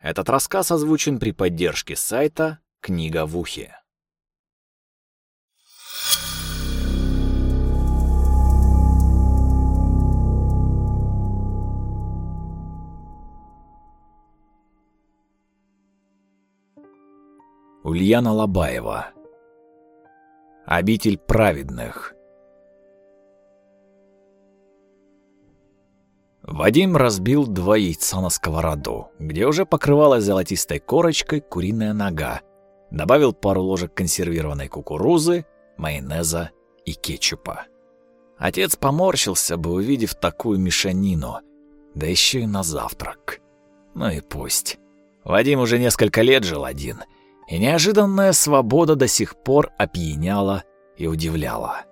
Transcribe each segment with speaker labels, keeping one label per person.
Speaker 1: Этот рассказ озвучен при поддержке сайта «Книга в ухе». Ульяна Лобаева Обитель праведных Вадим разбил два яйца на сковороду, где уже покрывалась золотистой корочкой куриная нога. Добавил пару ложек консервированной кукурузы, майонеза и кетчупа. Отец поморщился бы, увидев такую мешанину, да еще и на завтрак. Ну и пусть. Вадим уже несколько лет жил один, и неожиданная свобода до сих пор опьяняла и удивляла.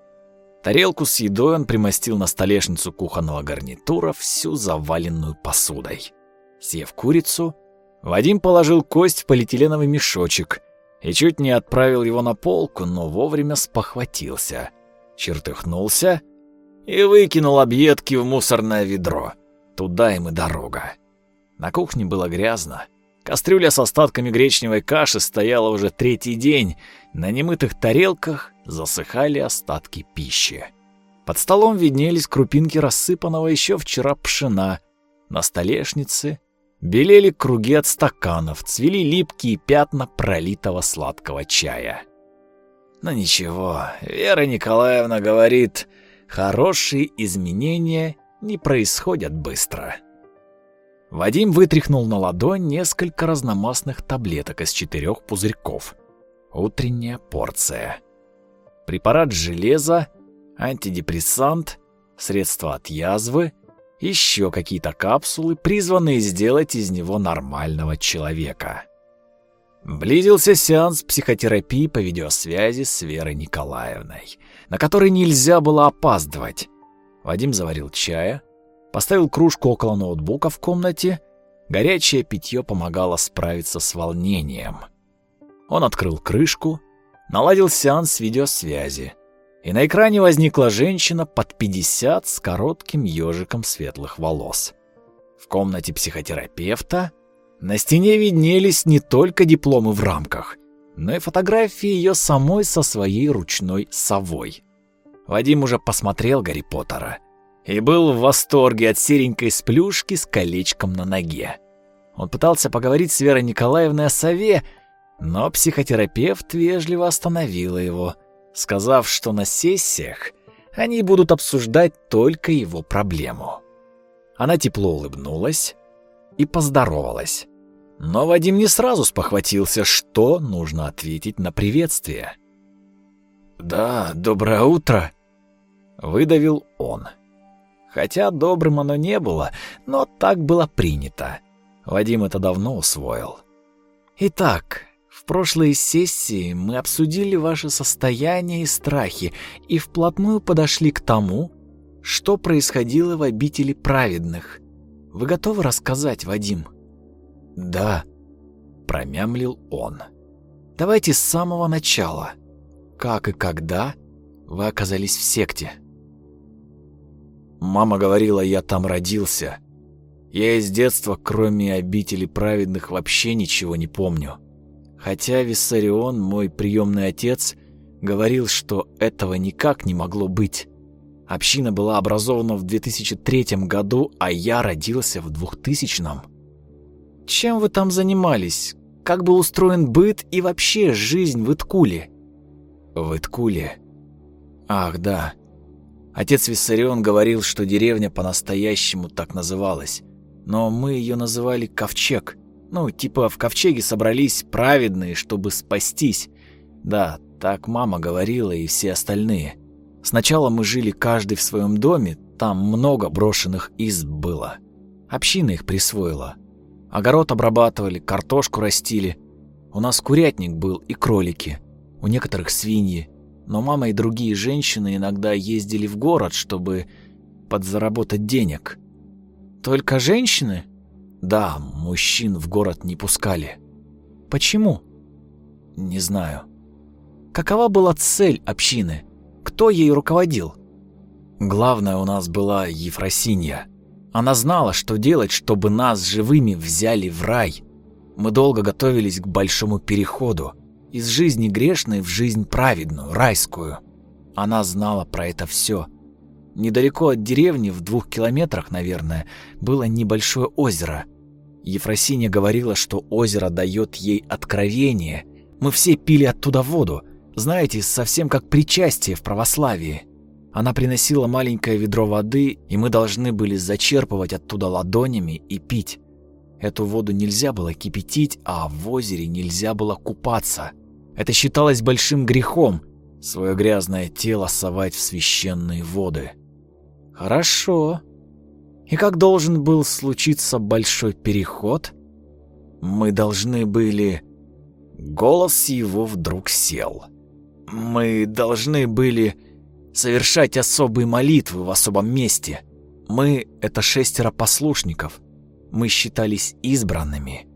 Speaker 1: Тарелку с едой он примостил на столешницу кухонного гарнитура, всю заваленную посудой. Съев курицу, Вадим положил кость в полиэтиленовый мешочек и чуть не отправил его на полку, но вовремя спохватился, чертыхнулся и выкинул объедки в мусорное ведро. Туда им и дорога. На кухне было грязно. Кастрюля с остатками гречневой каши стояла уже третий день. На немытых тарелках засыхали остатки пищи. Под столом виднелись крупинки рассыпанного еще вчера пшена. На столешнице белели круги от стаканов, цвели липкие пятна пролитого сладкого чая. Но ничего, Вера Николаевна говорит, хорошие изменения не происходят быстро. Вадим вытряхнул на ладонь несколько разномастных таблеток из четырех пузырьков. Утренняя порция. Препарат железа, антидепрессант, средства от язвы, еще какие-то капсулы, призванные сделать из него нормального человека. Близился сеанс психотерапии по видеосвязи с Верой Николаевной, на который нельзя было опаздывать. Вадим заварил чая, Поставил кружку около ноутбука в комнате. Горячее питье помогало справиться с волнением. Он открыл крышку, наладил сеанс видеосвязи. И на экране возникла женщина под 50 с коротким ежиком светлых волос. В комнате психотерапевта на стене виднелись не только дипломы в рамках, но и фотографии ее самой со своей ручной совой. Вадим уже посмотрел Гарри Поттера и был в восторге от серенькой сплюшки с колечком на ноге. Он пытался поговорить с Верой Николаевной о сове, но психотерапевт вежливо остановила его, сказав, что на сессиях они будут обсуждать только его проблему. Она тепло улыбнулась и поздоровалась. Но Вадим не сразу спохватился, что нужно ответить на приветствие. «Да, доброе утро», — выдавил он. Хотя добрым оно не было, но так было принято. Вадим это давно усвоил. Итак, в прошлой сессии мы обсудили ваше состояние и страхи и вплотную подошли к тому, что происходило в обители праведных. Вы готовы рассказать, Вадим? Да, промямлил он. Давайте с самого начала. Как и когда вы оказались в секте? Мама говорила, я там родился. Я из детства, кроме обители праведных, вообще ничего не помню. Хотя Виссарион, мой приемный отец, говорил, что этого никак не могло быть. Община была образована в 2003 году, а я родился в 2000-м. Чем вы там занимались? Как был устроен быт и вообще жизнь в Иткуле? В Иткуле? Ах, да. Отец Виссарион говорил, что деревня по-настоящему так называлась, но мы ее называли Ковчег. Ну, типа в Ковчеге собрались праведные, чтобы спастись. Да, так мама говорила и все остальные. Сначала мы жили каждый в своем доме, там много брошенных изб было. Община их присвоила. Огород обрабатывали, картошку растили. У нас курятник был и кролики. У некоторых свиньи но мама и другие женщины иногда ездили в город, чтобы подзаработать денег. Только женщины? Да, мужчин в город не пускали. Почему? Не знаю. Какова была цель общины? Кто ей руководил? Главное у нас была Ефросинья. Она знала, что делать, чтобы нас живыми взяли в рай. Мы долго готовились к большому переходу из жизни грешной в жизнь праведную, райскую. Она знала про это все. Недалеко от деревни, в двух километрах, наверное, было небольшое озеро. Ефросиня говорила, что озеро дает ей откровение. Мы все пили оттуда воду, знаете, совсем как причастие в православии. Она приносила маленькое ведро воды, и мы должны были зачерпывать оттуда ладонями и пить. Эту воду нельзя было кипятить, а в озере нельзя было купаться. Это считалось большим грехом – свое грязное тело совать в священные воды. Хорошо. И как должен был случиться большой переход? Мы должны были... Голос его вдруг сел. Мы должны были совершать особые молитвы в особом месте. Мы — это шестеро послушников. Мы считались избранными.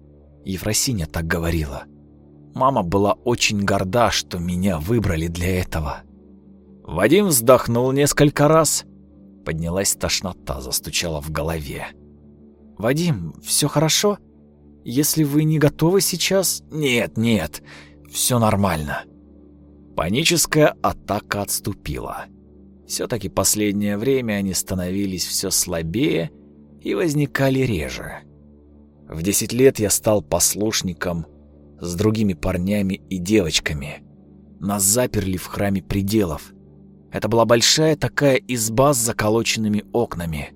Speaker 1: Ефросиня так говорила. Мама была очень горда, что меня выбрали для этого. Вадим вздохнул несколько раз. Поднялась тошнота, застучала в голове. «Вадим, все хорошо? Если вы не готовы сейчас...» «Нет, нет, все нормально». Паническая атака отступила. Все-таки последнее время они становились все слабее и возникали реже. В 10 лет я стал послушником с другими парнями и девочками. Нас заперли в храме пределов. Это была большая такая изба с заколоченными окнами.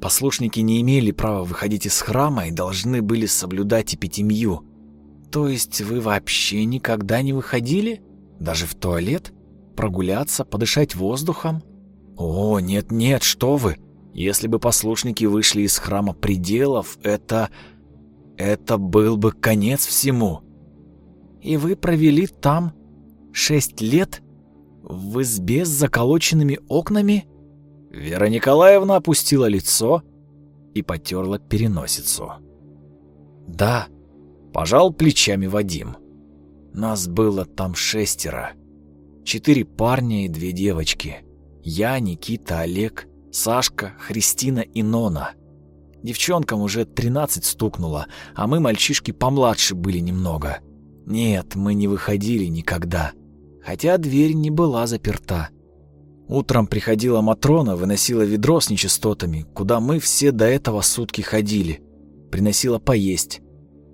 Speaker 1: Послушники не имели права выходить из храма и должны были соблюдать эпитемию. То есть вы вообще никогда не выходили? Даже в туалет? Прогуляться, подышать воздухом? О, нет-нет, что вы! Если бы послушники вышли из храма пределов, это... это был бы конец всему. И вы провели там шесть лет? В избе с заколоченными окнами? Вера Николаевна опустила лицо и потерла переносицу. Да, пожал плечами Вадим. Нас было там шестеро. Четыре парня и две девочки. Я, Никита, Олег, Сашка, Христина и Нона. Девчонкам уже тринадцать стукнуло, а мы, мальчишки, помладше были немного. Нет, мы не выходили никогда. Хотя дверь не была заперта. Утром приходила Матрона, выносила ведро с нечистотами, куда мы все до этого сутки ходили. Приносила поесть.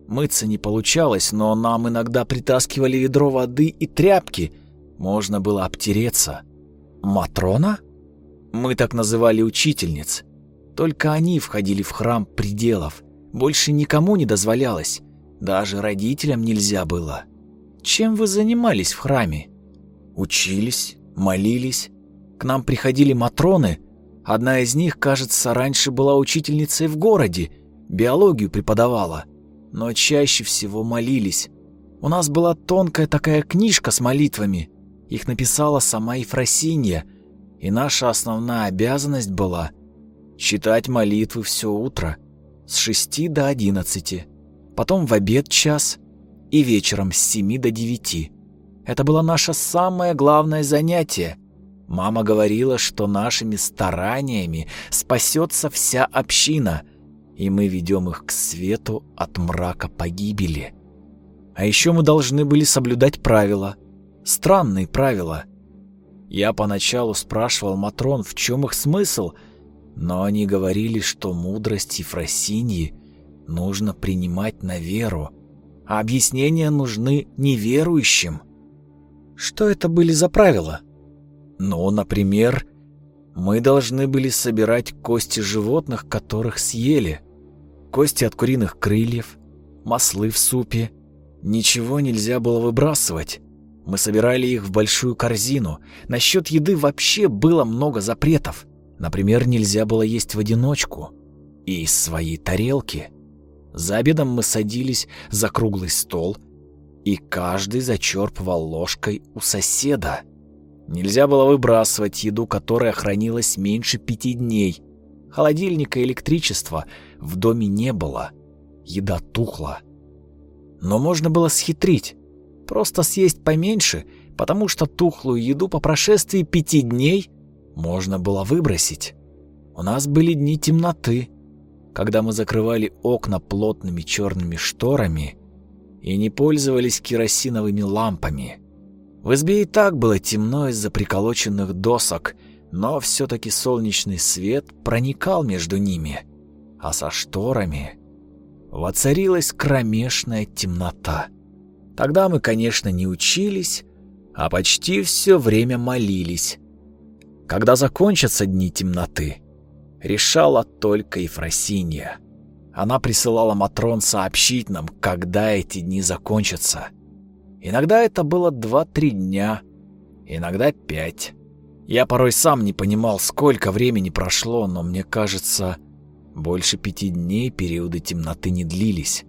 Speaker 1: Мыться не получалось, но нам иногда притаскивали ведро воды и тряпки. Можно было обтереться. Матрона? Мы так называли учительниц. Только они входили в храм пределов. Больше никому не дозволялось. Даже родителям нельзя было. Чем вы занимались в храме? Учились, молились. К нам приходили матроны. Одна из них, кажется, раньше была учительницей в городе, биологию преподавала но чаще всего молились. У нас была тонкая такая книжка с молитвами. Их написала сама Ефросинья, и наша основная обязанность была читать молитвы все утро с шести до одиннадцати, потом в обед час и вечером с семи до девяти. Это было наше самое главное занятие. Мама говорила, что нашими стараниями спасется вся община – и мы ведем их к свету от мрака погибели. А еще мы должны были соблюдать правила. Странные правила. Я поначалу спрашивал Матрон, в чем их смысл, но они говорили, что мудрость Ефросиньи нужно принимать на веру, а объяснения нужны неверующим. Что это были за правила? Ну, например, мы должны были собирать кости животных, которых съели. Кости от куриных крыльев, маслы в супе. Ничего нельзя было выбрасывать. Мы собирали их в большую корзину. Насчет еды вообще было много запретов. Например, нельзя было есть в одиночку и из своей тарелки. За обедом мы садились за круглый стол, и каждый зачерпывал ложкой у соседа. Нельзя было выбрасывать еду, которая хранилась меньше пяти дней. Холодильника и электричества в доме не было. Еда тухла. Но можно было схитрить. Просто съесть поменьше, потому что тухлую еду по прошествии пяти дней можно было выбросить. У нас были дни темноты, когда мы закрывали окна плотными черными шторами и не пользовались керосиновыми лампами. В избе и так было темно из-за приколоченных досок, но все-таки солнечный свет проникал между ними, а со шторами воцарилась кромешная темнота. Тогда мы, конечно, не учились, а почти все время молились. Когда закончатся дни темноты, решала только Ефросинья. Она присылала Матрон сообщить нам, когда эти дни закончатся. Иногда это было два-три дня, иногда пять. Я порой сам не понимал, сколько времени прошло, но мне кажется, больше пяти дней периоды темноты не длились.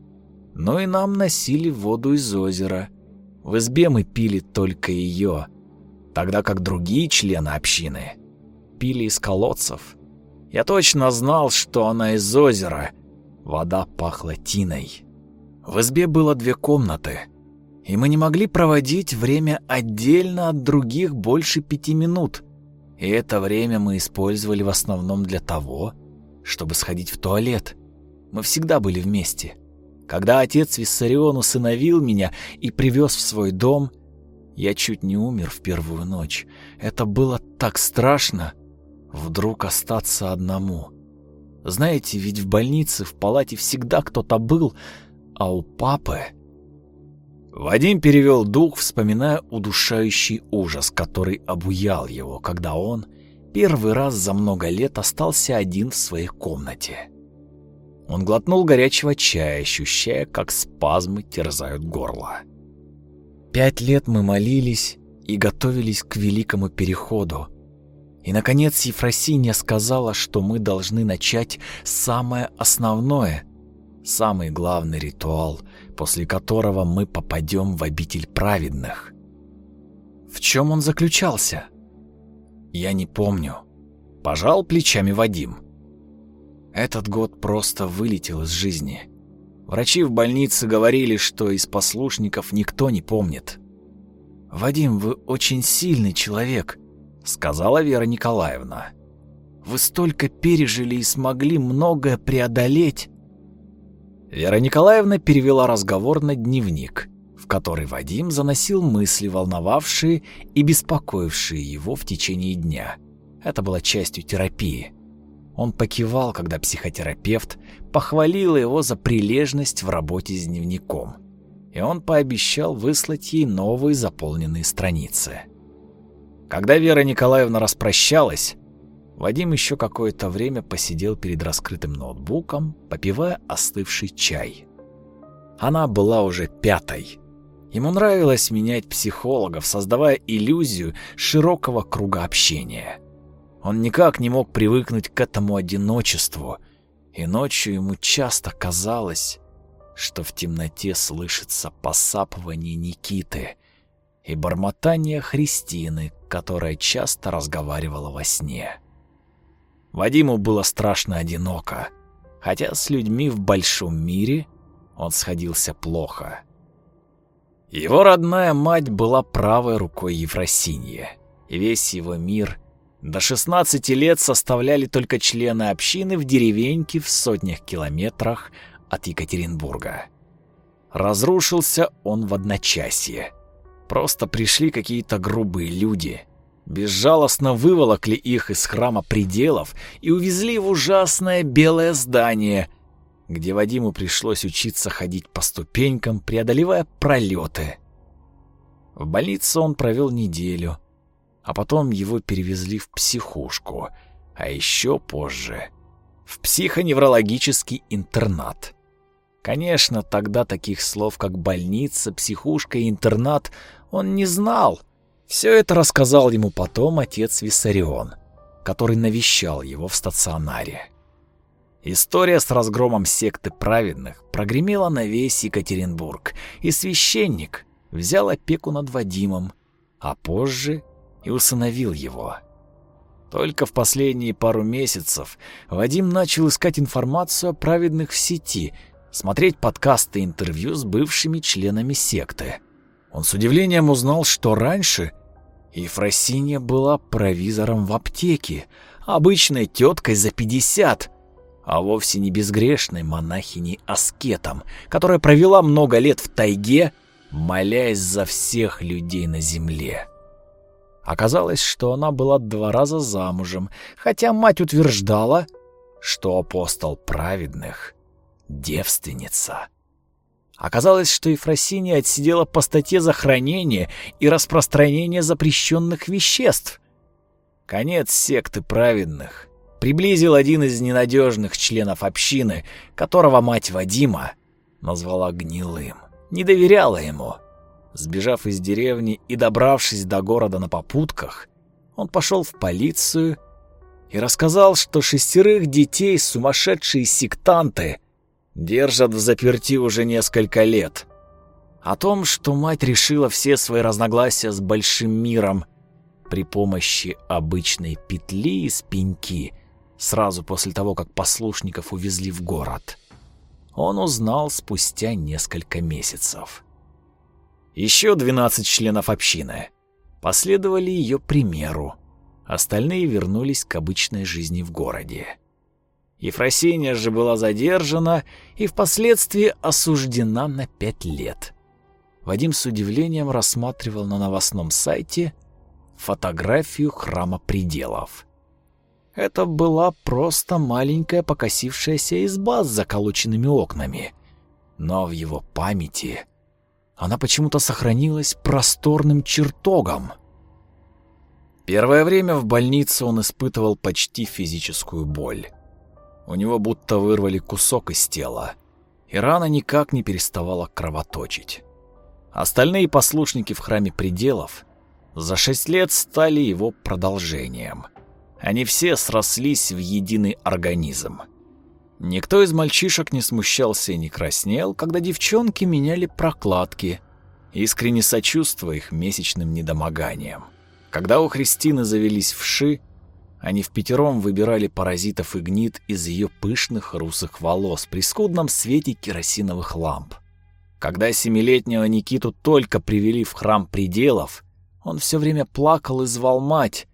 Speaker 1: Но и нам носили воду из озера. В избе мы пили только ее, тогда как другие члены общины пили из колодцев. Я точно знал, что она из озера. Вода пахла тиной. В избе было две комнаты, и мы не могли проводить время отдельно от других больше пяти минут. И это время мы использовали в основном для того, чтобы сходить в туалет. Мы всегда были вместе. Когда отец Виссарион усыновил меня и привез в свой дом, я чуть не умер в первую ночь. Это было так страшно, вдруг остаться одному. Знаете, ведь в больнице, в палате всегда кто-то был, а у папы... Вадим перевел дух, вспоминая удушающий ужас, который обуял его, когда он первый раз за много лет остался один в своей комнате. Он глотнул горячего чая, ощущая, как спазмы терзают горло. Пять лет мы молились и готовились к великому переходу. И, наконец, Ефросинья сказала, что мы должны начать самое основное, самый главный ритуал — после которого мы попадем в обитель праведных. В чем он заключался? Я не помню. Пожал плечами Вадим. Этот год просто вылетел из жизни. Врачи в больнице говорили, что из послушников никто не помнит. «Вадим, вы очень сильный человек», — сказала Вера Николаевна. «Вы столько пережили и смогли многое преодолеть. Вера Николаевна перевела разговор на дневник, в который Вадим заносил мысли, волновавшие и беспокоившие его в течение дня. Это была частью терапии. Он покивал, когда психотерапевт похвалил его за прилежность в работе с дневником. И он пообещал выслать ей новые заполненные страницы. Когда Вера Николаевна распрощалась, Вадим еще какое-то время посидел перед раскрытым ноутбуком, попивая остывший чай. Она была уже пятой. Ему нравилось менять психологов, создавая иллюзию широкого круга общения. Он никак не мог привыкнуть к этому одиночеству, и ночью ему часто казалось, что в темноте слышится посапывание Никиты и бормотание Христины, которая часто разговаривала во сне. Вадиму было страшно одиноко, хотя с людьми в большом мире он сходился плохо. Его родная мать была правой рукой Ефросиньи, и весь его мир до 16 лет составляли только члены общины в деревеньке в сотнях километрах от Екатеринбурга. Разрушился он в одночасье. Просто пришли какие-то грубые люди — безжалостно выволокли их из храма пределов и увезли в ужасное белое здание, где Вадиму пришлось учиться ходить по ступенькам, преодолевая пролеты. В больнице он провел неделю, а потом его перевезли в психушку, а еще позже в психоневрологический интернат. Конечно, тогда таких слов, как больница, психушка и интернат, он не знал — все это рассказал ему потом отец Виссарион, который навещал его в стационаре. История с разгромом секты праведных прогремела на весь Екатеринбург, и священник взял опеку над Вадимом, а позже и усыновил его. Только в последние пару месяцев Вадим начал искать информацию о праведных в сети, смотреть подкасты и интервью с бывшими членами секты. Он с удивлением узнал, что раньше Ефросинья была провизором в аптеке, обычной теткой за 50, а вовсе не безгрешной монахиней-аскетом, которая провела много лет в тайге, молясь за всех людей на земле. Оказалось, что она была два раза замужем, хотя мать утверждала, что апостол праведных — девственница. Оказалось, что Ефросиния отсидела по статье за хранение и распространение запрещенных веществ. Конец секты праведных приблизил один из ненадежных членов общины, которого мать Вадима назвала гнилым, не доверяла ему. Сбежав из деревни и добравшись до города на попутках, он пошел в полицию и рассказал, что шестерых детей сумасшедшие сектанты держат в заперти уже несколько лет. О том, что мать решила все свои разногласия с большим миром при помощи обычной петли из пеньки сразу после того, как послушников увезли в город, он узнал спустя несколько месяцев. Еще 12 членов общины последовали ее примеру, остальные вернулись к обычной жизни в городе. Ефросиния же была задержана и впоследствии осуждена на пять лет. Вадим с удивлением рассматривал на новостном сайте фотографию храма пределов. Это была просто маленькая покосившаяся изба с заколоченными окнами. Но в его памяти она почему-то сохранилась просторным чертогом. Первое время в больнице он испытывал почти физическую боль. У него будто вырвали кусок из тела, и рана никак не переставала кровоточить. Остальные послушники в храме пределов за шесть лет стали его продолжением. Они все срослись в единый организм. Никто из мальчишек не смущался и не краснел, когда девчонки меняли прокладки, искренне сочувствуя их месячным недомоганием. Когда у Христины завелись вши, они в пятером выбирали паразитов и гнид из ее пышных русых волос при скудном свете керосиновых ламп. Когда семилетнего Никиту только привели в храм пределов, он все время плакал и звал мать.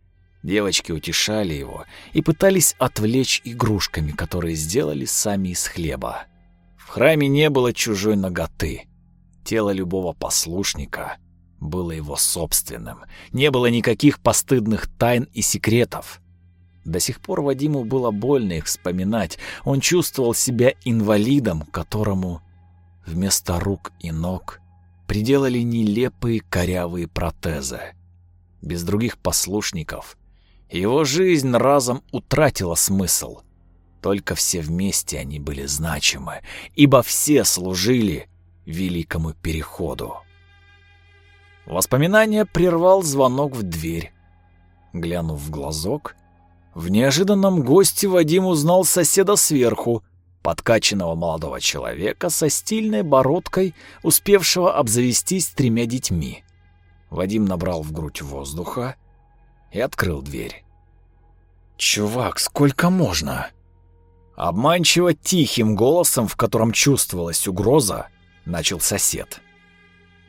Speaker 1: Девочки утешали его и пытались отвлечь игрушками, которые сделали сами из хлеба. В храме не было чужой ноготы. Тело любого послушника было его собственным. Не было никаких постыдных тайн и секретов. До сих пор Вадиму было больно их вспоминать. Он чувствовал себя инвалидом, которому вместо рук и ног приделали нелепые корявые протезы. Без других послушников его жизнь разом утратила смысл. Только все вместе они были значимы, ибо все служили великому переходу. Воспоминание прервал звонок в дверь. Глянув в глазок, в неожиданном госте Вадим узнал соседа сверху, подкачанного молодого человека со стильной бородкой, успевшего обзавестись тремя детьми. Вадим набрал в грудь воздуха и открыл дверь. «Чувак, сколько можно?» Обманчиво тихим голосом, в котором чувствовалась угроза, начал сосед.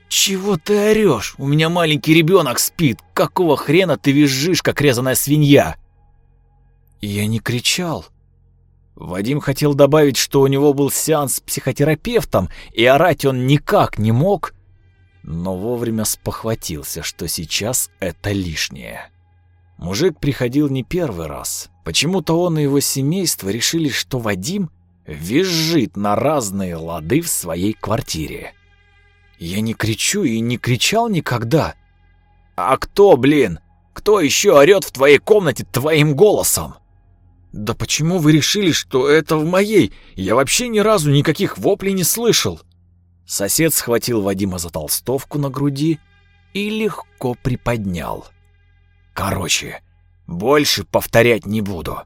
Speaker 1: «Чего ты орешь? У меня маленький ребенок спит. Какого хрена ты визжишь, как резаная свинья?» Я не кричал. Вадим хотел добавить, что у него был сеанс с психотерапевтом, и орать он никак не мог, но вовремя спохватился, что сейчас это лишнее. Мужик приходил не первый раз. Почему-то он и его семейство решили, что Вадим визжит на разные лады в своей квартире. Я не кричу и не кричал никогда. А кто, блин? Кто еще орет в твоей комнате твоим голосом? «Да почему вы решили, что это в моей? Я вообще ни разу никаких воплей не слышал!» Сосед схватил Вадима за толстовку на груди и легко приподнял. «Короче, больше повторять не буду.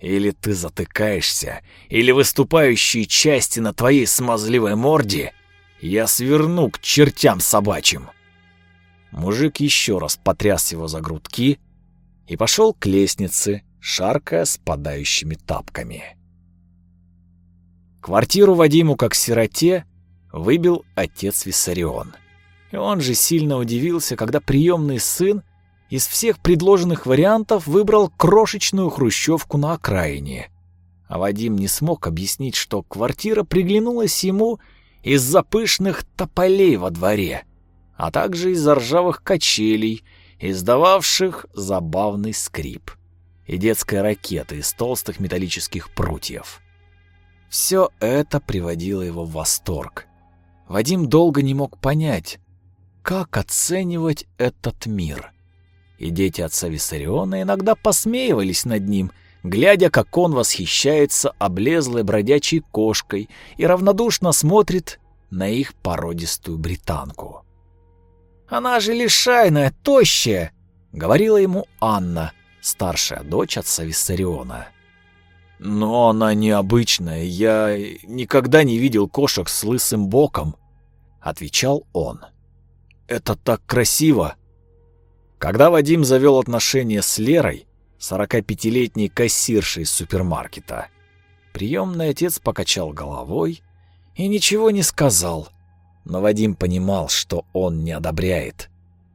Speaker 1: Или ты затыкаешься, или выступающие части на твоей смазливой морде я сверну к чертям собачьим». Мужик еще раз потряс его за грудки и пошел к лестнице, шаркая спадающими тапками. Квартиру Вадиму, как сироте, выбил отец Виссарион. И он же сильно удивился, когда приемный сын из всех предложенных вариантов выбрал крошечную хрущевку на окраине. А Вадим не смог объяснить, что квартира приглянулась ему из-за пышных тополей во дворе, а также из-за ржавых качелей, издававших забавный скрип, и детской ракеты из толстых металлических прутьев. Все это приводило его в восторг. Вадим долго не мог понять, как оценивать этот мир. И дети отца Виссариона иногда посмеивались над ним, глядя, как он восхищается облезлой бродячей кошкой и равнодушно смотрит на их породистую британку. «Она же лишайная, тощая!» — говорила ему Анна, старшая дочь отца Виссариона. «Но она необычная, я никогда не видел кошек с лысым боком», — отвечал он. «Это так красиво!» Когда Вадим завел отношения с Лерой, 45-летней кассиршей из супермаркета, приемный отец покачал головой и ничего не сказал. Но Вадим понимал, что он не одобряет.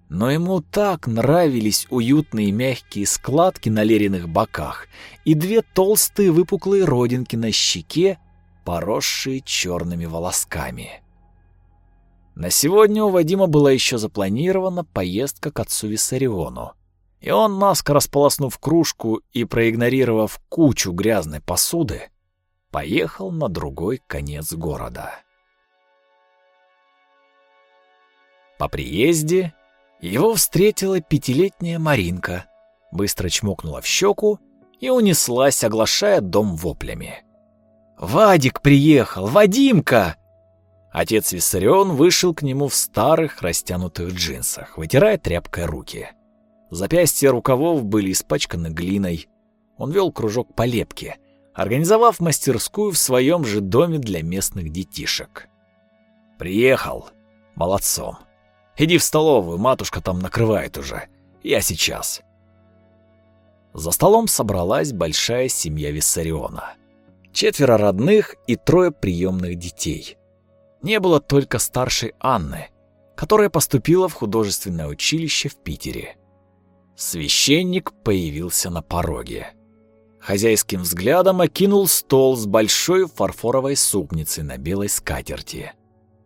Speaker 1: Но ему так нравились уютные мягкие складки на Лериных боках и две толстые выпуклые родинки на щеке, поросшие черными волосками. На сегодня у Вадима была еще запланирована поездка к отцу Виссариону. И он, наскоро сполоснув кружку и проигнорировав кучу грязной посуды, поехал на другой конец города. По приезде его встретила пятилетняя Маринка, быстро чмокнула в щеку и унеслась, оглашая дом воплями. «Вадик приехал! Вадимка!» Отец Виссарион вышел к нему в старых растянутых джинсах, вытирая тряпкой руки. Запястья рукавов были испачканы глиной. Он вел кружок по лепке, организовав мастерскую в своем же доме для местных детишек. «Приехал. Молодцом. Иди в столовую, матушка там накрывает уже. Я сейчас». За столом собралась большая семья Виссариона. Четверо родных и трое приемных детей. Не было только старшей Анны, которая поступила в художественное училище в Питере. Священник появился на пороге. Хозяйским взглядом окинул стол с большой фарфоровой супницей на белой скатерти.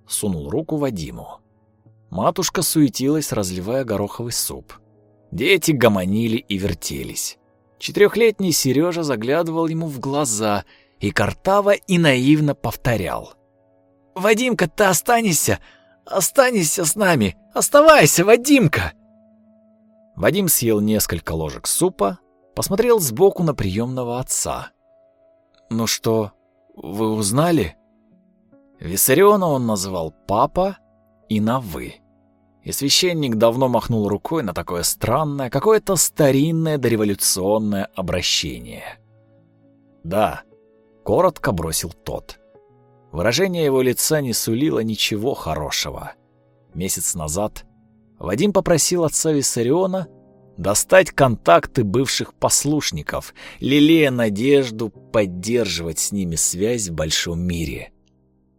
Speaker 1: Сунул руку Вадиму. Матушка суетилась, разливая гороховый суп. Дети гомонили и вертелись. Четырехлетний Сережа заглядывал ему в глаза и картаво и наивно повторял. «Вадимка, ты останешься! Останешься с нами! Оставайся, Вадимка!» Вадим съел несколько ложек супа, посмотрел сбоку на приемного отца. «Ну что, вы узнали?» Виссариона он называл «папа» и на «вы». И священник давно махнул рукой на такое странное, какое-то старинное дореволюционное обращение. «Да», — коротко бросил тот. Выражение его лица не сулило ничего хорошего. Месяц назад Вадим попросил отца Виссариона достать контакты бывших послушников, лелея надежду поддерживать с ними связь в большом мире.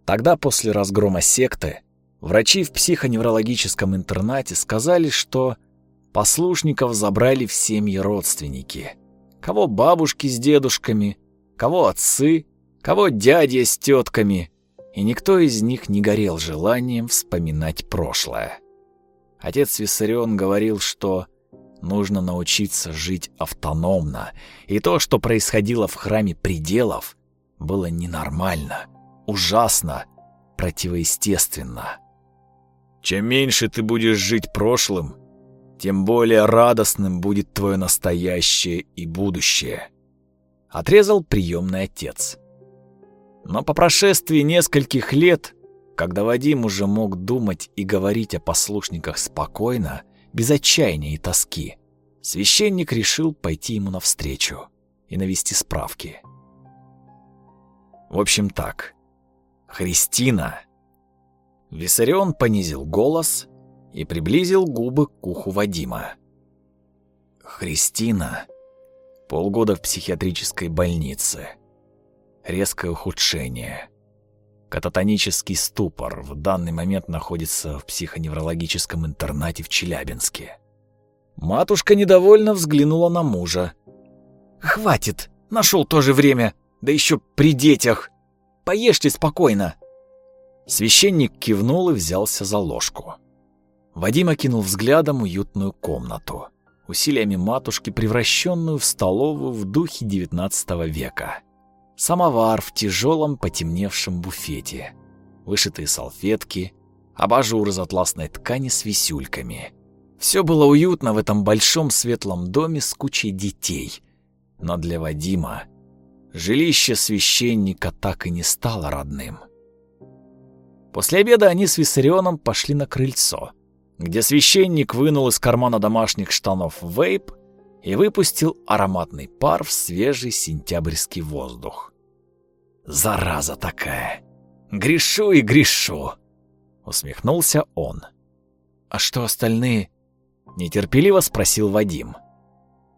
Speaker 1: Тогда, после разгрома секты, врачи в психоневрологическом интернате сказали, что послушников забрали в семьи родственники. Кого бабушки с дедушками, кого отцы, кого дяди с тетками, и никто из них не горел желанием вспоминать прошлое. Отец Виссарион говорил, что нужно научиться жить автономно, и то, что происходило в храме пределов, было ненормально, ужасно, противоестественно. Чем меньше ты будешь жить прошлым, тем более радостным будет твое настоящее и будущее. Отрезал приемный отец. Но по прошествии нескольких лет когда Вадим уже мог думать и говорить о послушниках спокойно, без отчаяния и тоски, священник решил пойти ему навстречу и навести справки. В общем так, Христина... Виссарион понизил голос и приблизил губы к уху Вадима. Христина... Полгода в психиатрической больнице. Резкое ухудшение. Кататонический ступор в данный момент находится в психоневрологическом интернате в Челябинске. Матушка недовольно взглянула на мужа. «Хватит, нашел тоже время. Да еще при детях! Поешьте спокойно!» Священник кивнул и взялся за ложку. Вадим окинул взглядом уютную комнату, усилиями матушки, превращенную в столовую в духе XIX века. Самовар в тяжелом потемневшем буфете, вышитые салфетки, абажур из атласной ткани с висюльками. Все было уютно в этом большом светлом доме с кучей детей. Но для Вадима жилище священника так и не стало родным. После обеда они с Виссарионом пошли на крыльцо, где священник вынул из кармана домашних штанов вейп и выпустил ароматный пар в свежий сентябрьский воздух. «Зараза такая! Грешу и грешу!» — усмехнулся он. «А что остальные?» — нетерпеливо спросил Вадим.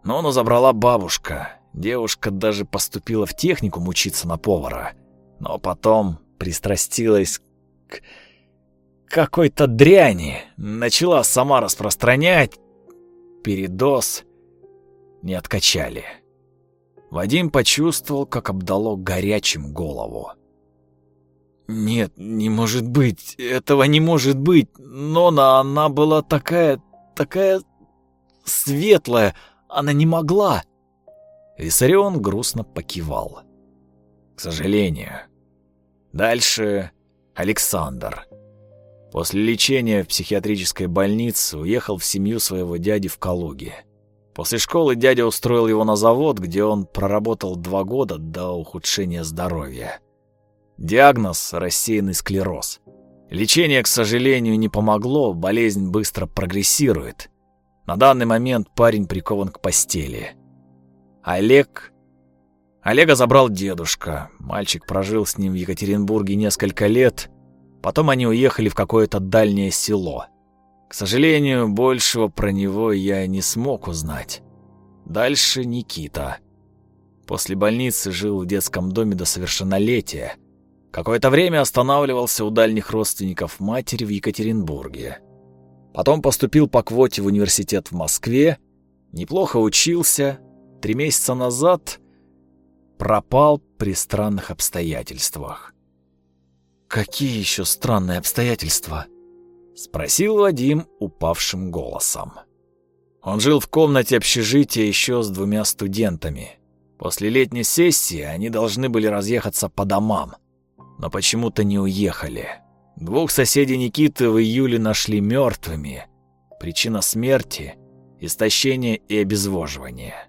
Speaker 1: «Нону забрала бабушка. Девушка даже поступила в техникум учиться на повара. Но потом пристрастилась к какой-то дряни. Начала сама распространять. Передоз. Не откачали. Вадим почувствовал, как обдало горячим голову. «Нет, не может быть, этого не может быть. Нона, она была такая, такая светлая, она не могла». Виссарион грустно покивал. «К сожалению. Дальше Александр. После лечения в психиатрической больнице уехал в семью своего дяди в Калуге. После школы дядя устроил его на завод, где он проработал два года до ухудшения здоровья. Диагноз – рассеянный склероз. Лечение, к сожалению, не помогло, болезнь быстро прогрессирует. На данный момент парень прикован к постели. Олег... Олега забрал дедушка. Мальчик прожил с ним в Екатеринбурге несколько лет. Потом они уехали в какое-то дальнее село. К сожалению, большего про него я не смог узнать. Дальше Никита. После больницы жил в детском доме до совершеннолетия. Какое-то время останавливался у дальних родственников матери в Екатеринбурге. Потом поступил по квоте в университет в Москве, неплохо учился, три месяца назад пропал при странных обстоятельствах. «Какие еще странные обстоятельства?» — спросил Вадим упавшим голосом. Он жил в комнате общежития еще с двумя студентами. После летней сессии они должны были разъехаться по домам, но почему-то не уехали. Двух соседей Никиты в июле нашли мертвыми. Причина смерти – истощение и обезвоживание.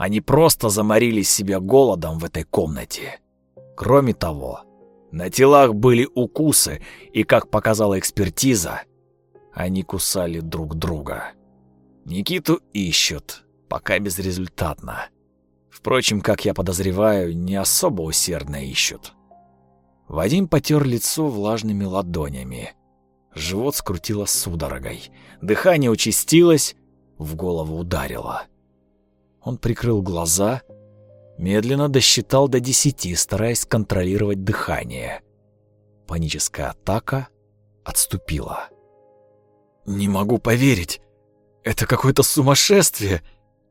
Speaker 1: Они просто заморили себя голодом в этой комнате. Кроме того, на телах были укусы, и, как показала экспертиза, они кусали друг друга. Никиту ищут, пока безрезультатно. Впрочем, как я подозреваю, не особо усердно ищут. Вадим потер лицо влажными ладонями. Живот скрутило судорогой. Дыхание участилось, в голову ударило. Он прикрыл глаза, медленно досчитал до десяти, стараясь контролировать дыхание. Паническая атака отступила. «Не могу поверить. Это какое-то сумасшествие.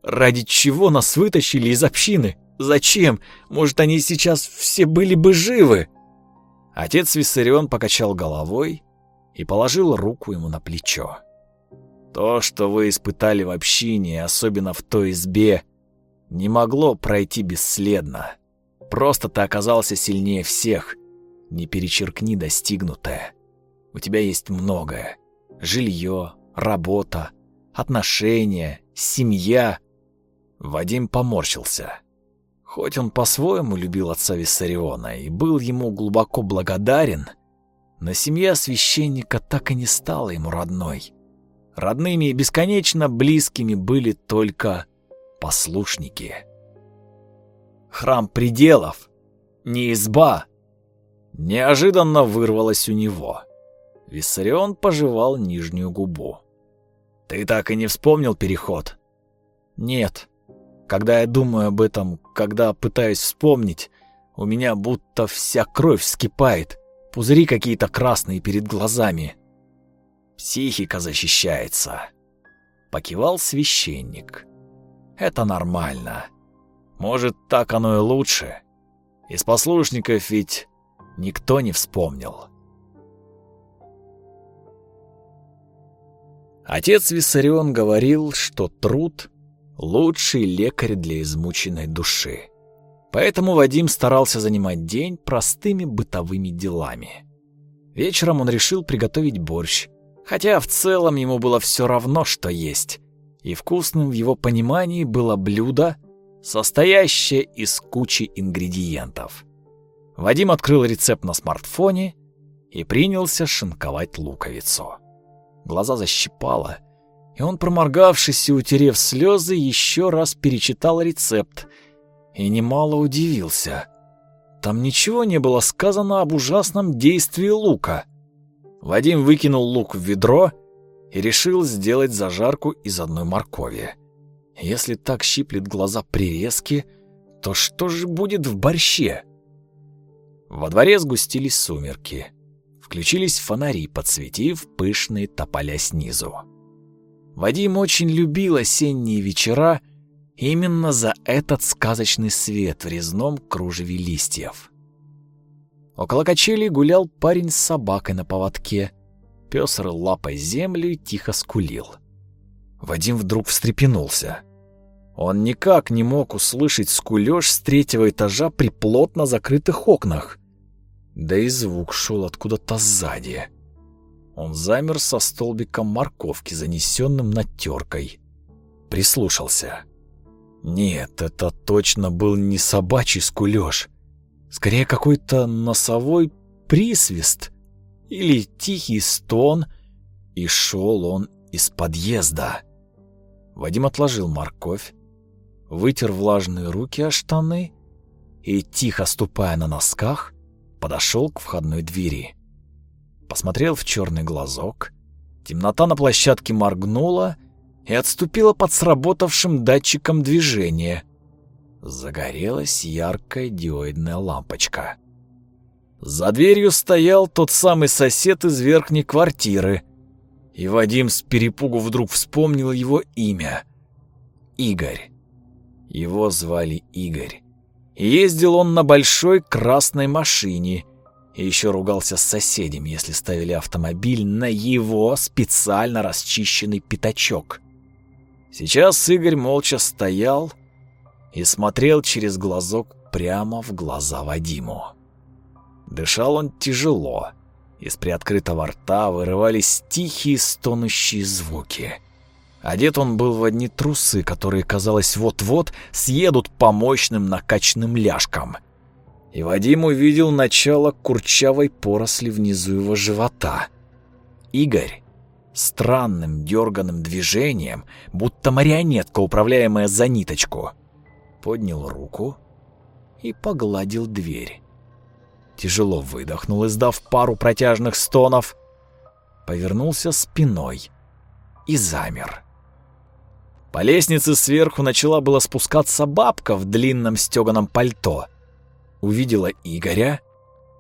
Speaker 1: Ради чего нас вытащили из общины? Зачем? Может, они сейчас все были бы живы?» Отец Виссарион покачал головой и положил руку ему на плечо. То, что вы испытали в общине, особенно в той избе, не могло пройти бесследно. Просто ты оказался сильнее всех. Не перечеркни достигнутое. У тебя есть многое. Жилье, работа, отношения, семья. Вадим поморщился. Хоть он по-своему любил отца Виссариона и был ему глубоко благодарен, но семья священника так и не стала ему родной. Родными и бесконечно близкими были только послушники. Храм пределов, не изба, неожиданно вырвалось у него. Виссарион пожевал нижнюю губу. «Ты так и не вспомнил переход?» «Нет. Когда я думаю об этом, когда пытаюсь вспомнить, у меня будто вся кровь вскипает, пузыри какие-то красные перед глазами. Психика защищается. Покивал священник. Это нормально. Может, так оно и лучше. Из послушников ведь никто не вспомнил. Отец Виссарион говорил, что труд — лучший лекарь для измученной души. Поэтому Вадим старался занимать день простыми бытовыми делами. Вечером он решил приготовить борщ, хотя в целом ему было все равно, что есть. И вкусным в его понимании было блюдо, состоящее из кучи ингредиентов. Вадим открыл рецепт на смартфоне и принялся шинковать луковицу. Глаза защипало, и он, проморгавшись и утерев слезы, еще раз перечитал рецепт и немало удивился. Там ничего не было сказано об ужасном действии лука. Вадим выкинул лук в ведро и решил сделать зажарку из одной моркови. Если так щиплет глаза прирезки, то что же будет в борще? Во дворе сгустились сумерки. Включились фонари, подсветив пышные тополя снизу. Вадим очень любил осенние вечера именно за этот сказочный свет в резном кружеве листьев. Около качели гулял парень с собакой на поводке. Пес рыл лапой землю и тихо скулил. Вадим вдруг встрепенулся. Он никак не мог услышать скулёж с третьего этажа при плотно закрытых окнах да и звук шел откуда-то сзади. Он замер со столбиком морковки, занесенным над теркой. Прислушался. Нет, это точно был не собачий скулёж. Скорее какой-то носовой присвист или тихий стон, и шел он из подъезда. Вадим отложил морковь, вытер влажные руки о штаны и, тихо ступая на носках, подошел к входной двери. Посмотрел в черный глазок. Темнота на площадке моргнула и отступила под сработавшим датчиком движения. Загорелась яркая диодная лампочка. За дверью стоял тот самый сосед из верхней квартиры. И Вадим с перепугу вдруг вспомнил его имя. Игорь. Его звали Игорь. Ездил он на большой красной машине и еще ругался с соседями, если ставили автомобиль на его специально расчищенный пятачок. Сейчас Игорь молча стоял и смотрел через глазок прямо в глаза Вадиму. Дышал он тяжело, из приоткрытого рта вырывались тихие стонущие звуки — Одет он был в одни трусы, которые, казалось, вот-вот съедут по мощным накачанным ляжкам. И Вадим увидел начало курчавой поросли внизу его живота. Игорь странным дерганым движением, будто марионетка, управляемая за ниточку, поднял руку и погладил дверь. Тяжело выдохнул, издав пару протяжных стонов, повернулся спиной и замер. По лестнице сверху начала было спускаться бабка в длинном стёганом пальто. Увидела Игоря,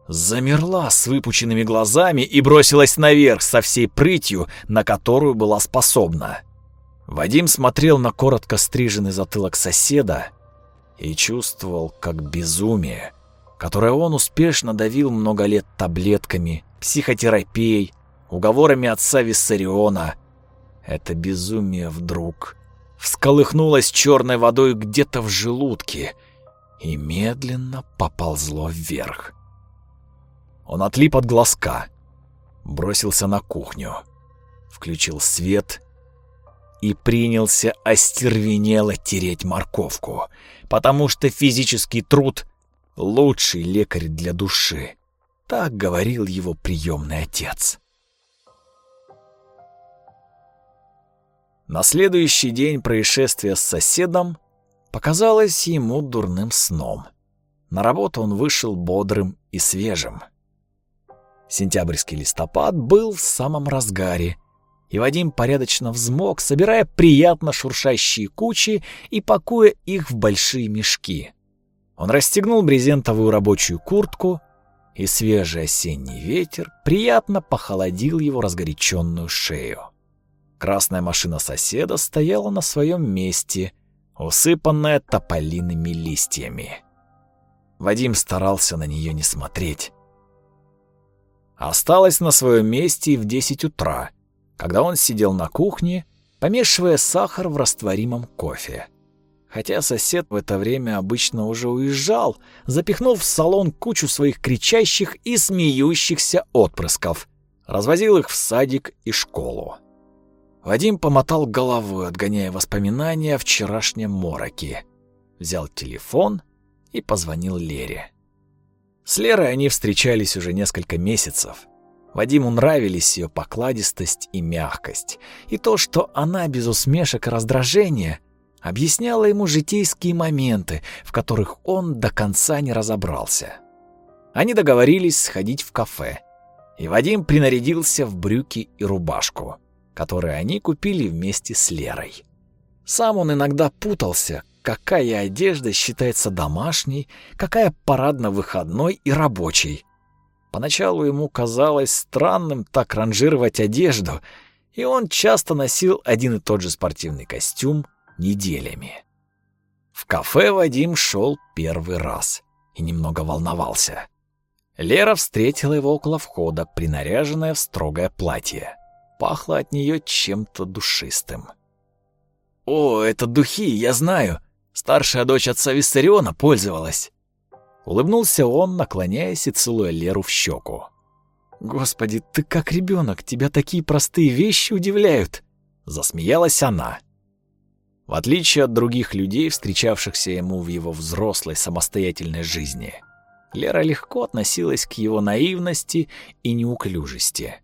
Speaker 1: замерла с выпученными глазами и бросилась наверх со всей прытью, на которую была способна. Вадим смотрел на коротко стриженный затылок соседа и чувствовал, как безумие, которое он успешно давил много лет таблетками, психотерапией, уговорами отца Виссариона, это безумие вдруг всколыхнулось черной водой где-то в желудке и медленно поползло вверх. Он отлип от глазка, бросился на кухню, включил свет и принялся остервенело тереть морковку, потому что физический труд — лучший лекарь для души. Так говорил его приемный отец. На следующий день происшествие с соседом показалось ему дурным сном. На работу он вышел бодрым и свежим. Сентябрьский листопад был в самом разгаре, и Вадим порядочно взмок, собирая приятно шуршащие кучи и пакуя их в большие мешки. Он расстегнул брезентовую рабочую куртку, и свежий осенний ветер приятно похолодил его разгоряченную шею. Красная машина соседа стояла на своем месте, усыпанная тополиными листьями. Вадим старался на нее не смотреть. Осталась на своем месте и в 10 утра, когда он сидел на кухне, помешивая сахар в растворимом кофе. Хотя сосед в это время обычно уже уезжал, запихнув в салон кучу своих кричащих и смеющихся отпрысков, развозил их в садик и школу. Вадим помотал головой, отгоняя воспоминания о вчерашнем мороке. Взял телефон и позвонил Лере. С Лерой они встречались уже несколько месяцев. Вадиму нравились ее покладистость и мягкость, и то, что она без усмешек и раздражения объясняла ему житейские моменты, в которых он до конца не разобрался. Они договорились сходить в кафе, и Вадим принарядился в брюки и рубашку которые они купили вместе с Лерой. Сам он иногда путался, какая одежда считается домашней, какая парадно-выходной и рабочей. Поначалу ему казалось странным так ранжировать одежду, и он часто носил один и тот же спортивный костюм неделями. В кафе Вадим шел первый раз и немного волновался. Лера встретила его около входа, принаряженная в строгое платье пахло от нее чем-то душистым. «О, это духи, я знаю. Старшая дочь отца Виссариона пользовалась». Улыбнулся он, наклоняясь и целуя Леру в щеку. «Господи, ты как ребенок, тебя такие простые вещи удивляют!» Засмеялась она. В отличие от других людей, встречавшихся ему в его взрослой самостоятельной жизни, Лера легко относилась к его наивности и неуклюжести.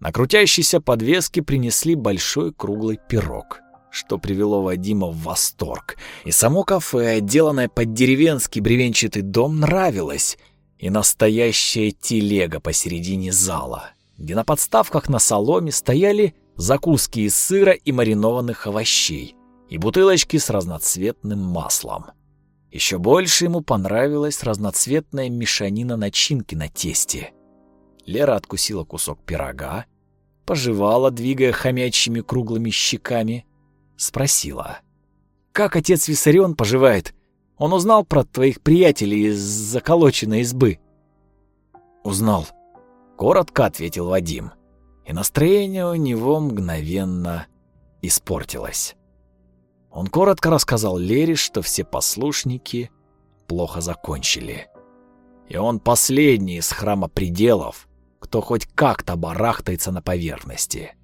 Speaker 1: На крутящейся подвеске принесли большой круглый пирог, что привело Вадима в восторг. И само кафе, отделанное под деревенский бревенчатый дом, нравилось. И настоящая телега посередине зала, где на подставках на соломе стояли закуски из сыра и маринованных овощей, и бутылочки с разноцветным маслом. Еще больше ему понравилась разноцветная мешанина начинки на тесте. Лера откусила кусок пирога, пожевала, двигая хомячьими круглыми щеками, спросила. «Как отец Виссарион поживает? Он узнал про твоих приятелей из заколоченной избы?» «Узнал», — коротко ответил Вадим. И настроение у него мгновенно испортилось. Он коротко рассказал Лере, что все послушники плохо закончили. И он последний из храма пределов, кто хоть как-то барахтается на поверхности.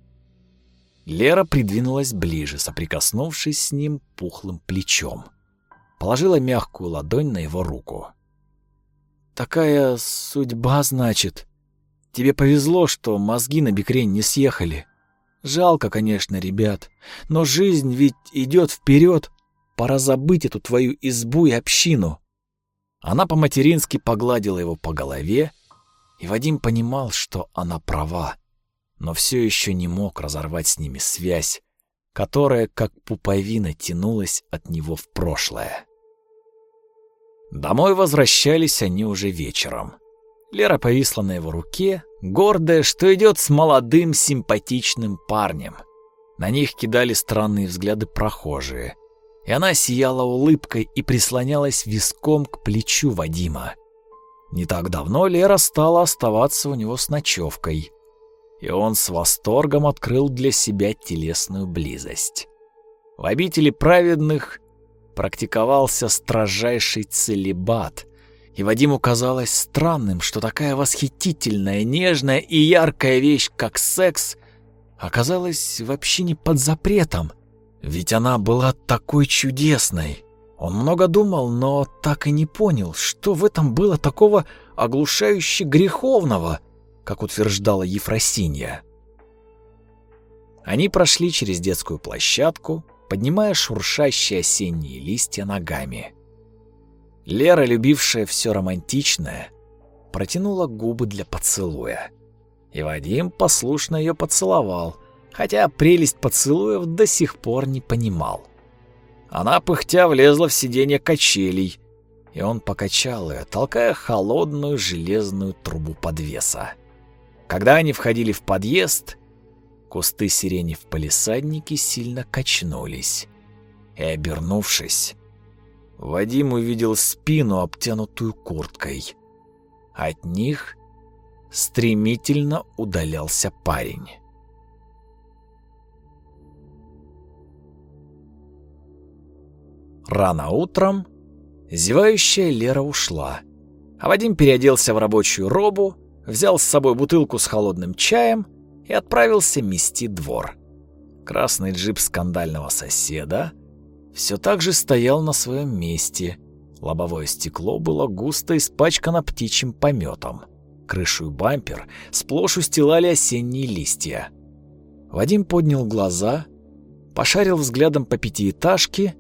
Speaker 1: Лера придвинулась ближе, соприкоснувшись с ним пухлым плечом. Положила мягкую ладонь на его руку. «Такая судьба, значит. Тебе повезло, что мозги на бикрень не съехали. Жалко, конечно, ребят, но жизнь ведь идет вперед. Пора забыть эту твою избу и общину». Она по-матерински погладила его по голове и Вадим понимал, что она права, но все еще не мог разорвать с ними связь, которая, как пуповина, тянулась от него в прошлое. Домой возвращались они уже вечером. Лера повисла на его руке, гордая, что идет с молодым симпатичным парнем. На них кидали странные взгляды прохожие, и она сияла улыбкой и прислонялась виском к плечу Вадима. Не так давно Лера стала оставаться у него с ночевкой, и он с восторгом открыл для себя телесную близость. В обители праведных практиковался строжайший целебат, и Вадиму казалось странным, что такая восхитительная, нежная и яркая вещь, как секс, оказалась вообще не под запретом, ведь она была такой чудесной. Он много думал, но так и не понял, что в этом было такого оглушающе греховного, как утверждала Ефросинья. Они прошли через детскую площадку, поднимая шуршащие осенние листья ногами. Лера, любившая все романтичное, протянула губы для поцелуя. И Вадим послушно ее поцеловал, хотя прелесть поцелуев до сих пор не понимал. Она пыхтя влезла в сиденье качелей, и он покачал ее, толкая холодную железную трубу подвеса. Когда они входили в подъезд, кусты сирени в палисаднике сильно качнулись. И, обернувшись, Вадим увидел спину, обтянутую курткой. От них стремительно удалялся парень. Рано утром зевающая Лера ушла, а Вадим переоделся в рабочую робу, взял с собой бутылку с холодным чаем и отправился мести двор. Красный джип скандального соседа все так же стоял на своем месте. Лобовое стекло было густо испачкано птичьим пометом. Крышу и бампер сплошь устилали осенние листья. Вадим поднял глаза, пошарил взглядом по пятиэтажке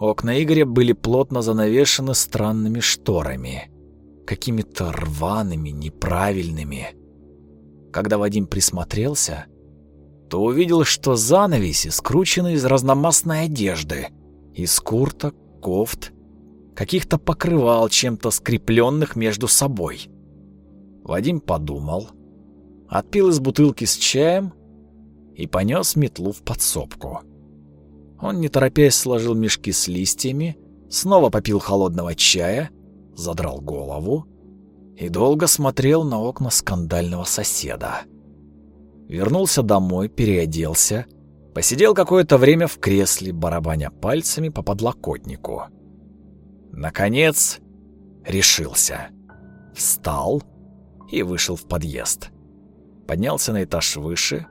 Speaker 1: Окна Игоря были плотно занавешены странными шторами, какими-то рваными, неправильными. Когда Вадим присмотрелся, то увидел, что занавеси скручены из разномастной одежды, из курток, кофт, каких-то покрывал чем-то скрепленных между собой. Вадим подумал, отпил из бутылки с чаем и понес метлу в подсобку. Он, не торопясь, сложил мешки с листьями, снова попил холодного чая, задрал голову и долго смотрел на окна скандального соседа. Вернулся домой, переоделся, посидел какое-то время в кресле, барабаня пальцами по подлокотнику. Наконец, решился. Встал и вышел в подъезд. Поднялся на этаж выше,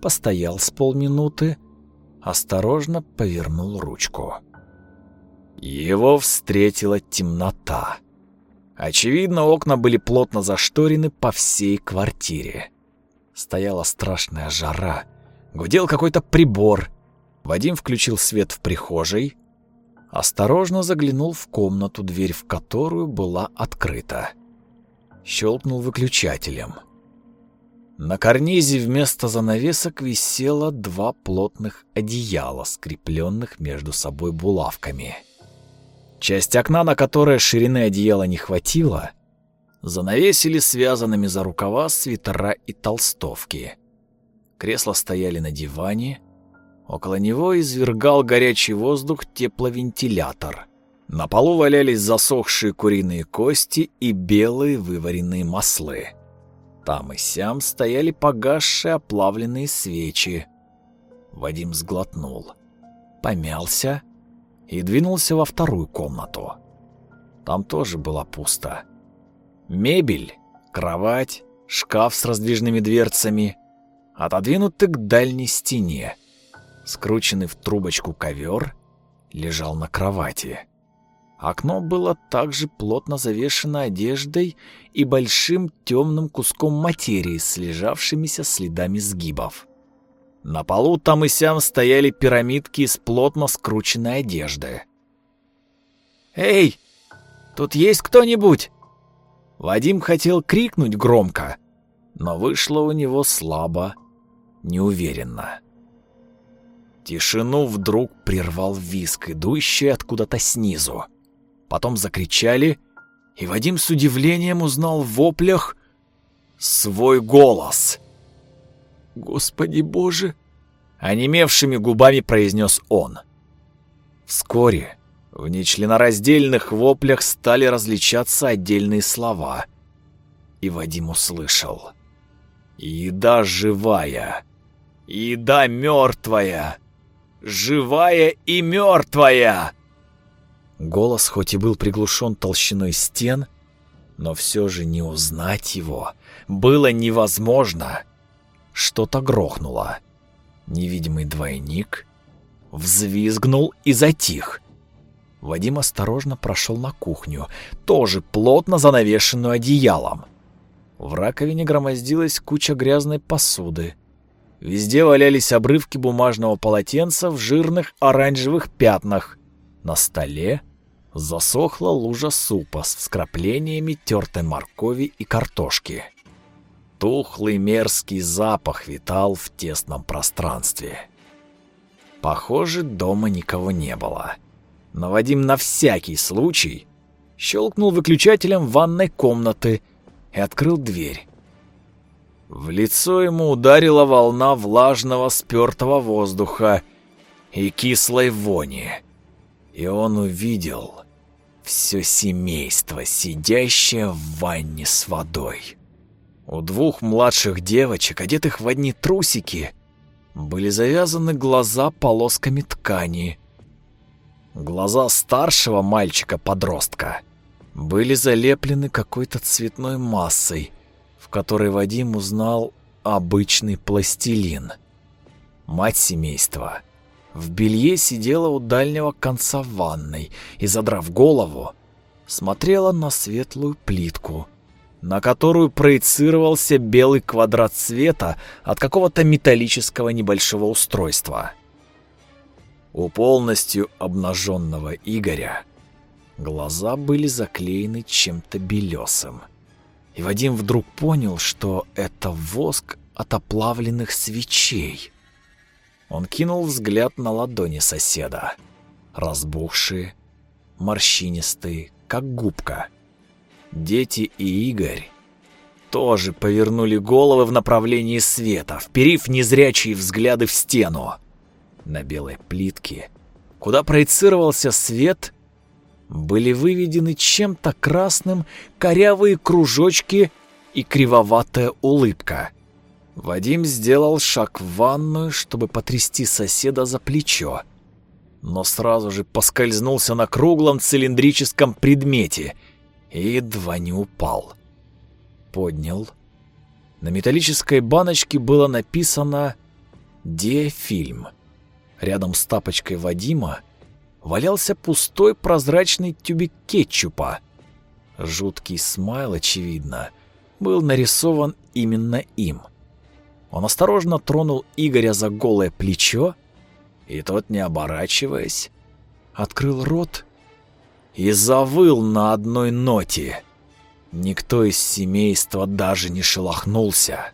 Speaker 1: постоял с полминуты, осторожно повернул ручку. Его встретила темнота. Очевидно, окна были плотно зашторены по всей квартире. Стояла страшная жара. Гудел какой-то прибор. Вадим включил свет в прихожей. Осторожно заглянул в комнату, дверь в которую была открыта. Щелкнул выключателем. На карнизе вместо занавесок висело два плотных одеяла, скрепленных между собой булавками. Часть окна, на которое ширины одеяла не хватило, занавесили связанными за рукава свитера и толстовки. Кресла стояли на диване, около него извергал горячий воздух тепловентилятор. На полу валялись засохшие куриные кости и белые вываренные маслы. Там и сям стояли погасшие оплавленные свечи. Вадим сглотнул, помялся и двинулся во вторую комнату. Там тоже было пусто. Мебель, кровать, шкаф с раздвижными дверцами отодвинуты к дальней стене. Скрученный в трубочку ковер лежал на кровати. Окно было также плотно завешено одеждой и большим темным куском материи с лежавшимися следами сгибов. На полу там и сям стояли пирамидки из плотно скрученной одежды. «Эй, тут есть кто-нибудь?» Вадим хотел крикнуть громко, но вышло у него слабо, неуверенно. Тишину вдруг прервал визг, идущий откуда-то снизу. Потом закричали, и Вадим с удивлением узнал в воплях свой голос. «Господи Боже!» — онемевшими губами произнес он. Вскоре в нечленораздельных воплях стали различаться отдельные слова, и Вадим услышал. «Еда живая! Еда мертвая! Живая и мертвая!» Голос хоть и был приглушен толщиной стен, но все же не узнать его было невозможно. Что-то грохнуло. Невидимый двойник взвизгнул и затих. Вадим осторожно прошел на кухню, тоже плотно занавешенную одеялом. В раковине громоздилась куча грязной посуды. Везде валялись обрывки бумажного полотенца в жирных оранжевых пятнах. На столе засохла лужа супа с вскраплениями тертой моркови и картошки. Тухлый мерзкий запах витал в тесном пространстве. Похоже, дома никого не было. Но Вадим на всякий случай щелкнул выключателем ванной комнаты и открыл дверь. В лицо ему ударила волна влажного спертого воздуха и кислой вони, и он увидел все семейство, сидящее в ванне с водой. У двух младших девочек, одетых в одни трусики, были завязаны глаза полосками ткани. Глаза старшего мальчика-подростка были залеплены какой-то цветной массой, в которой Вадим узнал обычный пластилин. Мать семейства в белье сидела у дальнего конца ванной и, задрав голову, смотрела на светлую плитку, на которую проецировался белый квадрат света от какого-то металлического небольшого устройства. У полностью обнаженного Игоря глаза были заклеены чем-то белесым. И Вадим вдруг понял, что это воск от оплавленных свечей. Он кинул взгляд на ладони соседа. Разбухшие, морщинистые, как губка. Дети и Игорь тоже повернули головы в направлении света, вперив незрячие взгляды в стену. На белой плитке, куда проецировался свет, были выведены чем-то красным корявые кружочки и кривоватая улыбка. Вадим сделал шаг в ванную, чтобы потрясти соседа за плечо, но сразу же поскользнулся на круглом цилиндрическом предмете и едва не упал. Поднял. На металлической баночке было написано «Диафильм». Рядом с тапочкой Вадима валялся пустой прозрачный тюбик кетчупа. Жуткий смайл, очевидно, был нарисован именно им — он осторожно тронул Игоря за голое плечо, и тот, не оборачиваясь, открыл рот и завыл на одной ноте. Никто из семейства даже не шелохнулся.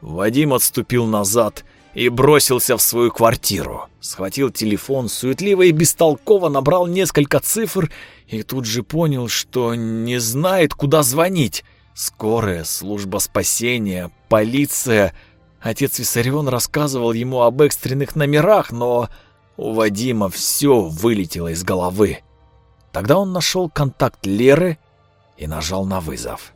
Speaker 1: Вадим отступил назад и бросился в свою квартиру. Схватил телефон, суетливо и бестолково набрал несколько цифр и тут же понял, что не знает, куда звонить. Скорая, служба спасения, полиция — Отец Виссарион рассказывал ему об экстренных номерах, но у Вадима все вылетело из головы. Тогда он нашел контакт Леры и нажал на вызов.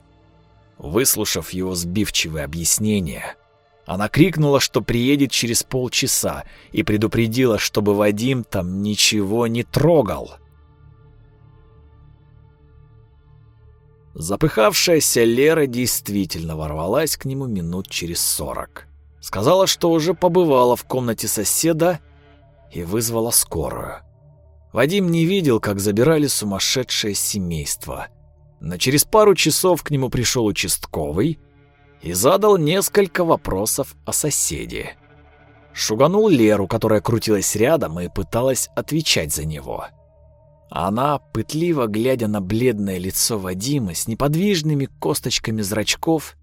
Speaker 1: Выслушав его сбивчивое объяснение, она крикнула, что приедет через полчаса и предупредила, чтобы Вадим там ничего не трогал. Запыхавшаяся Лера действительно ворвалась к нему минут через сорок. Сказала, что уже побывала в комнате соседа и вызвала скорую. Вадим не видел, как забирали сумасшедшее семейство. Но через пару часов к нему пришел участковый и задал несколько вопросов о соседе. Шуганул Леру, которая крутилась рядом и пыталась отвечать за него. Она, пытливо глядя на бледное лицо Вадима с неподвижными косточками зрачков,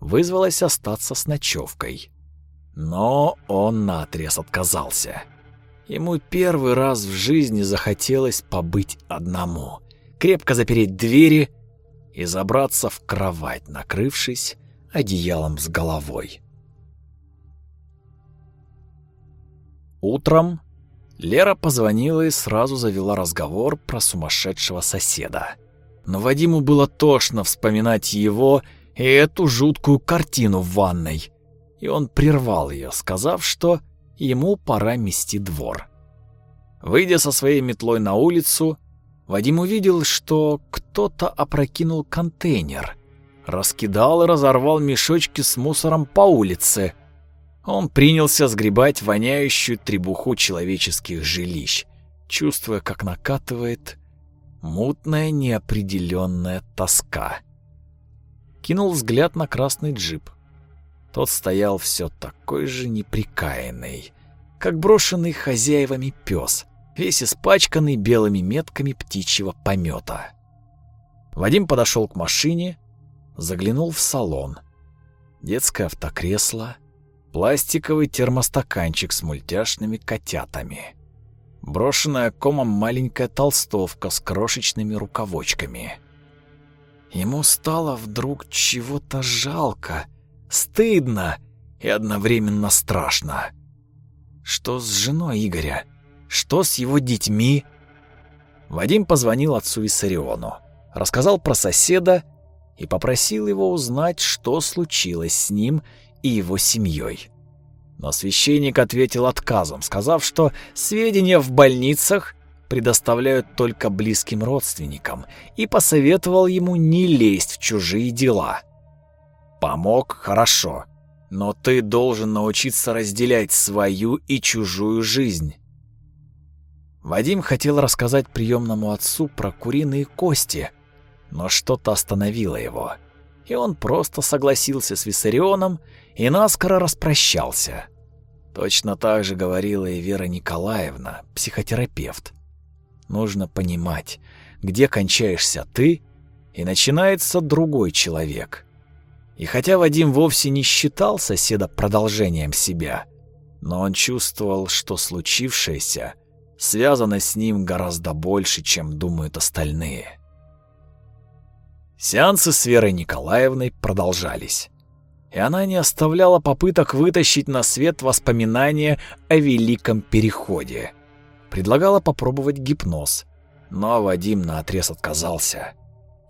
Speaker 1: вызвалась остаться с ночевкой. Но он наотрез отказался. Ему первый раз в жизни захотелось побыть одному, крепко запереть двери и забраться в кровать, накрывшись одеялом с головой. Утром Лера позвонила и сразу завела разговор про сумасшедшего соседа. Но Вадиму было тошно вспоминать его и эту жуткую картину в ванной и он прервал ее, сказав, что ему пора мести двор. Выйдя со своей метлой на улицу, Вадим увидел, что кто-то опрокинул контейнер, раскидал и разорвал мешочки с мусором по улице. Он принялся сгребать воняющую требуху человеческих жилищ, чувствуя, как накатывает мутная неопределенная тоска. Кинул взгляд на красный джип. Тот стоял все такой же неприкаянный, как брошенный хозяевами пес, весь испачканный белыми метками птичьего помета. Вадим подошел к машине, заглянул в салон. Детское автокресло, пластиковый термостаканчик с мультяшными котятами, брошенная комом маленькая толстовка с крошечными рукавочками. Ему стало вдруг чего-то жалко стыдно и одновременно страшно. Что с женой Игоря? Что с его детьми? Вадим позвонил отцу Виссариону, рассказал про соседа и попросил его узнать, что случилось с ним и его семьей. Но священник ответил отказом, сказав, что сведения в больницах предоставляют только близким родственникам, и посоветовал ему не лезть в чужие дела. «Помог? Хорошо. Но ты должен научиться разделять свою и чужую жизнь». Вадим хотел рассказать приемному отцу про куриные кости, но что-то остановило его, и он просто согласился с Виссарионом и наскоро распрощался. Точно так же говорила и Вера Николаевна, психотерапевт. Нужно понимать, где кончаешься ты и начинается другой человек. И хотя Вадим вовсе не считал соседа продолжением себя, но он чувствовал, что случившееся связано с ним гораздо больше, чем думают остальные. Сеансы с Верой Николаевной продолжались, и она не оставляла попыток вытащить на свет воспоминания о Великом Переходе — предлагала попробовать гипноз, но Вадим наотрез отказался.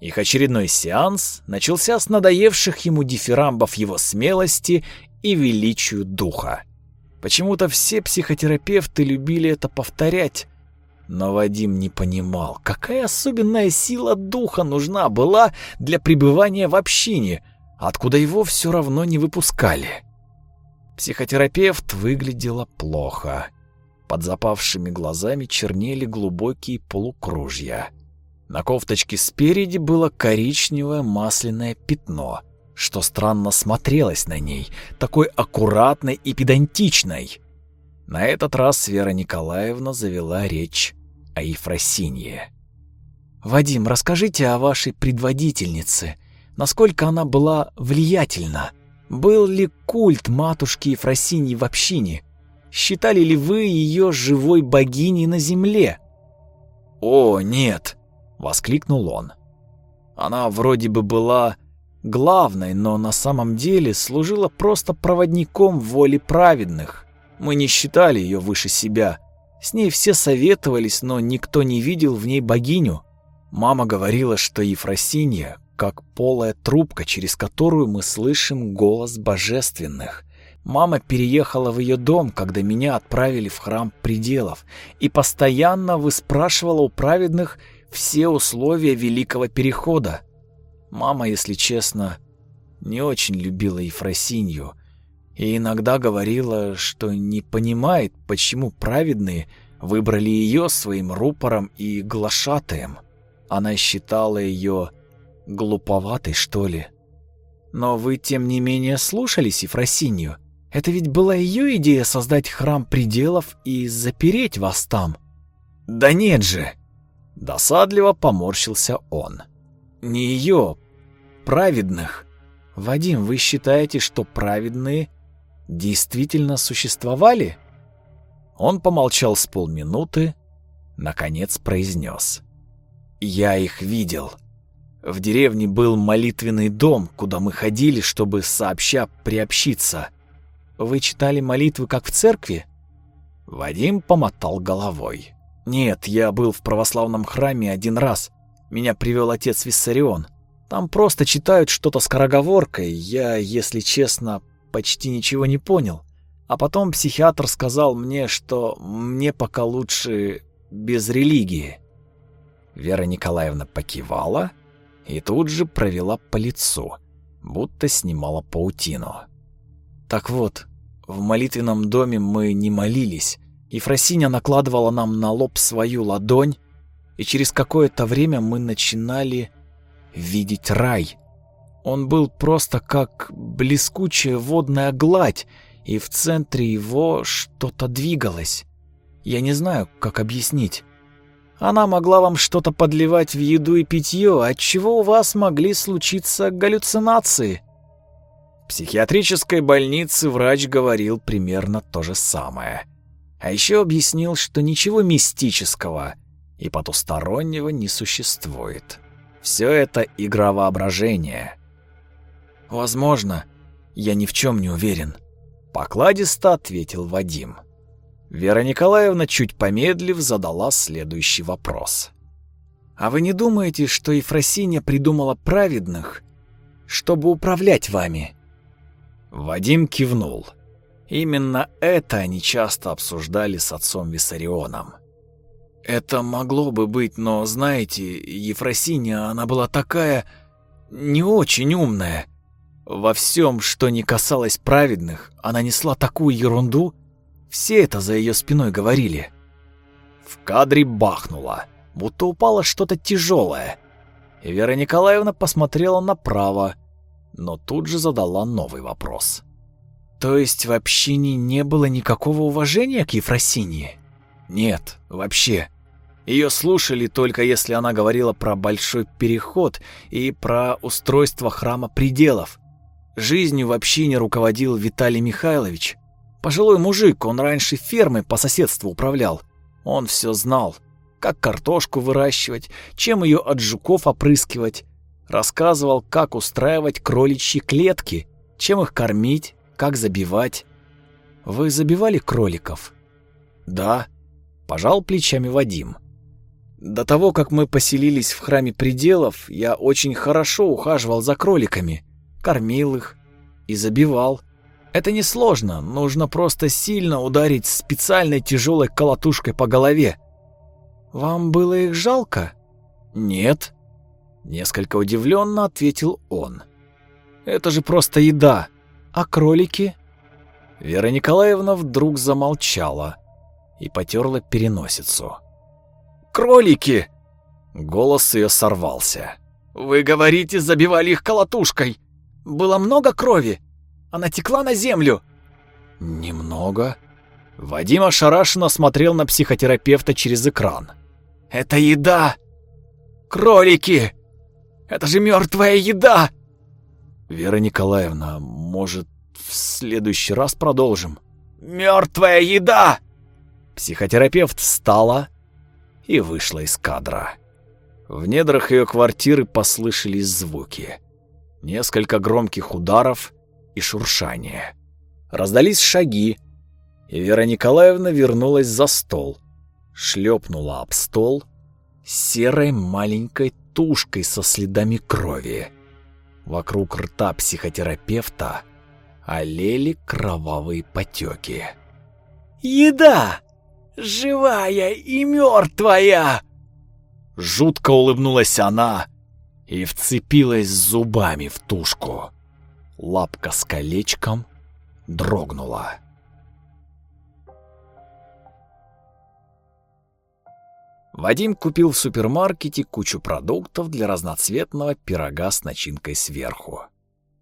Speaker 1: Их очередной сеанс начался с надоевших ему дифирамбов его смелости и величию духа. Почему-то все психотерапевты любили это повторять, но Вадим не понимал, какая особенная сила духа нужна была для пребывания в общине, откуда его все равно не выпускали. Психотерапевт выглядела плохо. Под запавшими глазами чернели глубокие полукружья. На кофточке спереди было коричневое масляное пятно, что странно смотрелось на ней, такой аккуратной и педантичной. На этот раз Вера Николаевна завела речь о Ефросинье. «Вадим, расскажите о вашей предводительнице. Насколько она была влиятельна? Был ли культ матушки Ефросиньи в общине? Считали ли вы ее живой богиней на земле? О, нет, воскликнул он. Она вроде бы была главной, но на самом деле служила просто проводником воли праведных. Мы не считали ее выше себя. С ней все советовались, но никто не видел в ней богиню. Мама говорила, что Ефросинья как полая трубка, через которую мы слышим голос божественных. Мама переехала в ее дом, когда меня отправили в храм пределов, и постоянно выспрашивала у праведных все условия великого перехода. Мама, если честно, не очень любила Ефросинью и иногда говорила, что не понимает, почему праведные выбрали ее своим рупором и глашатаем. Она считала ее глуповатой, что ли. Но вы, тем не менее, слушались Ефросинью? Это ведь была ее идея создать храм пределов и запереть вас там. Да нет же. Досадливо поморщился он. Не ее, праведных. Вадим, вы считаете, что праведные действительно существовали? Он помолчал с полминуты, наконец произнес. Я их видел. В деревне был молитвенный дом, куда мы ходили, чтобы сообща приобщиться. Вы читали молитвы, как в церкви? Вадим помотал головой. Нет, я был в православном храме один раз. Меня привел отец Виссарион. Там просто читают что-то скороговоркой. Я, если честно, почти ничего не понял. А потом психиатр сказал мне, что мне пока лучше без религии. Вера Николаевна покивала и тут же провела по лицу, будто снимала паутину. Так вот, в молитвенном доме мы не молились. Ефросиня накладывала нам на лоб свою ладонь, и через какое-то время мы начинали видеть рай. Он был просто как блескучая водная гладь, и в центре его что-то двигалось. Я не знаю, как объяснить. Она могла вам что-то подливать в еду и питье, отчего у вас могли случиться галлюцинации. В психиатрической больнице врач говорил примерно то же самое. А еще объяснил, что ничего мистического и потустороннего не существует. Все это игра воображения. Возможно, я ни в чем не уверен. Покладисто ответил Вадим. Вера Николаевна, чуть помедлив, задала следующий вопрос. А вы не думаете, что Ефросинья придумала праведных, чтобы управлять вами?» Вадим кивнул. Именно это они часто обсуждали с отцом Виссарионом. «Это могло бы быть, но, знаете, Ефросинья, она была такая... не очень умная. Во всем, что не касалось праведных, она несла такую ерунду. Все это за ее спиной говорили». В кадре бахнуло будто упало что-то тяжелое. Вера Николаевна посмотрела направо, но тут же задала новый вопрос. То есть в общине не было никакого уважения к Ефросинии? Нет, вообще. Ее слушали только если она говорила про большой переход и про устройство храма пределов. Жизнью в общине руководил Виталий Михайлович. Пожилой мужик, он раньше фермой по соседству управлял. Он все знал, как картошку выращивать, чем ее от жуков опрыскивать. Рассказывал, как устраивать кроличьи клетки, чем их кормить, как забивать. Вы забивали кроликов? Да, пожал плечами Вадим. До того, как мы поселились в храме пределов, я очень хорошо ухаживал за кроликами, кормил их и забивал. Это несложно, нужно просто сильно ударить специальной тяжелой колотушкой по голове. Вам было их жалко? Нет. Несколько удивленно ответил он. Это же просто еда. А кролики? Вера Николаевна вдруг замолчала и потерла переносицу. Кролики! Голос ее сорвался. Вы говорите, забивали их колотушкой. Было много крови. Она текла на землю. Немного. Вадим ошарашенно смотрел на психотерапевта через экран. Это еда! Кролики! Это же мертвая еда! Вера Николаевна, может, в следующий раз продолжим? Мертвая еда! Психотерапевт встала и вышла из кадра. В недрах ее квартиры послышались звуки. Несколько громких ударов и шуршание. Раздались шаги, и Вера Николаевна вернулась за стол шлепнула об стол серой маленькой тушкой со следами крови. Вокруг рта психотерапевта олели кровавые потеки. «Еда! Живая и мертвая!» Жутко улыбнулась она и вцепилась зубами в тушку. Лапка с колечком дрогнула. Вадим купил в супермаркете кучу продуктов для разноцветного пирога с начинкой сверху.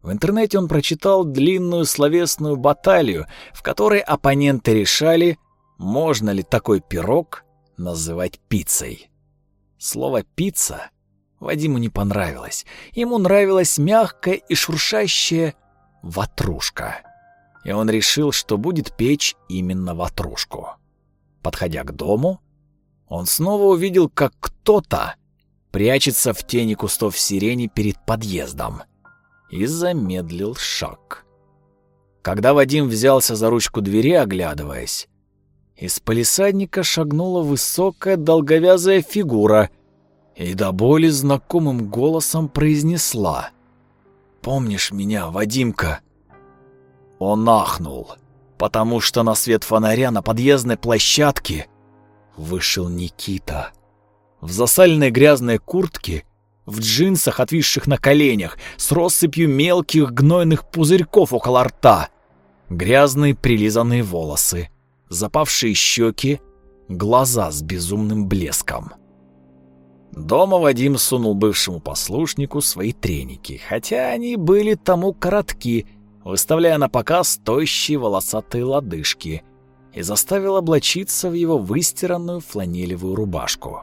Speaker 1: В интернете он прочитал длинную словесную баталию, в которой оппоненты решали, можно ли такой пирог называть пиццей. Слово «пицца» Вадиму не понравилось. Ему нравилась мягкая и шуршащая ватрушка. И он решил, что будет печь именно ватрушку. Подходя к дому, он снова увидел, как кто-то прячется в тени кустов сирени перед подъездом и замедлил шаг. Когда Вадим взялся за ручку двери, оглядываясь, из палисадника шагнула высокая долговязая фигура и до боли знакомым голосом произнесла «Помнишь меня, Вадимка?» Он ахнул, потому что на свет фонаря на подъездной площадке вышел Никита. В засаленной грязной куртке, в джинсах, отвисших на коленях, с россыпью мелких гнойных пузырьков около рта, грязные прилизанные волосы, запавшие щеки, глаза с безумным блеском. Дома Вадим сунул бывшему послушнику свои треники, хотя они были тому коротки, выставляя на показ тощие волосатые лодыжки — и заставил облачиться в его выстиранную фланелевую рубашку.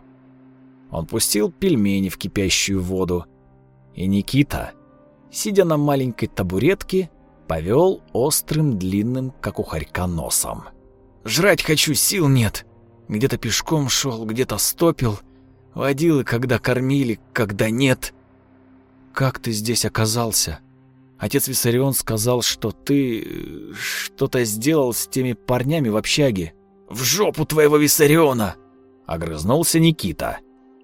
Speaker 1: Он пустил пельмени в кипящую воду, и Никита, сидя на маленькой табуретке, повел острым длинным, как у хорька, носом. «Жрать хочу, сил нет. Где-то пешком шел, где-то стопил. Водил, и когда кормили, когда нет. Как ты здесь оказался?» Отец Виссарион сказал, что ты э, что-то сделал с теми парнями в общаге. В жопу твоего Виссариона! Огрызнулся Никита.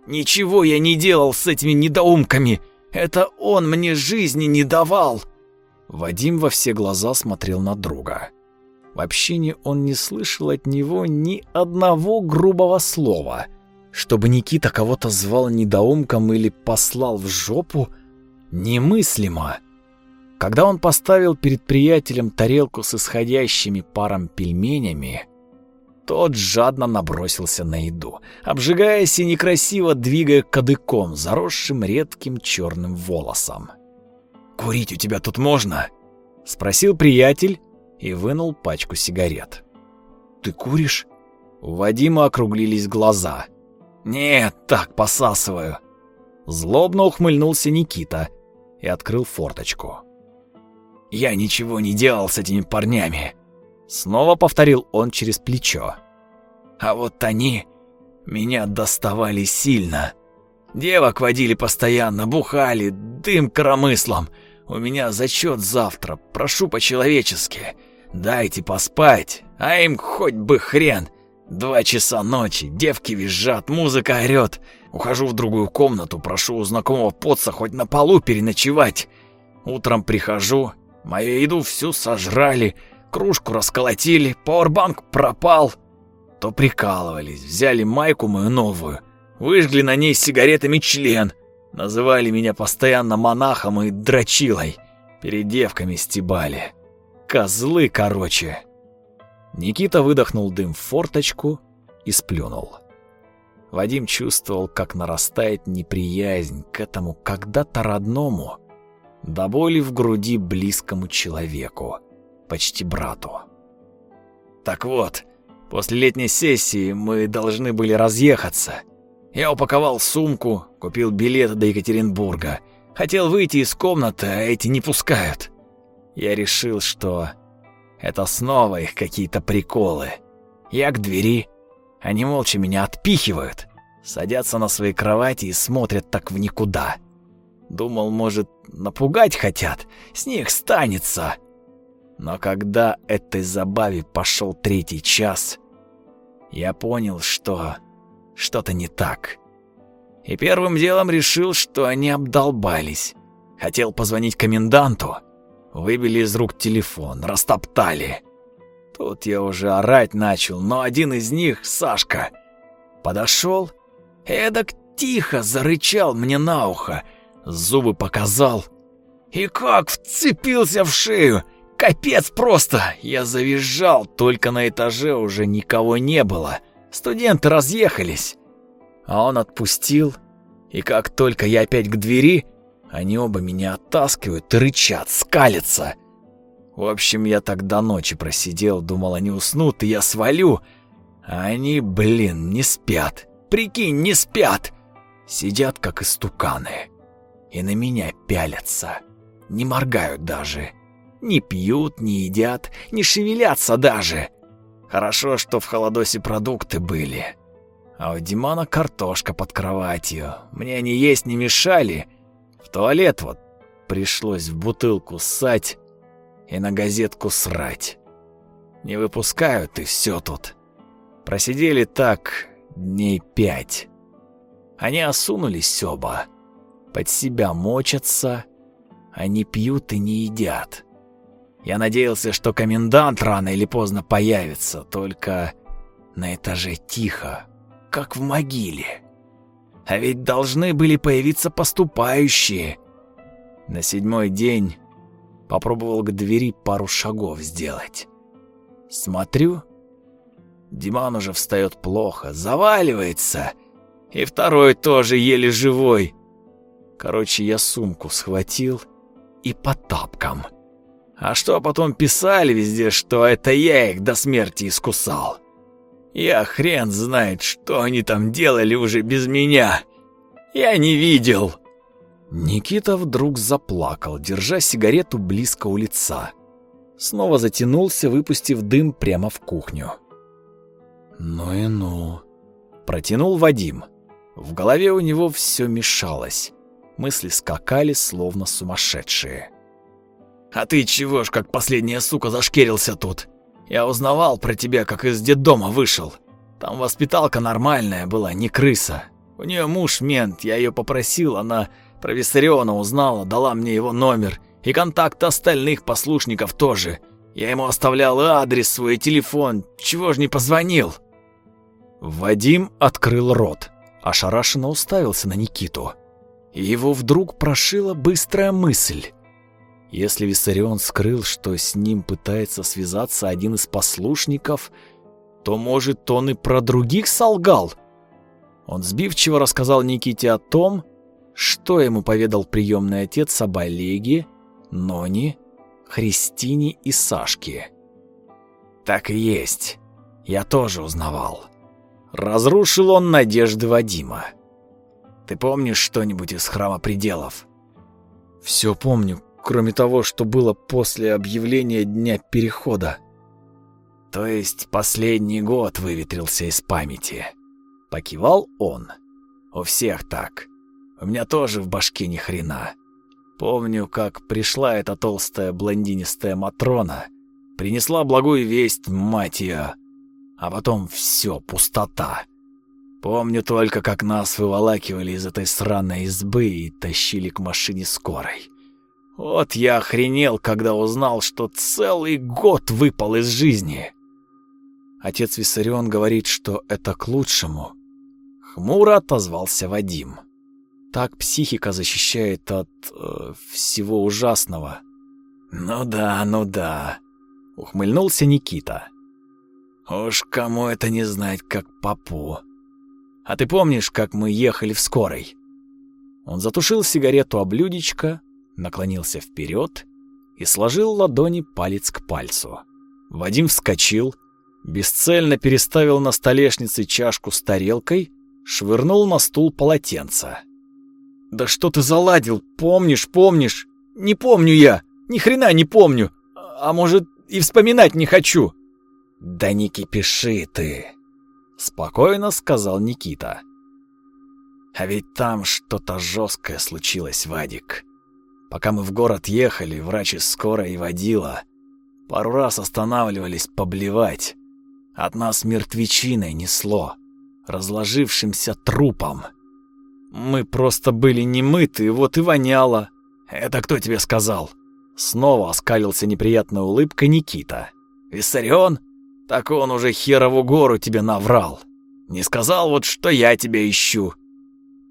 Speaker 1: Ничего я не делал с этими недоумками. Это он мне жизни не давал. Вадим во все глаза смотрел на друга. В общине он не слышал от него ни одного грубого слова. Чтобы Никита кого-то звал недоумком или послал в жопу, немыслимо. Когда он поставил перед приятелем тарелку с исходящими паром пельменями, тот жадно набросился на еду, обжигаясь и некрасиво двигая кадыком, заросшим редким черным волосом. «Курить у тебя тут можно?» — спросил приятель и вынул пачку сигарет. «Ты куришь?» У Вадима округлились глаза. «Нет, так, посасываю». Злобно ухмыльнулся Никита и открыл форточку. «Я ничего не делал с этими парнями. Снова повторил он через плечо. А вот они меня доставали сильно. Девок водили постоянно, бухали, дым коромыслом. У меня зачет завтра, прошу по-человечески. Дайте поспать, а им хоть бы хрен. Два часа ночи, девки визжат, музыка орёт. Ухожу в другую комнату, прошу у знакомого поца хоть на полу переночевать. Утром прихожу, мою еду всю сожрали, кружку расколотили, пауэрбанк пропал. То прикалывались, взяли майку мою новую, выжгли на ней сигаретами член, называли меня постоянно монахом и дрочилой, перед девками стебали. Козлы, короче. Никита выдохнул дым в форточку и сплюнул. Вадим чувствовал, как нарастает неприязнь к этому когда-то родному, до боли в груди близкому человеку почти брату. Так вот, после летней сессии мы должны были разъехаться. Я упаковал сумку, купил билет до Екатеринбурга. Хотел выйти из комнаты, а эти не пускают. Я решил, что это снова их какие-то приколы. Я к двери, они молча меня отпихивают, садятся на свои кровати и смотрят так в никуда. Думал, может, напугать хотят, с них станется. Но когда этой забаве пошел третий час, я понял, что что-то не так. И первым делом решил, что они обдолбались. Хотел позвонить коменданту. Выбили из рук телефон, растоптали. Тут я уже орать начал, но один из них, Сашка, подошел, эдак тихо зарычал мне на ухо, зубы показал и как вцепился в шею. Капец просто! Я завизжал, только на этаже уже никого не было. Студенты разъехались. А он отпустил, и как только я опять к двери, они оба меня оттаскивают рычат, скалятся. В общем, я так до ночи просидел, думал, они уснут, и я свалю. А они, блин, не спят. Прикинь, не спят. Сидят, как истуканы. И на меня пялятся. Не моргают даже. Не пьют, не едят, не шевелятся даже. Хорошо, что в холодосе продукты были. А у Димана картошка под кроватью. Мне они есть не мешали. В туалет вот пришлось в бутылку ссать и на газетку срать. Не выпускают и все тут. Просидели так дней пять. Они осунулись оба. Под себя мочатся, они пьют и не едят. Я надеялся, что комендант рано или поздно появится, только на этаже тихо, как в могиле. А ведь должны были появиться поступающие. На седьмой день попробовал к двери пару шагов сделать. Смотрю, Диман уже встает плохо, заваливается, и второй тоже еле живой. Короче, я сумку схватил и по тапкам – а что потом писали везде, что это я их до смерти искусал? Я хрен знает, что они там делали уже без меня. Я не видел. Никита вдруг заплакал, держа сигарету близко у лица. Снова затянулся, выпустив дым прямо в кухню. «Ну и ну», — протянул Вадим. В голове у него все мешалось. Мысли скакали, словно сумасшедшие. А ты чего ж, как последняя сука, зашкерился тут? Я узнавал про тебя, как из детдома вышел. Там воспиталка нормальная была, не крыса. У нее муж мент, я ее попросил, она про Виссариона узнала, дала мне его номер и контакт остальных послушников тоже. Я ему оставлял адрес свой, телефон, чего ж не позвонил?» Вадим открыл рот, ошарашенно уставился на Никиту. И его вдруг прошила быстрая мысль. Если Виссарион скрыл, что с ним пытается связаться один из послушников, то, может, он и про других солгал? Он сбивчиво рассказал Никите о том, что ему поведал приемный отец об Олеге, Ноне, Христине и Сашке. Так и есть. Я тоже узнавал. Разрушил он надежды Вадима. Ты помнишь что-нибудь из храма пределов? Все помню, кроме того, что было после объявления Дня Перехода. То есть последний год выветрился из памяти. Покивал он. У всех так. У меня тоже в башке ни хрена. Помню, как пришла эта толстая блондинистая Матрона, принесла благую весть, мать ее, а потом все, пустота. Помню только, как нас выволакивали из этой сраной избы и тащили к машине скорой. Вот я охренел, когда узнал, что целый год выпал из жизни. Отец Виссарион говорит, что это к лучшему. Хмуро отозвался Вадим. Так психика защищает от э, всего ужасного. Ну да, ну да, ухмыльнулся Никита. Уж кому это не знать, как папу. А ты помнишь, как мы ехали в скорой? Он затушил сигарету об блюдечко, наклонился вперед и сложил ладони палец к пальцу. Вадим вскочил, бесцельно переставил на столешнице чашку с тарелкой, швырнул на стул полотенце. «Да что ты заладил? Помнишь, помнишь? Не помню я! Ни хрена не помню! А может, и вспоминать не хочу!» «Да не кипиши ты!» — спокойно сказал Никита. «А ведь там что-то жесткое случилось, Вадик. Пока мы в город ехали, врач из скорой водила. Пару раз останавливались поблевать. От нас мертвечиной несло, разложившимся трупом. Мы просто были немыты, вот и воняло. Это кто тебе сказал?» Снова оскалился неприятной улыбкой Никита. «Виссарион? Так он уже херову гору тебе наврал. Не сказал вот, что я тебя ищу.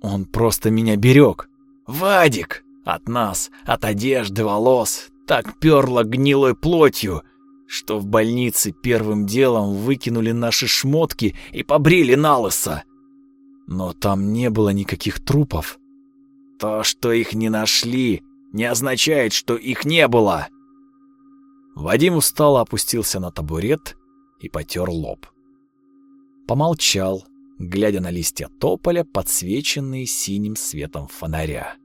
Speaker 1: Он просто меня берег. Вадик! От нас, от одежды, волос, так перло гнилой плотью, что в больнице первым делом выкинули наши шмотки и побрили на лысо. Но там не было никаких трупов. То, что их не нашли, не означает, что их не было. Вадим устало опустился на табурет и потер лоб. Помолчал, глядя на листья тополя, подсвеченные синим светом фонаря.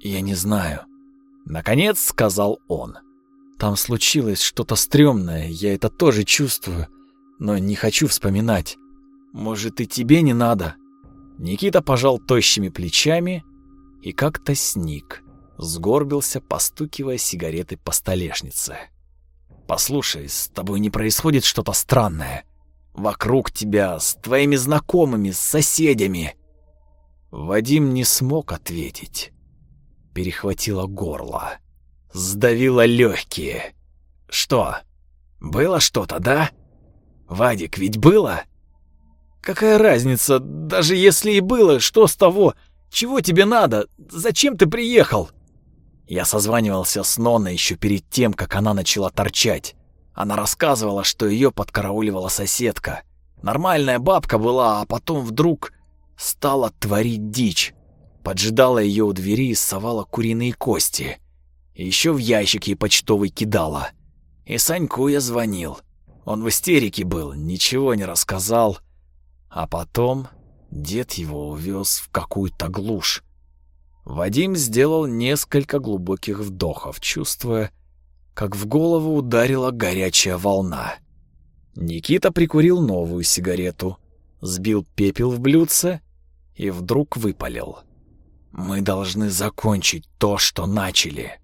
Speaker 1: «Я не знаю», — наконец сказал он. «Там случилось что-то стрёмное, я это тоже чувствую, но не хочу вспоминать. Может, и тебе не надо?» Никита пожал тощими плечами и как-то сник, сгорбился, постукивая сигаретой по столешнице. Послушай, с тобой не происходит что-то странное? Вокруг тебя, с твоими знакомыми, с соседями?» Вадим не смог ответить. Перехватило горло. Сдавило легкие. «Что? Было что-то, да? Вадик, ведь было?» «Какая разница, даже если и было, что с того? Чего тебе надо? Зачем ты приехал?» Я созванивался с Ноной еще перед тем, как она начала торчать. Она рассказывала, что ее подкарауливала соседка. Нормальная бабка была, а потом вдруг стала творить дичь. Поджидала ее у двери и совала куриные кости. еще в ящик ей почтовый кидала. И Саньку я звонил. Он в истерике был, ничего не рассказал. А потом дед его увез в какую-то глушь. Вадим сделал несколько глубоких вдохов, чувствуя, как в голову ударила горячая волна. Никита прикурил новую сигарету, сбил пепел в блюдце и вдруг выпалил. «Мы должны закончить то, что начали».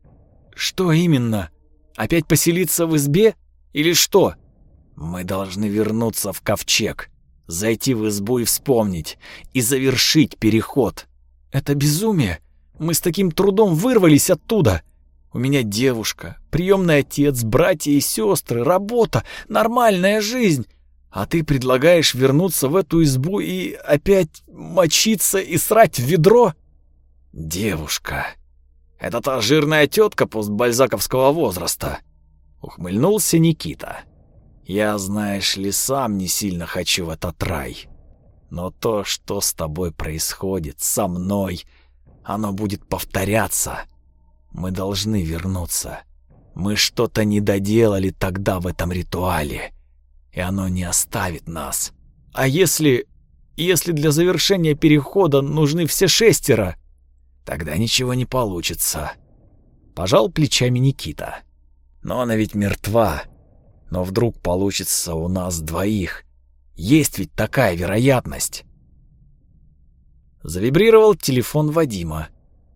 Speaker 1: «Что именно? Опять поселиться в избе? Или что?» «Мы должны вернуться в ковчег, Зайти в избу и вспомнить, и завершить переход. Это безумие. Мы с таким трудом вырвались оттуда. У меня девушка, приемный отец, братья и сестры, работа, нормальная жизнь. А ты предлагаешь вернуться в эту избу и опять мочиться и срать в ведро? Девушка. Это та жирная тетка постбальзаковского возраста. Ухмыльнулся Никита. Я, знаешь ли, сам не сильно хочу в этот рай. Но то, что с тобой происходит, со мной, оно будет повторяться. Мы должны вернуться. Мы что-то не доделали тогда в этом ритуале, и оно не оставит нас. А если... если для завершения перехода нужны все шестеро, тогда ничего не получится. Пожал плечами Никита. Но она ведь мертва. Но вдруг получится у нас двоих. Есть ведь такая вероятность. Завибрировал телефон Вадима.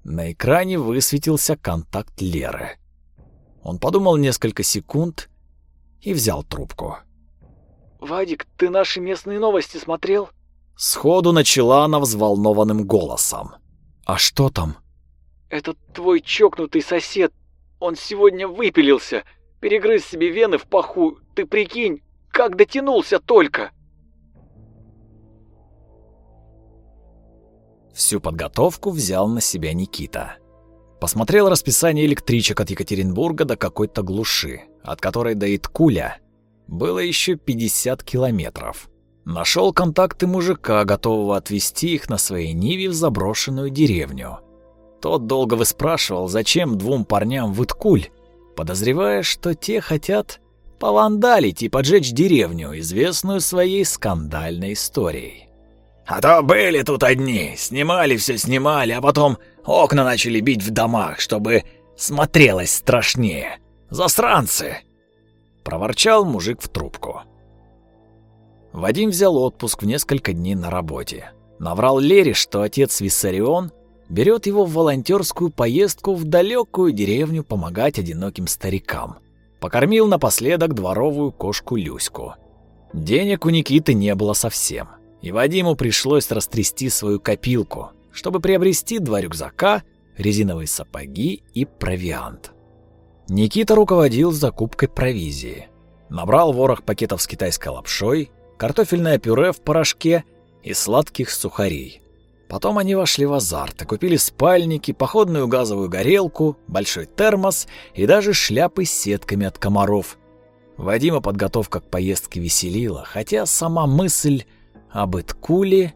Speaker 1: На экране высветился контакт Леры. Он подумал несколько секунд и взял трубку.
Speaker 2: «Вадик, ты наши местные новости смотрел?»
Speaker 1: Сходу начала она взволнованным голосом. «А что там?»
Speaker 2: «Этот твой чокнутый сосед, он сегодня выпилился, перегрыз себе вены в паху. Ты прикинь, как дотянулся только!»
Speaker 1: Всю подготовку взял на себя Никита. Посмотрел расписание электричек от Екатеринбурга до какой-то глуши, от которой до Иткуля было еще 50 километров. Нашел контакты мужика, готового отвезти их на своей Ниве в заброшенную деревню. Тот долго выспрашивал, зачем двум парням в Иткуль, подозревая, что те хотят повандалить и поджечь деревню, известную своей скандальной историей.
Speaker 3: А то были тут одни, снимали все снимали, а потом окна начали бить в домах, чтобы смотрелось страшнее. Засранцы!»
Speaker 1: Проворчал мужик в трубку. Вадим взял отпуск в несколько дней на работе. Наврал Лере, что отец Виссарион берет его в волонтерскую поездку в далекую деревню помогать одиноким старикам. Покормил напоследок дворовую кошку Люську. Денег у Никиты не было совсем и Вадиму пришлось растрясти свою копилку, чтобы приобрести два рюкзака, резиновые сапоги и провиант. Никита руководил закупкой провизии. Набрал ворох пакетов с китайской лапшой, картофельное пюре в порошке и сладких сухарей. Потом они вошли в азарт и купили спальники, походную газовую горелку, большой термос и даже шляпы с сетками от комаров. Вадима подготовка к поездке веселила, хотя сама мысль об Иткуле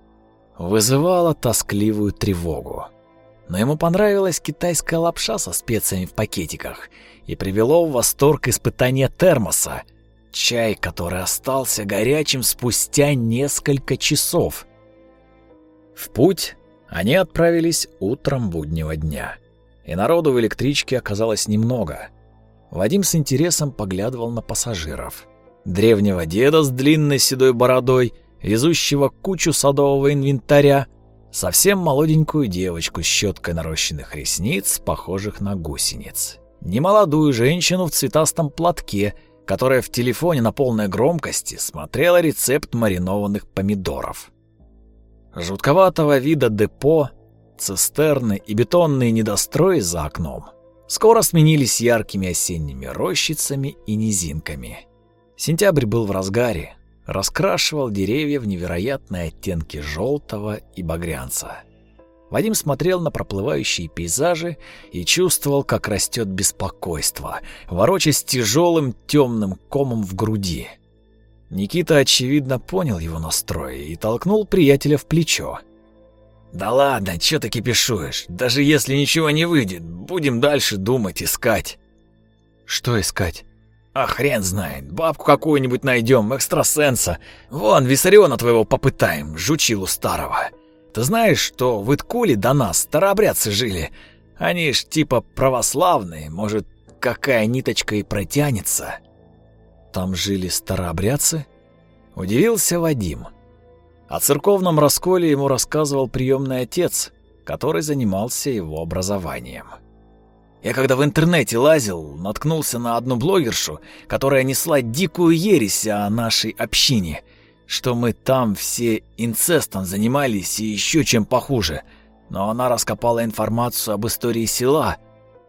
Speaker 1: вызывало тоскливую тревогу. Но ему понравилась китайская лапша со специями в пакетиках и привело в восторг испытание термоса, чай, который остался горячим спустя несколько часов. В путь они отправились утром буднего дня, и народу в электричке оказалось немного. Вадим с интересом поглядывал на пассажиров. Древнего деда с длинной седой бородой — везущего кучу садового инвентаря, совсем молоденькую девочку с щеткой нарощенных ресниц, похожих на гусениц, немолодую женщину в цветастом платке, которая в телефоне на полной громкости смотрела рецепт маринованных помидоров. Жутковатого вида депо, цистерны и бетонные недострои за окном скоро сменились яркими осенними рощицами и низинками. Сентябрь был в разгаре, раскрашивал деревья в невероятные оттенки желтого и багрянца. Вадим смотрел на проплывающие пейзажи и чувствовал, как растет беспокойство, ворочаясь тяжелым темным комом в груди. Никита, очевидно, понял его настрой и толкнул приятеля в плечо.
Speaker 3: «Да ладно, чё ты кипишуешь? Даже если ничего не выйдет, будем дальше думать, искать».
Speaker 1: «Что искать?»
Speaker 3: А хрен знает, бабку какую-нибудь найдем, экстрасенса. Вон, Виссариона твоего попытаем, жучилу старого. Ты знаешь, что в Иткуле до нас старообрядцы жили? Они ж типа православные, может, какая ниточка и протянется.
Speaker 1: Там жили старообрядцы? Удивился Вадим. О церковном расколе ему рассказывал приемный отец, который занимался его образованием.
Speaker 3: Я когда в интернете лазил, наткнулся на одну блогершу, которая несла дикую ересь о нашей общине. что мы там все инцестом занимались и еще чем похуже, но она раскопала информацию об истории села.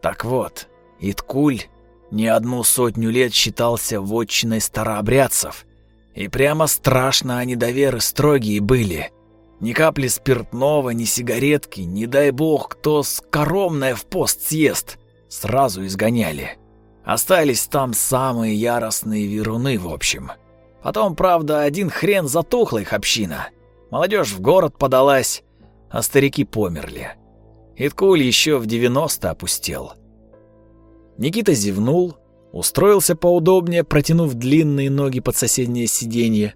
Speaker 3: Так вот, Иткуль не одну сотню лет считался вотчиной старообрядцев, и прямо страшно они доверы строгие были. Ни капли спиртного, ни сигаретки, не дай бог, кто скоромное в пост съест, сразу изгоняли. Остались там самые яростные веруны, в общем. Потом, правда, один хрен затухла их община. Молодежь в город подалась, а старики померли. Иткуль еще в 90 опустел. Никита зевнул, устроился поудобнее, протянув длинные ноги под соседнее сиденье,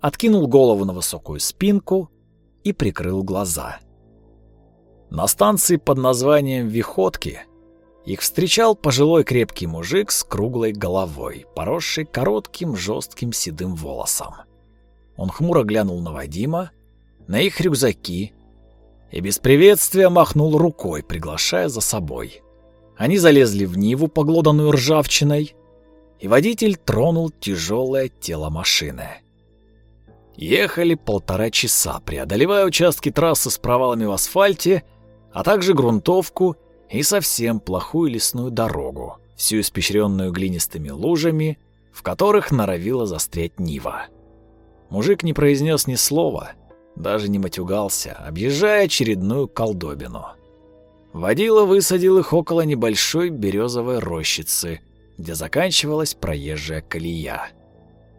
Speaker 3: откинул голову на высокую спинку и прикрыл глаза. На станции под названием Виходки их встречал пожилой крепкий мужик с круглой головой, поросший коротким жестким седым волосом. Он хмуро глянул на Вадима, на их рюкзаки и без приветствия махнул рукой, приглашая за собой. Они залезли в Ниву, поглоданную ржавчиной, и водитель тронул тяжелое тело машины. Ехали полтора часа, преодолевая участки трассы с провалами в асфальте, а также грунтовку и совсем плохую лесную дорогу, всю испещренную глинистыми лужами, в которых норовила застрять Нива. Мужик не произнес ни слова, даже не матюгался, объезжая очередную колдобину. Водила высадил их около небольшой березовой рощицы, где заканчивалась проезжая колея.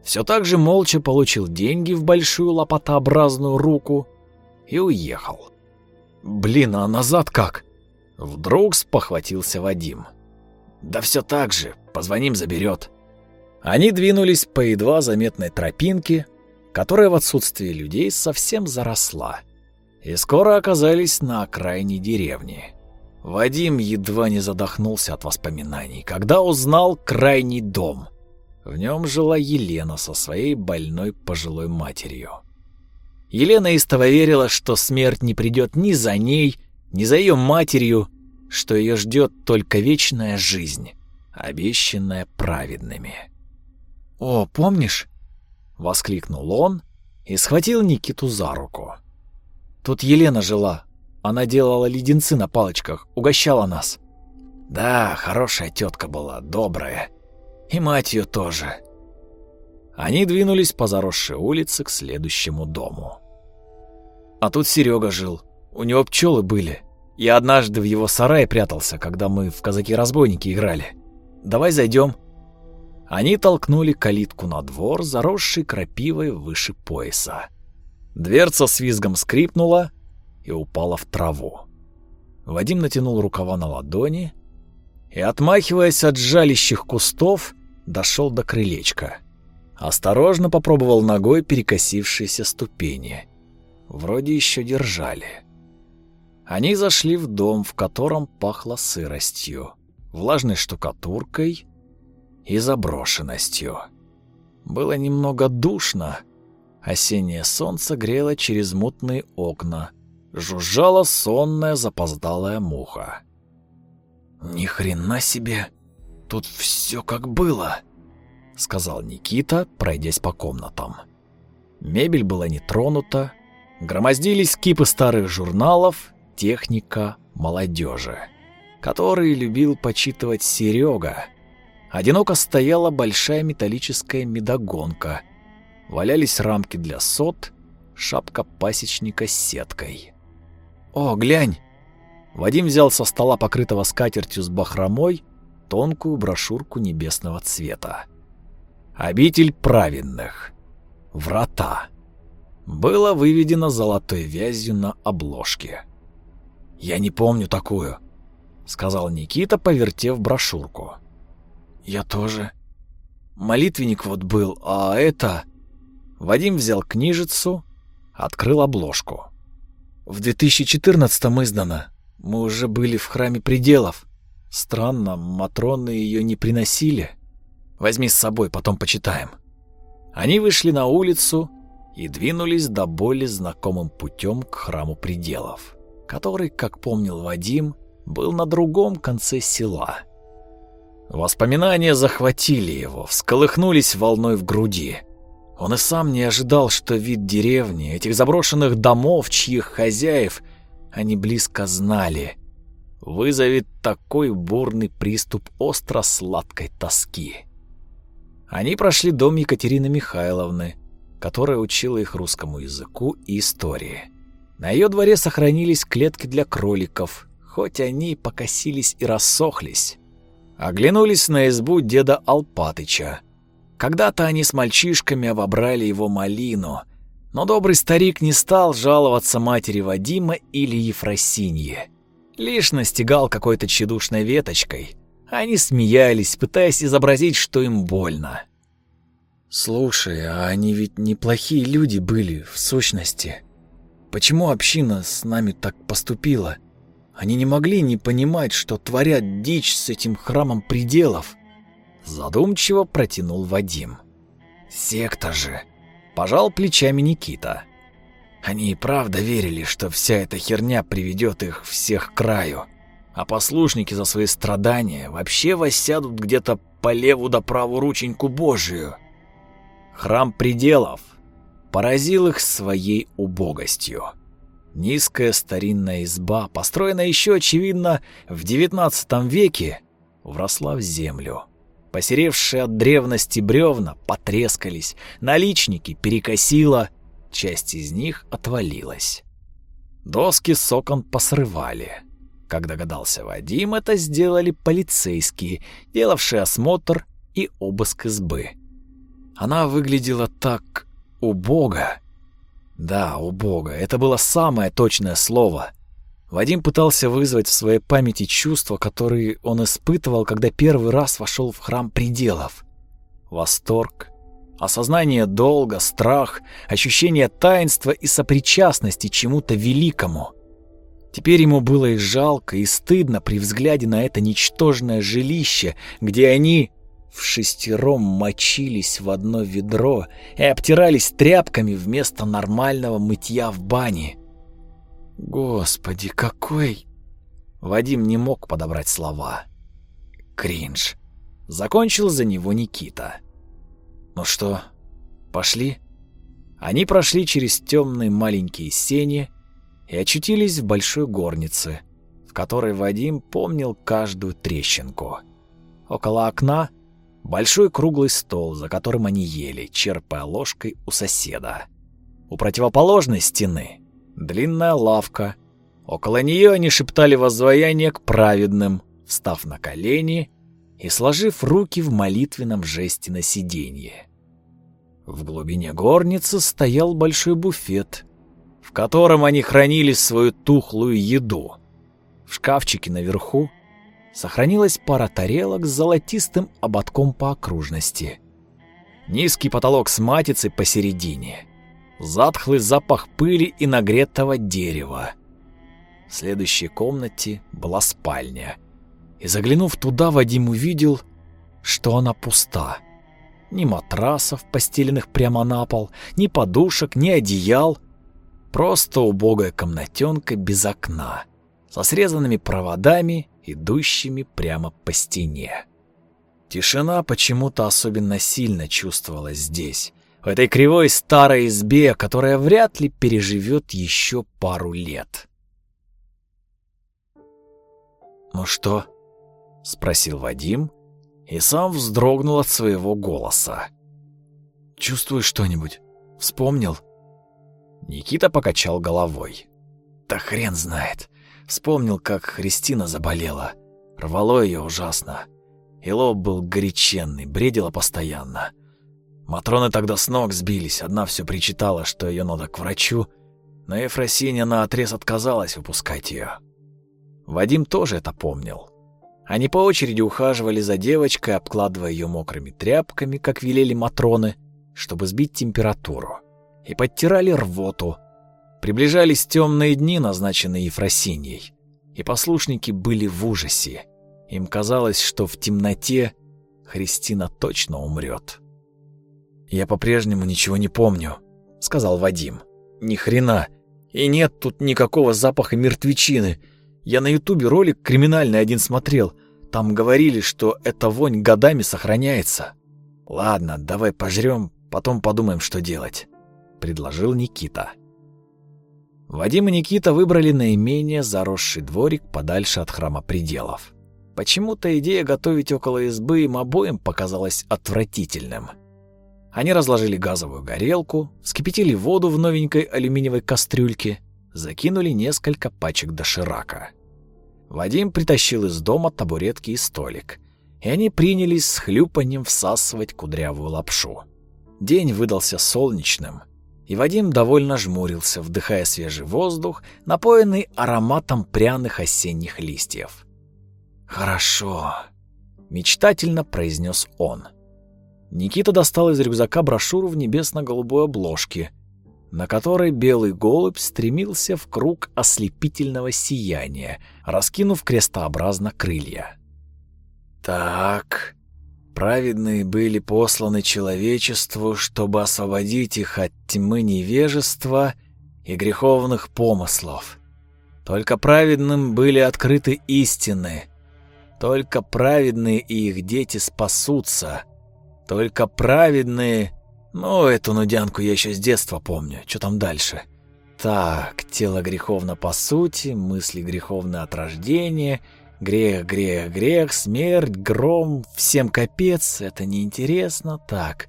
Speaker 3: Все так же молча получил деньги в большую лопатообразную руку и уехал. «Блин, а назад как?» Вдруг спохватился Вадим. «Да все так же, позвоним, заберет». Они двинулись по едва заметной тропинке, которая в отсутствии людей совсем заросла, и скоро оказались на окраине деревни. Вадим едва не задохнулся от воспоминаний, когда узнал крайний дом. В нем жила Елена со своей больной пожилой матерью. Елена истово верила, что смерть не придет ни за ней, ни за ее матерью, что ее ждет только вечная жизнь, обещанная праведными. «О, помнишь?» — воскликнул он и схватил Никиту за руку. «Тут Елена жила. Она делала леденцы на палочках, угощала нас». «Да, хорошая тетка была, добрая. И мать ее тоже». Они двинулись по заросшей улице к следующему дому. А тут Серега жил. У него пчелы были. Я однажды в его сарае прятался, когда мы в казаки-разбойники играли. Давай зайдем. Они толкнули калитку на двор, заросший крапивой выше пояса. Дверца с визгом скрипнула и упала в траву. Вадим натянул рукава на ладони и, отмахиваясь от жалящих кустов, дошел до крылечка. Осторожно попробовал ногой перекосившиеся ступени. Вроде еще держали. Они зашли в дом, в котором пахло сыростью, влажной штукатуркой и заброшенностью. Было немного душно. Осеннее солнце грело через мутные окна. Жужжала сонная запоздалая муха. «Ни хрена себе! Тут все как было!» — сказал Никита, пройдясь по комнатам. Мебель была не тронута, громоздились кипы старых журналов техника молодежи, который любил почитывать Серега. Одиноко стояла большая металлическая медогонка. Валялись рамки для сот, шапка пасечника с сеткой. «О, глянь!» Вадим взял со стола, покрытого скатертью с бахромой, тонкую брошюрку небесного цвета. «Обитель праведных. Врата» было выведено золотой вязью на обложке. «Я не помню такую», — сказал Никита, повертев брошюрку. «Я тоже. Молитвенник вот был, а это...» Вадим взял книжицу, открыл обложку. «В 2014-м издано. Мы уже были в храме пределов. Странно, Матроны ее не приносили. Возьми с собой, потом почитаем». Они вышли на улицу и двинулись до боли знакомым путем к храму пределов который, как помнил Вадим, был на другом конце села. Воспоминания захватили его, всколыхнулись волной в груди. Он и сам не ожидал, что вид деревни, этих заброшенных домов, чьих хозяев они близко знали, вызовет такой бурный приступ остро-сладкой тоски. Они прошли дом Екатерины Михайловны, которая учила их русскому языку и истории. На ее дворе сохранились клетки для кроликов, хоть они покосились и рассохлись. Оглянулись на избу деда Алпатыча. Когда-то они с мальчишками обобрали его малину, но добрый старик не стал жаловаться матери Вадима или Ефросинье. Лишь настигал какой-то тщедушной веточкой. Они смеялись, пытаясь изобразить, что им больно. «Слушай, а они ведь неплохие люди были, в сущности. Почему община с нами так поступила?» Они не могли не понимать, что творят дичь с этим храмом пределов. Задумчиво протянул Вадим. Секта же. Пожал плечами Никита. Они и правда верили, что вся эта херня приведет их всех к краю. А послушники за свои страдания вообще воссядут где-то по леву да праву рученьку Божию. Храм пределов поразил их своей убогостью. Низкая старинная изба, построенная еще, очевидно, в XIX веке, вросла в землю. Посеревшие от древности бревна потрескались, наличники перекосило, часть из них отвалилась. Доски с окон посрывали. Как догадался Вадим, это сделали полицейские, делавшие осмотр и обыск избы. Она выглядела так убого, да, у Бога, это было самое точное слово. Вадим пытался вызвать в своей памяти чувства, которые он испытывал, когда первый раз вошел в храм пределов. Восторг, осознание долга, страх, ощущение таинства и сопричастности чему-то великому. Теперь ему было и жалко, и стыдно при взгляде на это ничтожное жилище, где они в шестером мочились в одно ведро и обтирались тряпками вместо нормального мытья в бане. Господи, какой... Вадим не мог подобрать слова. Кринж. Закончил за него Никита. Ну что, пошли? Они прошли через темные маленькие сени и очутились в большой горнице, в которой Вадим помнил каждую трещинку. Около окна Большой круглый стол, за которым они ели, черпая ложкой у соседа. У противоположной стены длинная лавка. Около нее они шептали воззвояние к праведным, встав на колени и сложив руки в молитвенном жесте на сиденье. В глубине горницы стоял большой буфет, в котором они хранили свою тухлую еду. В шкафчике наверху сохранилась пара тарелок с золотистым ободком по окружности. Низкий потолок с матицей посередине. Затхлый запах пыли и нагретого дерева. В следующей комнате была спальня. И заглянув туда, Вадим увидел, что она пуста. Ни матрасов, постеленных прямо на пол, ни подушек, ни одеял. Просто убогая комнатенка без окна, со срезанными проводами идущими прямо по стене. Тишина почему-то особенно сильно чувствовалась здесь, в этой кривой старой избе, которая вряд ли переживет еще пару лет. «Ну что?» — спросил Вадим и сам вздрогнул от своего голоса. «Чувствуешь что-нибудь? Вспомнил?» Никита покачал головой. «Да хрен знает. Вспомнил, как Христина заболела. Рвало ее ужасно. И лоб был горяченный, бредила постоянно. Матроны тогда с ног сбились, одна все причитала, что ее надо к врачу, но Ефросинья наотрез отказалась выпускать ее. Вадим тоже это помнил. Они по очереди ухаживали за девочкой, обкладывая ее мокрыми тряпками, как велели матроны, чтобы сбить температуру, и подтирали рвоту, Приближались темные дни, назначенные Ефросиньей, и послушники были в ужасе. Им казалось, что в темноте Христина точно умрет. «Я по-прежнему ничего не помню», — сказал Вадим. «Ни хрена. И нет тут никакого запаха мертвечины. Я на ютубе ролик криминальный один смотрел. Там говорили, что эта вонь годами сохраняется. Ладно, давай пожрем, Потом подумаем, что делать», — предложил Никита. Вадим и Никита выбрали наименее заросший дворик подальше от храма пределов. Почему-то идея готовить около избы им обоим показалась отвратительным. Они разложили газовую горелку, вскипятили воду в новенькой алюминиевой кастрюльке, закинули несколько пачек доширака. Вадим притащил из дома табуретки и столик, и они принялись с хлюпаньем всасывать кудрявую лапшу. День выдался солнечным, и Вадим довольно жмурился, вдыхая свежий воздух, напоенный ароматом пряных осенних листьев. «Хорошо», — мечтательно произнес он. Никита достал из рюкзака брошюру в небесно-голубой обложке, на которой белый голубь стремился в круг ослепительного сияния, раскинув крестообразно крылья. «Так, праведные были посланы человечеству, чтобы освободить их от тьмы невежества и греховных помыслов. Только праведным были открыты истины» Только праведные и их дети спасутся. Только праведные... Ну, эту нудянку я еще с детства помню. Что там дальше? Так, тело греховно по сути, мысли греховны от рождения, грех, грех, грех, смерть, гром, всем капец, это неинтересно. Так,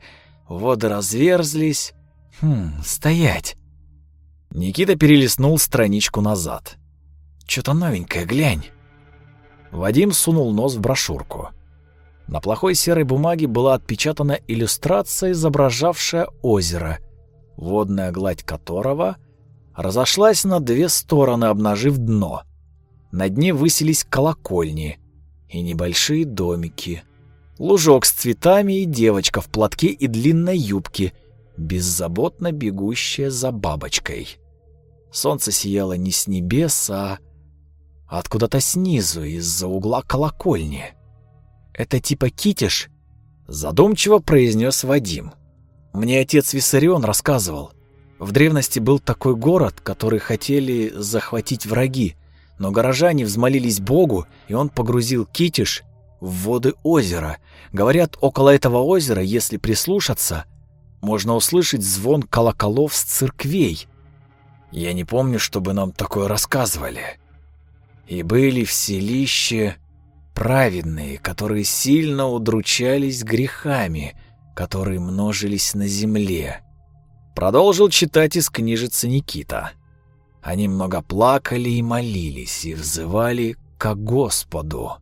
Speaker 3: воды разверзлись. Хм, стоять. Никита перелистнул страничку назад. Что-то новенькое, глянь. Вадим сунул нос в брошюрку. На плохой серой бумаге была отпечатана иллюстрация, изображавшая озеро, водная гладь которого разошлась на две стороны, обнажив дно. На дне высились колокольни и небольшие домики. Лужок с цветами и девочка в платке и длинной юбке, беззаботно бегущая за бабочкой. Солнце сияло не с небес, а откуда-то снизу, из-за угла колокольни. «Это типа китиш?» — задумчиво произнес Вадим. «Мне отец Виссарион рассказывал. В древности был такой город, который хотели захватить враги, но горожане взмолились Богу, и он погрузил китиш в воды озера. Говорят, около этого озера, если прислушаться, можно услышать звон колоколов с церквей. Я не помню, чтобы нам такое рассказывали». И были в селище праведные, которые сильно удручались грехами, которые множились на земле. Продолжил читать из книжицы Никита. Они много плакали и молились, и взывали ко Господу.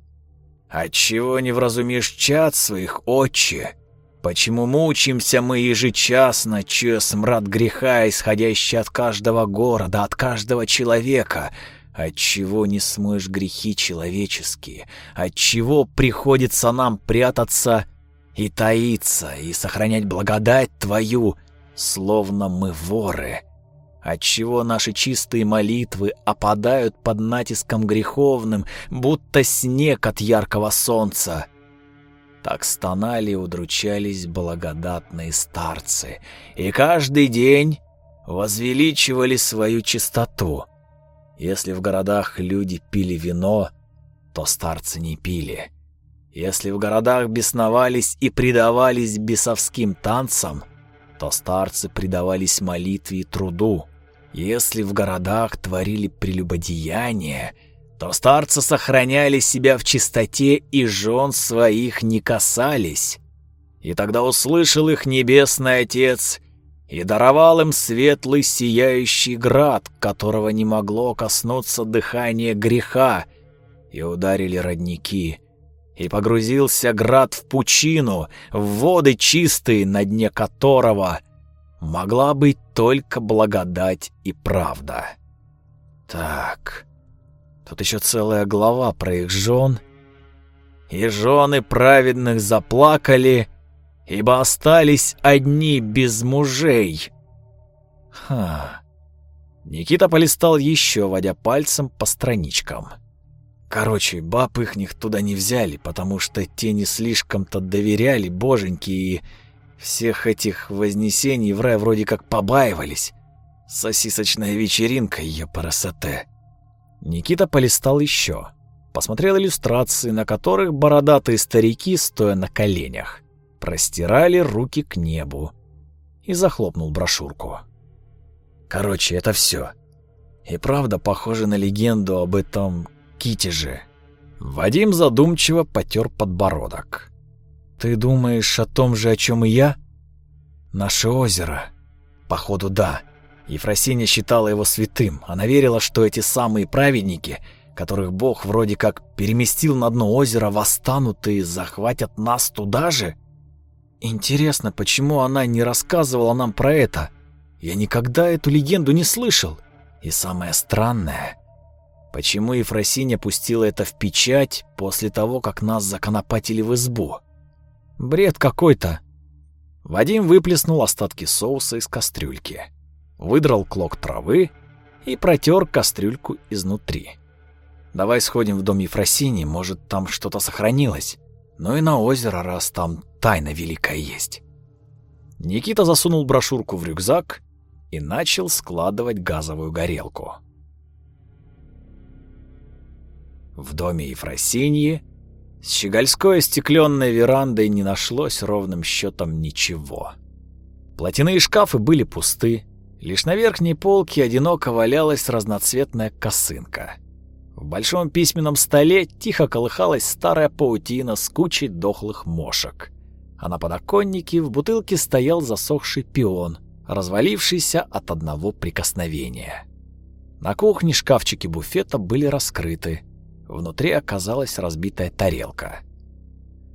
Speaker 3: «Отчего не вразумишь чад своих, отче? Почему мучимся мы ежечасно, чуя смрад греха, исходящий от каждого города, от каждого человека?» Отчего не смоешь грехи человеческие? Отчего приходится нам прятаться и таиться, и сохранять благодать Твою, словно мы воры? Отчего наши чистые молитвы опадают под натиском греховным, будто снег от яркого солнца? Так стонали и удручались благодатные старцы, и каждый день возвеличивали свою чистоту — если в городах люди пили вино, то старцы не пили. Если в городах бесновались и предавались бесовским танцам, то старцы предавались молитве и труду. Если в городах творили прелюбодеяние, то старцы сохраняли себя в чистоте и жен своих не касались. И тогда услышал их Небесный Отец и даровал им светлый сияющий град, которого не могло коснуться дыхание греха, и ударили родники, и погрузился град в пучину, в воды чистые, на дне которого могла быть только благодать и правда. Так, тут еще целая глава про их жен, и жены праведных заплакали, ибо остались одни без мужей. Ха. Никита полистал еще, водя пальцем по страничкам. Короче, баб ихних туда не взяли, потому что те не слишком-то доверяли боженьке и всех этих вознесений в рай вроде как побаивались. Сосисочная вечеринка, ее парасоте. Никита полистал еще. Посмотрел иллюстрации, на которых бородатые старики, стоя на коленях, простирали руки к небу
Speaker 1: и захлопнул брошюрку. Короче, это все. И правда похоже на легенду об этом Китеже. Вадим задумчиво потер подбородок. Ты думаешь о том же, о чем и я? Наше озеро. Походу, да. Ефросиня считала его святым. Она верила, что эти самые праведники, которых Бог вроде как переместил на дно озера, восстанут и захватят нас туда же. Интересно, почему она не рассказывала нам про это? Я никогда эту легенду не слышал. И самое странное, почему Ефросиня пустила это в печать после того, как нас законопатили в избу? Бред какой-то. Вадим выплеснул остатки соуса из кастрюльки, выдрал клок травы и протер кастрюльку изнутри. Давай сходим в дом Ефросини, может, там что-то сохранилось. Ну и на озеро, раз там тайна великая есть. Никита засунул брошюрку в рюкзак и начал складывать газовую горелку. В доме Ефросиньи с щегольской остекленной верандой не нашлось ровным счетом ничего. Платяные шкафы были пусты, лишь на верхней полке одиноко валялась разноцветная косынка. В большом письменном столе тихо колыхалась старая паутина с кучей дохлых мошек. А на подоконнике в бутылке стоял засохший пион, развалившийся от одного прикосновения. На кухне шкафчики буфета были раскрыты. Внутри оказалась разбитая тарелка.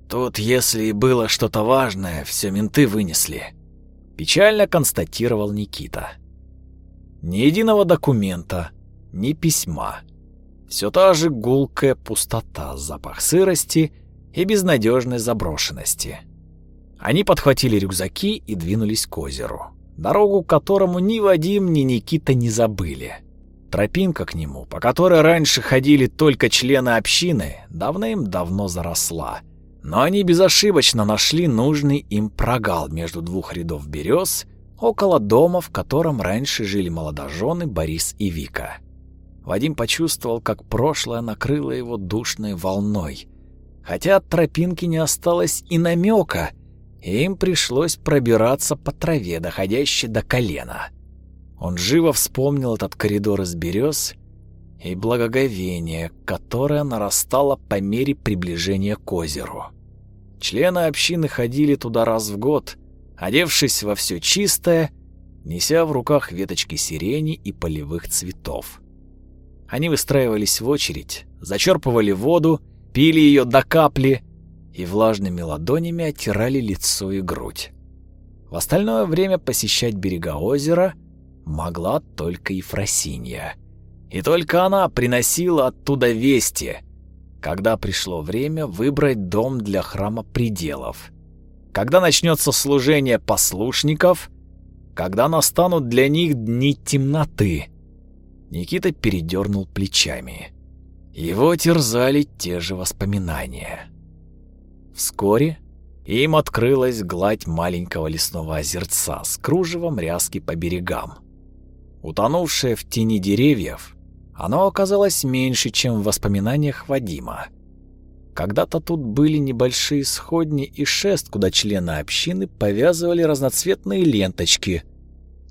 Speaker 1: «Тут, если и было что-то важное, все менты вынесли», — печально констатировал Никита. «Ни единого документа, ни письма. Все та же гулкая пустота, запах сырости и безнадежной заброшенности. Они подхватили рюкзаки и двинулись к озеру, дорогу к которому ни Вадим, ни Никита не забыли. Тропинка к нему, по которой раньше ходили только члены общины, давным-давно заросла. Но они безошибочно нашли нужный им прогал между двух рядов берез около дома, в котором раньше жили молодожены Борис и Вика. Вадим почувствовал, как прошлое накрыло его душной волной. Хотя от тропинки не осталось и намека, им пришлось пробираться по траве, доходящей до колена. Он живо вспомнил этот коридор из берез и благоговение, которое нарастало по мере приближения к озеру. Члены общины ходили туда раз в год, одевшись во все чистое, неся в руках веточки сирени и полевых цветов. Они выстраивались в очередь, зачерпывали воду, пили ее до капли и влажными ладонями оттирали лицо и грудь. В остальное время посещать берега озера могла только Ефросинья. И только она приносила оттуда вести, когда пришло время выбрать дом для храма пределов. Когда начнется служение послушников, когда настанут для них дни темноты — Никита передернул плечами. Его терзали те же воспоминания. Вскоре им открылась гладь маленького лесного озерца с кружевом ряски по берегам. Утонувшее в тени деревьев, оно оказалось меньше, чем в воспоминаниях Вадима. Когда-то тут были небольшие сходни и шест, куда члены общины повязывали разноцветные ленточки,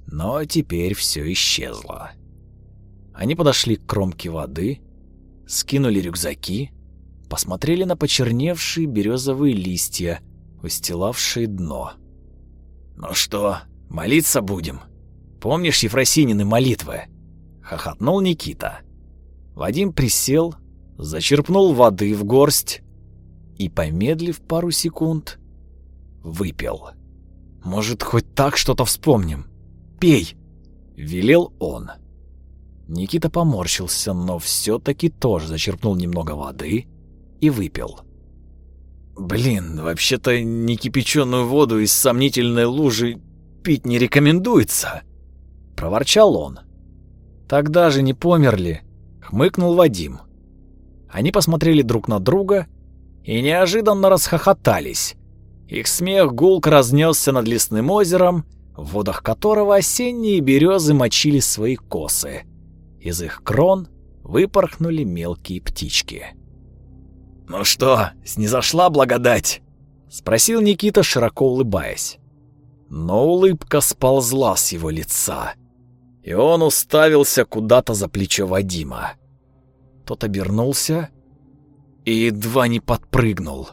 Speaker 1: но теперь все исчезло. Они подошли к кромке воды, скинули рюкзаки, посмотрели на почерневшие березовые листья, устилавшие дно. «Ну что, молиться будем? Помнишь Ефросинины молитвы?» — хохотнул Никита. Вадим присел, зачерпнул воды в горсть и, помедлив пару секунд, выпил. «Может, хоть так что-то вспомним? Пей!» — велел он. Никита поморщился, но все-таки тоже зачерпнул немного воды и выпил. «Блин, вообще-то некипяченую воду из сомнительной лужи пить не рекомендуется», — проворчал он. «Тогда же не померли», — хмыкнул Вадим. Они посмотрели друг на друга и неожиданно расхохотались. Их смех гулко разнесся над лесным озером, в водах которого осенние березы мочили свои косы. Из их крон выпорхнули мелкие птички. «Ну что, снизошла благодать?» — спросил Никита, широко улыбаясь. но улыбка сползла с его лица, и он уставился куда-то за плечо Вадима. Тот обернулся и едва не подпрыгнул.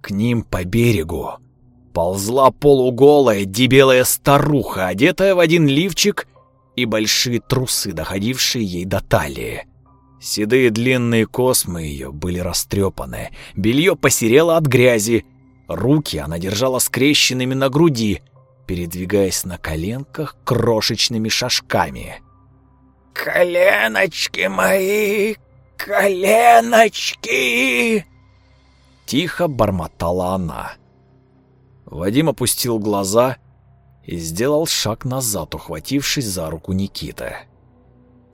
Speaker 1: К ним по берегу ползла полуголая дебелая старуха, одетая в один лифчик и большие трусы, доходившие ей до талии. Седые длинные космы ее были растрепаны, белье посерело от грязи, руки она держала скрещенными на груди, передвигаясь на коленках крошечными шажками.
Speaker 4: «Коленочки мои, коленочки!»
Speaker 1: Тихо бормотала она. Вадим опустил глаза и сделал шаг назад, ухватившись за руку Никиты.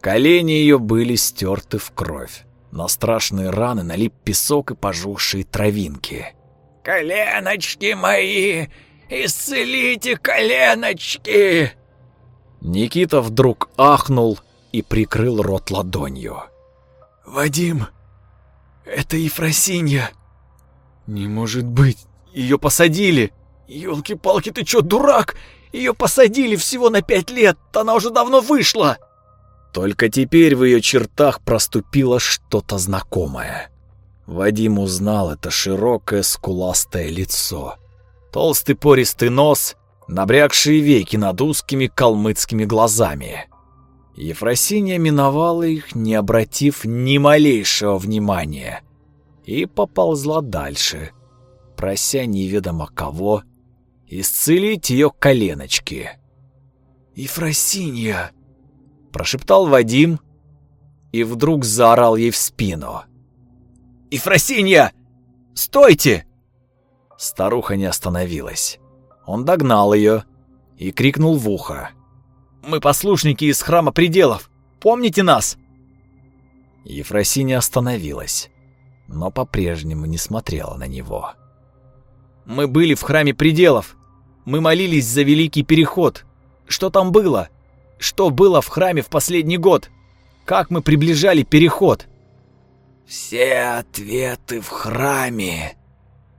Speaker 1: Колени ее были стерты в кровь. На страшные раны налип песок и пожухшие травинки.
Speaker 4: «Коленочки мои! Исцелите коленочки!»
Speaker 1: Никита вдруг ахнул и прикрыл рот ладонью.
Speaker 3: «Вадим, это Ефросинья!» «Не может быть! Ее посадили! Ёлки-палки, ты чё, дурак? Ее посадили всего на пять лет! Она уже давно вышла!»
Speaker 1: Только теперь в ее чертах проступило что-то знакомое. Вадим узнал это широкое скуластое лицо. Толстый пористый нос, набрякшие веки над узкими калмыцкими глазами. Ефросинья миновала их, не обратив ни малейшего внимания, и поползла дальше, прося неведомо кого исцелить ее коленочки.
Speaker 3: «Ефросинья!»
Speaker 1: – прошептал Вадим и вдруг заорал ей в спину.
Speaker 3: «Ефросинья! Стойте!»
Speaker 1: Старуха не остановилась. Он догнал ее и крикнул в ухо.
Speaker 3: Мы послушники из храма пределов. Помните нас?»
Speaker 1: Ефросиня остановилась, но по-прежнему не смотрела на него.
Speaker 3: «Мы были в храме пределов. Мы молились за Великий Переход. Что там было? Что было в храме в последний год? Как мы приближали Переход?»
Speaker 4: «Все ответы в храме», —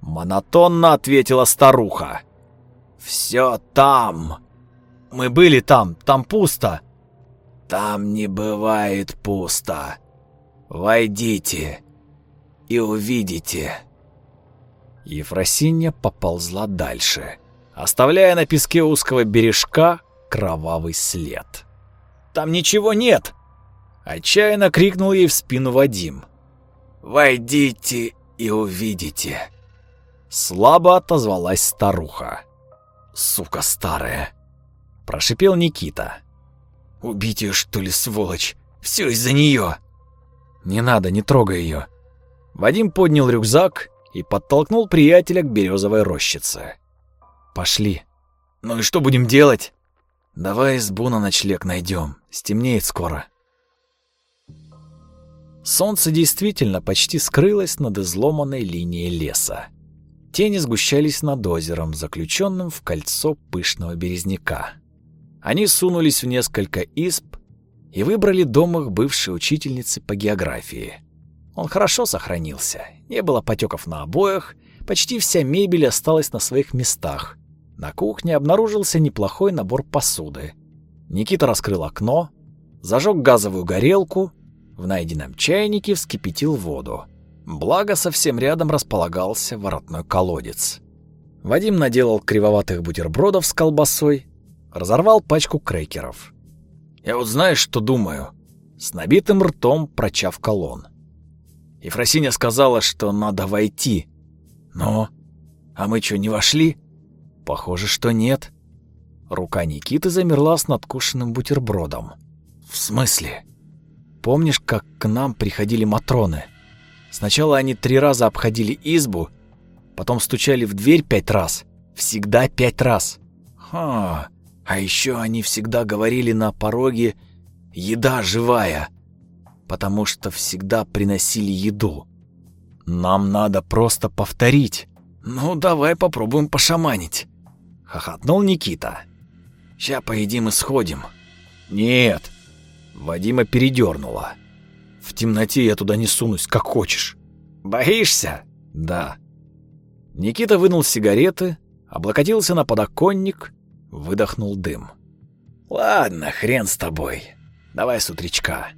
Speaker 1: монотонно ответила старуха.
Speaker 4: «Все там».
Speaker 3: Мы были там, там пусто.
Speaker 4: Там не бывает пусто. Войдите и увидите.
Speaker 1: Ефросинья поползла дальше, оставляя на песке узкого бережка кровавый след.
Speaker 3: «Там ничего нет!»
Speaker 1: Отчаянно крикнул ей в спину Вадим.
Speaker 4: «Войдите и увидите!»
Speaker 1: Слабо отозвалась старуха. «Сука старая!» Прошипел Никита.
Speaker 3: «Убить ее, что ли, сволочь? Все из-за нее!»
Speaker 1: «Не надо, не трогай ее!» Вадим поднял рюкзак и подтолкнул приятеля к березовой рощице. «Пошли».
Speaker 3: «Ну и что будем делать?»
Speaker 1: «Давай избу на ночлег найдем. Стемнеет скоро». Солнце действительно почти скрылось над изломанной линией леса. Тени сгущались над озером, заключенным в кольцо пышного березняка. Они сунулись в несколько изб и выбрали дом их бывшей учительницы по географии. Он хорошо сохранился, не было потеков на обоях, почти вся мебель осталась на своих местах. На кухне обнаружился неплохой набор посуды. Никита раскрыл окно, зажег газовую горелку, в найденном чайнике вскипятил воду. Благо, совсем рядом располагался воротной колодец. Вадим наделал кривоватых бутербродов с колбасой, разорвал пачку крекеров. «Я вот знаешь, что думаю?» С набитым ртом прочавкал он. Ефросиня сказала, что надо войти. Но... А мы что, не вошли? Похоже, что нет. Рука Никиты замерла с надкушенным бутербродом. В смысле? Помнишь, как к нам приходили матроны? Сначала они три раза обходили избу, потом стучали в дверь пять раз. Всегда пять раз. Ха, а еще они всегда говорили на пороге «еда живая», потому что всегда приносили еду. Нам надо просто повторить. Ну, давай попробуем пошаманить. Хохотнул Никита. Ща поедим и сходим. Нет. Вадима передернуло. В темноте я туда не сунусь, как хочешь. Боишься? Да. Никита вынул сигареты, облокотился на подоконник выдохнул дым. «Ладно, хрен с тобой. Давай с утречка».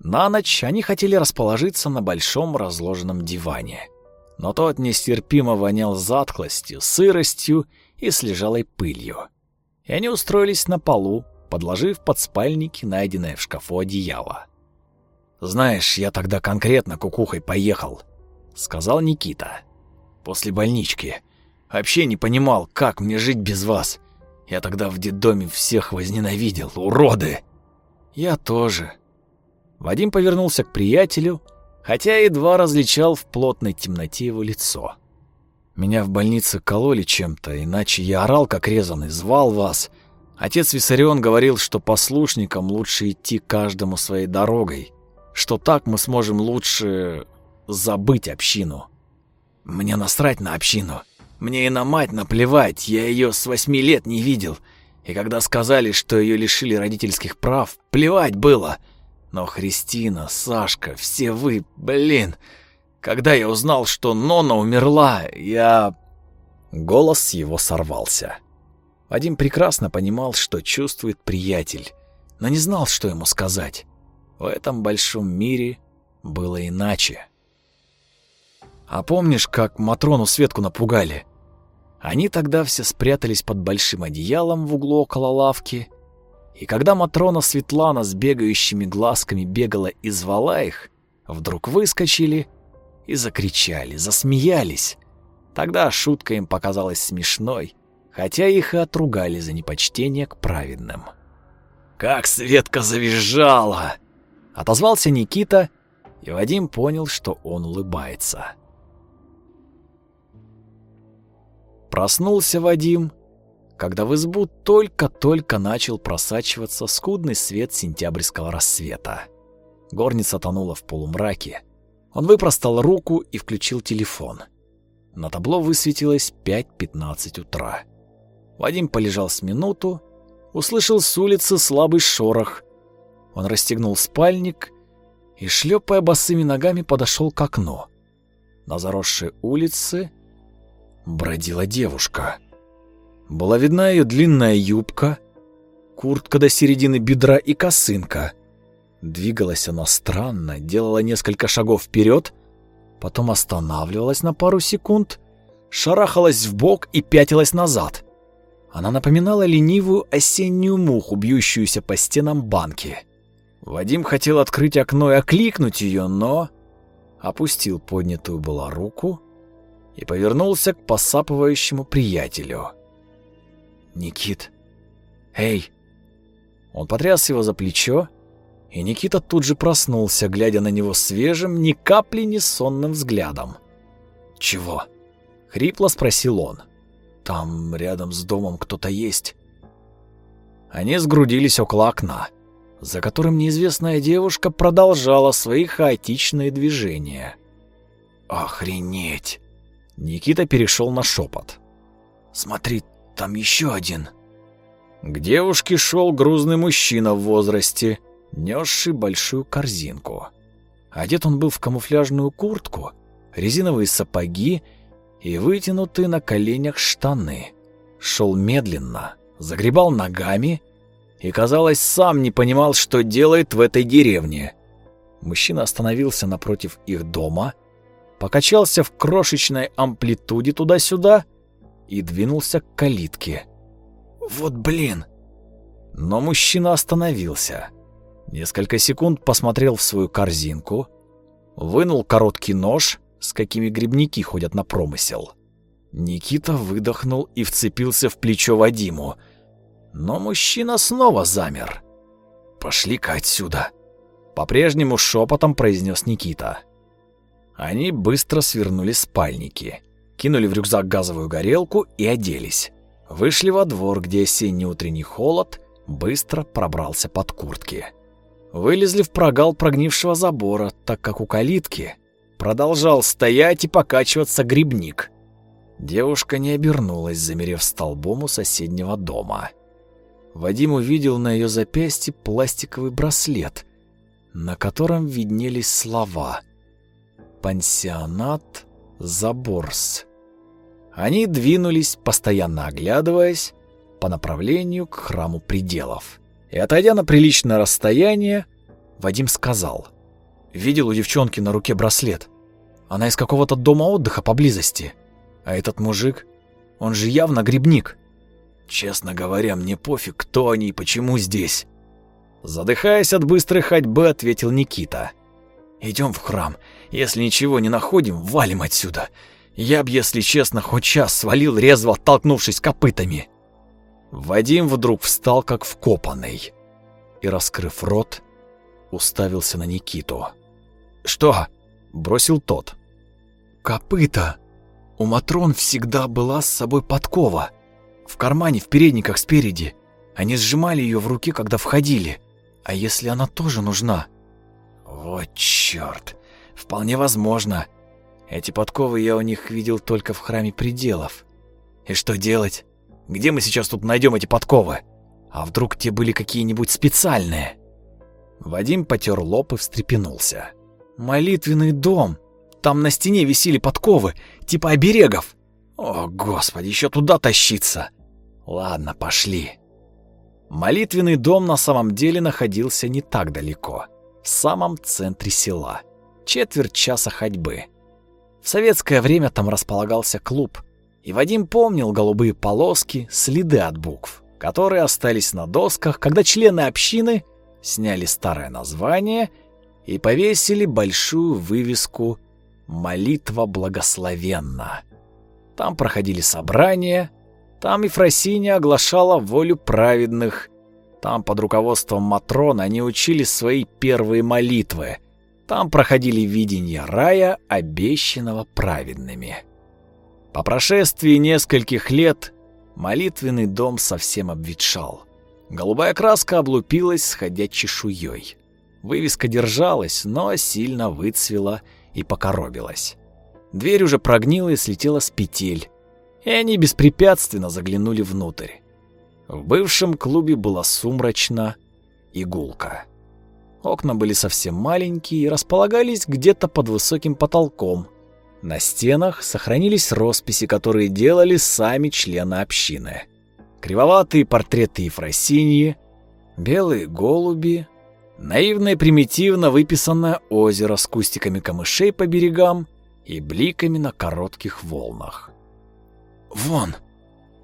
Speaker 1: На ночь они хотели расположиться на большом разложенном диване. Но тот нестерпимо вонял затхлостью, сыростью и слежалой пылью. И они устроились на полу, подложив под спальники найденное в шкафу одеяло. «Знаешь, я тогда конкретно кукухой поехал», — сказал Никита. «После больнички. Вообще не понимал, как мне жить без вас. Я тогда в детдоме всех возненавидел, уроды!» «Я тоже», Вадим повернулся к приятелю, хотя едва различал в плотной темноте его лицо. «Меня в больнице кололи чем-то, иначе я орал как резанный, звал вас. Отец Виссарион говорил, что послушникам лучше идти каждому своей дорогой, что так мы сможем лучше забыть общину. Мне насрать на общину. Мне и на мать наплевать, я ее с восьми лет не видел. И когда сказали, что ее лишили родительских прав, плевать было». Но Христина, Сашка, все вы, блин, когда я узнал, что Нона умерла, я... Голос его сорвался. Вадим прекрасно понимал, что чувствует приятель, но не знал, что ему сказать. В этом большом мире было иначе. А помнишь, как Матрону Светку напугали? Они тогда все спрятались под большим одеялом в углу около лавки и когда Матрона Светлана с бегающими глазками бегала и звала их, вдруг выскочили и закричали, засмеялись. Тогда шутка им показалась смешной, хотя их и отругали за непочтение к праведным. «Как Светка завизжала!» — отозвался Никита, и Вадим понял, что он улыбается. Проснулся Вадим когда в избу только-только начал просачиваться скудный свет сентябрьского рассвета. Горница тонула в полумраке. Он выпростал руку и включил телефон. На табло высветилось 5.15 утра. Вадим полежал с минуту, услышал с улицы слабый шорох. Он расстегнул спальник и, шлепая босыми ногами, подошел к окну. На заросшей улице бродила девушка. Была видна ее длинная юбка, куртка до середины бедра и косынка. Двигалась она странно, делала несколько шагов вперед, потом останавливалась на пару секунд, шарахалась в бок и пятилась назад. Она напоминала ленивую осеннюю муху, бьющуюся по стенам банки. Вадим хотел открыть окно и окликнуть ее, но опустил поднятую была руку и повернулся к посапывающему приятелю. «Никит! Эй!» Он потряс его за плечо, и Никита тут же проснулся, глядя на него свежим, ни капли не сонным взглядом. «Чего?» — хрипло спросил он. «Там рядом с домом кто-то есть». Они сгрудились около окна, за которым неизвестная девушка продолжала свои хаотичные движения. «Охренеть!» Никита перешел на шепот. «Смотри, там еще один». К девушке шел грузный мужчина в возрасте, несший большую корзинку. Одет он был в камуфляжную куртку, резиновые сапоги и вытянутые на коленях штаны. Шел медленно, загребал ногами и, казалось, сам не понимал, что делает в этой деревне. Мужчина остановился напротив их дома, покачался в крошечной амплитуде туда-сюда и двинулся к калитке. «Вот блин!» Но мужчина остановился. Несколько секунд посмотрел в свою корзинку, вынул короткий нож, с какими грибники ходят на промысел. Никита выдохнул и вцепился в плечо Вадиму. Но мужчина снова замер. «Пошли-ка отсюда!» По-прежнему шепотом произнес Никита. Они быстро свернули спальники кинули в рюкзак газовую горелку и оделись. Вышли во двор, где осенний утренний холод быстро пробрался под куртки. Вылезли в прогал прогнившего забора, так как у калитки продолжал стоять и покачиваться грибник. Девушка не обернулась, замерев столбом у соседнего дома. Вадим увидел на ее запястье пластиковый браслет, на котором виднелись слова «Пансионат Заборс». Они двинулись, постоянно оглядываясь, по направлению к храму пределов. И отойдя на приличное расстояние, Вадим сказал. «Видел у девчонки на руке браслет. Она из какого-то дома отдыха поблизости. А этот мужик, он же явно грибник. Честно говоря, мне пофиг, кто они и почему здесь». Задыхаясь от быстрой ходьбы, ответил Никита. «Идем в храм. Если ничего не находим, валим отсюда. Я б, если честно, хоть час свалил, резво оттолкнувшись копытами». Вадим вдруг встал как вкопанный и, раскрыв рот, уставился на Никиту. «Что?» – бросил тот. «Копыта! У Матрон всегда была с собой подкова. В кармане, в передниках спереди. Они сжимали ее в руке, когда входили. А если она тоже нужна?» «Вот чёрт! Вполне возможно. Эти подковы я у них видел только в храме пределов. И что делать? Где мы сейчас тут найдем эти подковы? А вдруг те были какие-нибудь специальные? Вадим потер лоб и встрепенулся. Молитвенный дом. Там на стене висели подковы, типа оберегов. О, господи, еще туда тащиться. Ладно, пошли. Молитвенный дом на самом деле находился не так далеко, в самом центре села. Четверть часа ходьбы. В советское время там располагался клуб, и Вадим помнил голубые полоски, следы от букв, которые остались на досках, когда члены общины сняли старое название и повесили большую вывеску «Молитва благословенна». Там проходили собрания, там Ефросиния оглашала волю праведных, там под руководством Матрона они учили свои первые молитвы, там проходили видения рая, обещанного праведными. По прошествии нескольких лет молитвенный дом совсем обветшал. Голубая краска облупилась, сходя чешуей. Вывеска держалась, но сильно выцвела и покоробилась. Дверь уже прогнила и слетела с петель, и они беспрепятственно заглянули внутрь. В бывшем клубе было сумрачно и гулко. Окна были совсем маленькие и располагались где-то под высоким потолком, на стенах сохранились росписи, которые делали сами члены общины. Кривоватые портреты Ефросиньи, белые голуби, наивно и примитивно выписанное озеро с кустиками камышей по берегам и бликами на коротких волнах. «Вон!»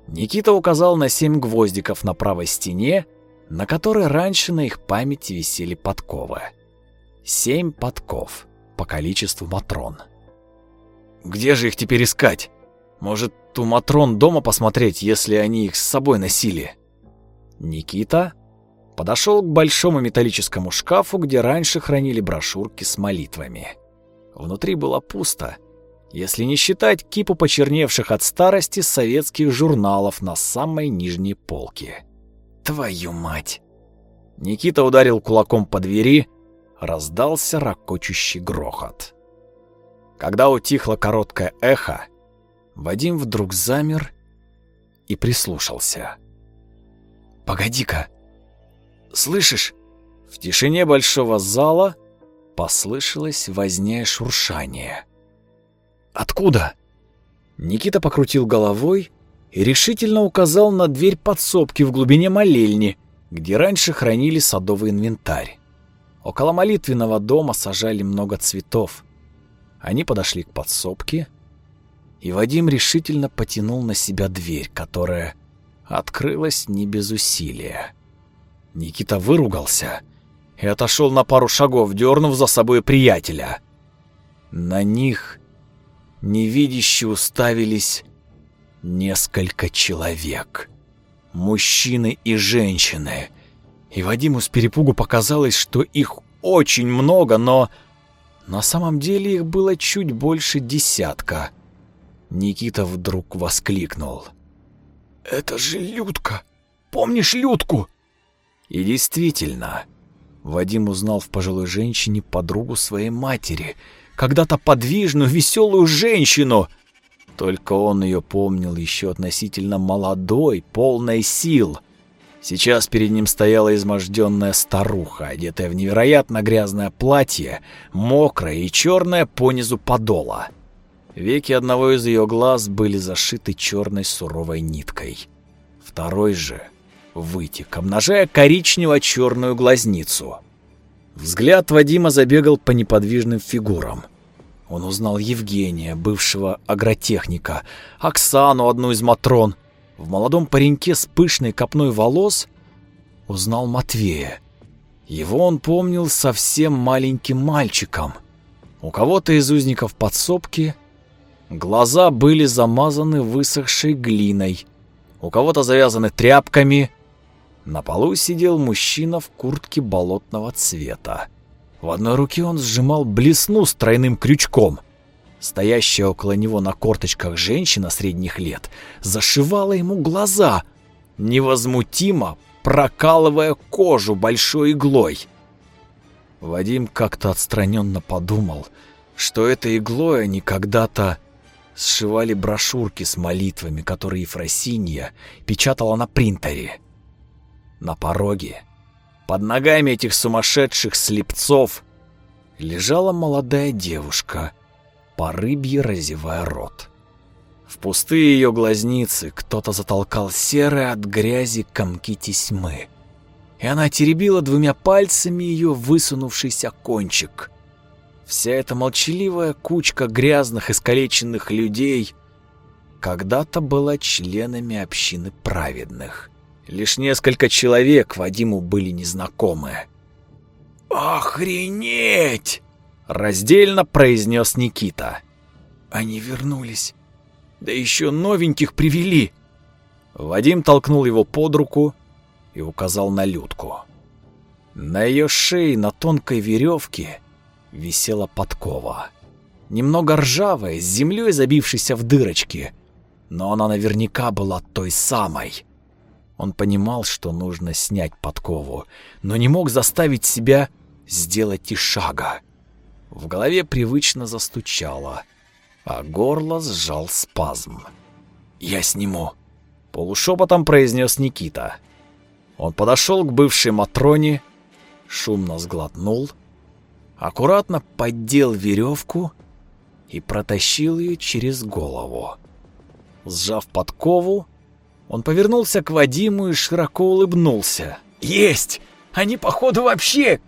Speaker 1: Никита указал на семь гвоздиков на правой стене, на которой раньше на их памяти висели подковы. Семь подков по количеству матрон. Где же их теперь искать? Может, у Матрон дома посмотреть, если они их с собой носили? Никита подошел к большому металлическому шкафу, где раньше хранили брошюрки с молитвами. Внутри было пусто, если не считать кипу почерневших от старости советских журналов на самой нижней полке. Твою мать! Никита ударил кулаком по двери, раздался ракочущий грохот. Когда утихло короткое эхо, Вадим вдруг замер и прислушался. «Погоди-ка! Слышишь?» В тишине большого зала послышалось возня шуршание. «Откуда?» Никита покрутил головой и решительно указал на дверь подсобки в глубине молельни, где раньше хранили садовый инвентарь. Около молитвенного дома сажали много цветов. Они подошли к подсобке, и Вадим решительно потянул на себя дверь, которая открылась не без усилия. Никита выругался и отошел на пару шагов, дернув за собой приятеля. На них невидяще уставились несколько человек. Мужчины и женщины. И Вадиму с перепугу показалось, что их очень много, но на самом деле их было чуть больше десятка. Никита вдруг воскликнул. «Это же Людка! Помнишь Людку?» И действительно, Вадим узнал в пожилой женщине подругу своей матери, когда-то подвижную, веселую женщину. Только он ее помнил еще относительно молодой, полной сил — Сейчас перед ним стояла изможденная старуха, одетая в невероятно грязное платье, мокрая и черное понизу подола. Веки одного из ее глаз были зашиты черной суровой ниткой. Второй же вытек, обнажая коричнево-черную глазницу. Взгляд Вадима забегал по неподвижным фигурам. Он узнал Евгения, бывшего агротехника, Оксану, одну из матрон. В молодом пареньке с пышной копной волос узнал Матвея. Его он помнил совсем маленьким мальчиком. У кого-то из узников подсобки глаза были замазаны высохшей глиной, у кого-то завязаны тряпками. На полу сидел мужчина в куртке болотного цвета. В одной руке он сжимал блесну с тройным крючком. Стоящая около него на корточках женщина средних лет зашивала ему глаза, невозмутимо прокалывая кожу большой иглой. Вадим как-то отстраненно подумал, что этой иглой они когда-то сшивали брошюрки с молитвами, которые Ефросинья печатала на принтере. На пороге, под ногами этих сумасшедших слепцов, лежала молодая девушка, по рыбье разевая рот. В пустые ее глазницы кто-то затолкал серые от грязи комки тесьмы, и она теребила двумя пальцами ее высунувшийся кончик. Вся эта молчаливая кучка грязных искалеченных людей когда-то была членами общины праведных. Лишь несколько человек Вадиму были незнакомы. «Охренеть!» — раздельно произнес Никита. «Они вернулись», да еще новеньких привели. Вадим толкнул его под руку и указал на Людку. На ее шее на тонкой веревке висела подкова. Немного ржавая, с землей забившейся в дырочки, но она наверняка была той самой. Он понимал, что нужно снять подкову, но не мог заставить себя сделать и шага. В голове привычно застучало а горло сжал спазм. «Я сниму», — полушепотом произнес Никита. Он подошел к бывшей Матроне, шумно сглотнул, аккуратно поддел веревку и протащил ее через голову. Сжав подкову, он повернулся к Вадиму и широко улыбнулся. «Есть! Они, походу, вообще...»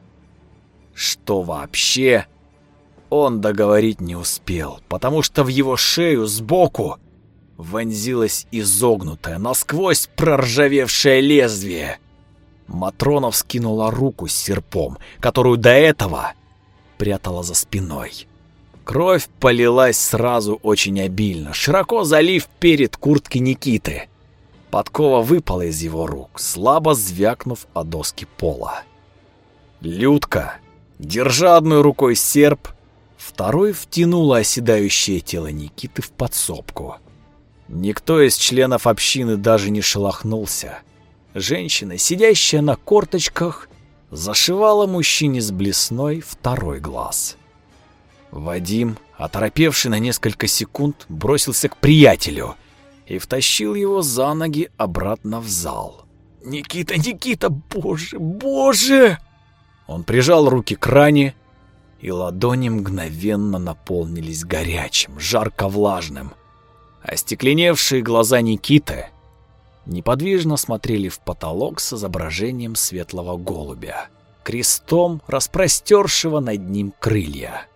Speaker 1: «Что вообще?» Он договорить не успел, потому что в его шею сбоку вонзилось изогнутое, насквозь проржавевшее лезвие. Матронов скинула руку с серпом, которую до этого прятала за спиной. Кровь полилась сразу очень обильно, широко залив перед куртки Никиты. Подкова выпала из его рук, слабо звякнув о доски пола. Людка, держа одной рукой серп, Второй втянуло оседающее тело Никиты в подсобку. Никто из членов общины даже не шелохнулся. Женщина, сидящая на корточках, зашивала мужчине с блесной второй глаз. Вадим, оторопевший на несколько секунд, бросился к приятелю и втащил его за ноги обратно в зал. «Никита, Никита, боже, боже!» Он прижал руки к ране, и ладони мгновенно наполнились горячим, жарко-влажным. Остекленевшие глаза Никиты неподвижно смотрели в потолок с изображением светлого голубя, крестом распростершего над ним крылья.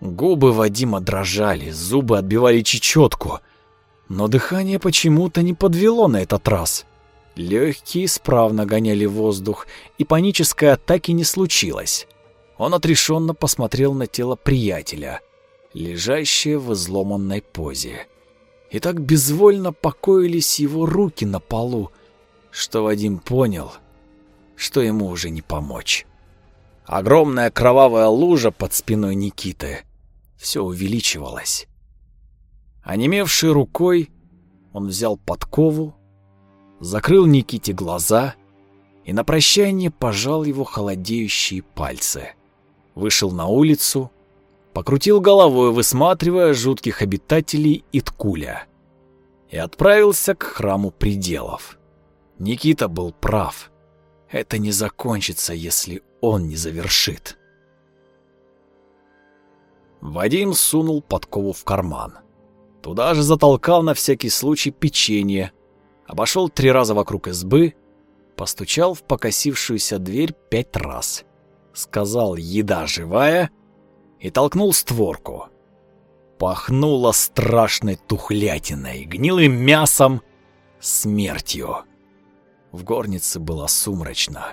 Speaker 1: Губы Вадима дрожали, зубы отбивали чечетку, но дыхание почему-то не подвело на этот раз. Легкие исправно гоняли воздух, и панической атаки не случилось. Он отрешенно посмотрел на тело приятеля, лежащее в изломанной позе. И так безвольно покоились его руки на полу, что Вадим понял, что ему уже не помочь. Огромная кровавая лужа под спиной Никиты все увеличивалась. Онемевшей рукой он взял подкову, закрыл Никите глаза и на прощание пожал его холодеющие пальцы вышел на улицу, покрутил головой, высматривая жутких обитателей Иткуля, и отправился к храму пределов. Никита был прав. Это не закончится, если он не завершит. Вадим сунул подкову в карман. Туда же затолкал на всякий случай печенье, обошел три раза вокруг избы, постучал в покосившуюся дверь пять раз, сказал «еда живая» и толкнул створку. Пахнуло страшной тухлятиной, гнилым мясом, смертью. В горнице было сумрачно.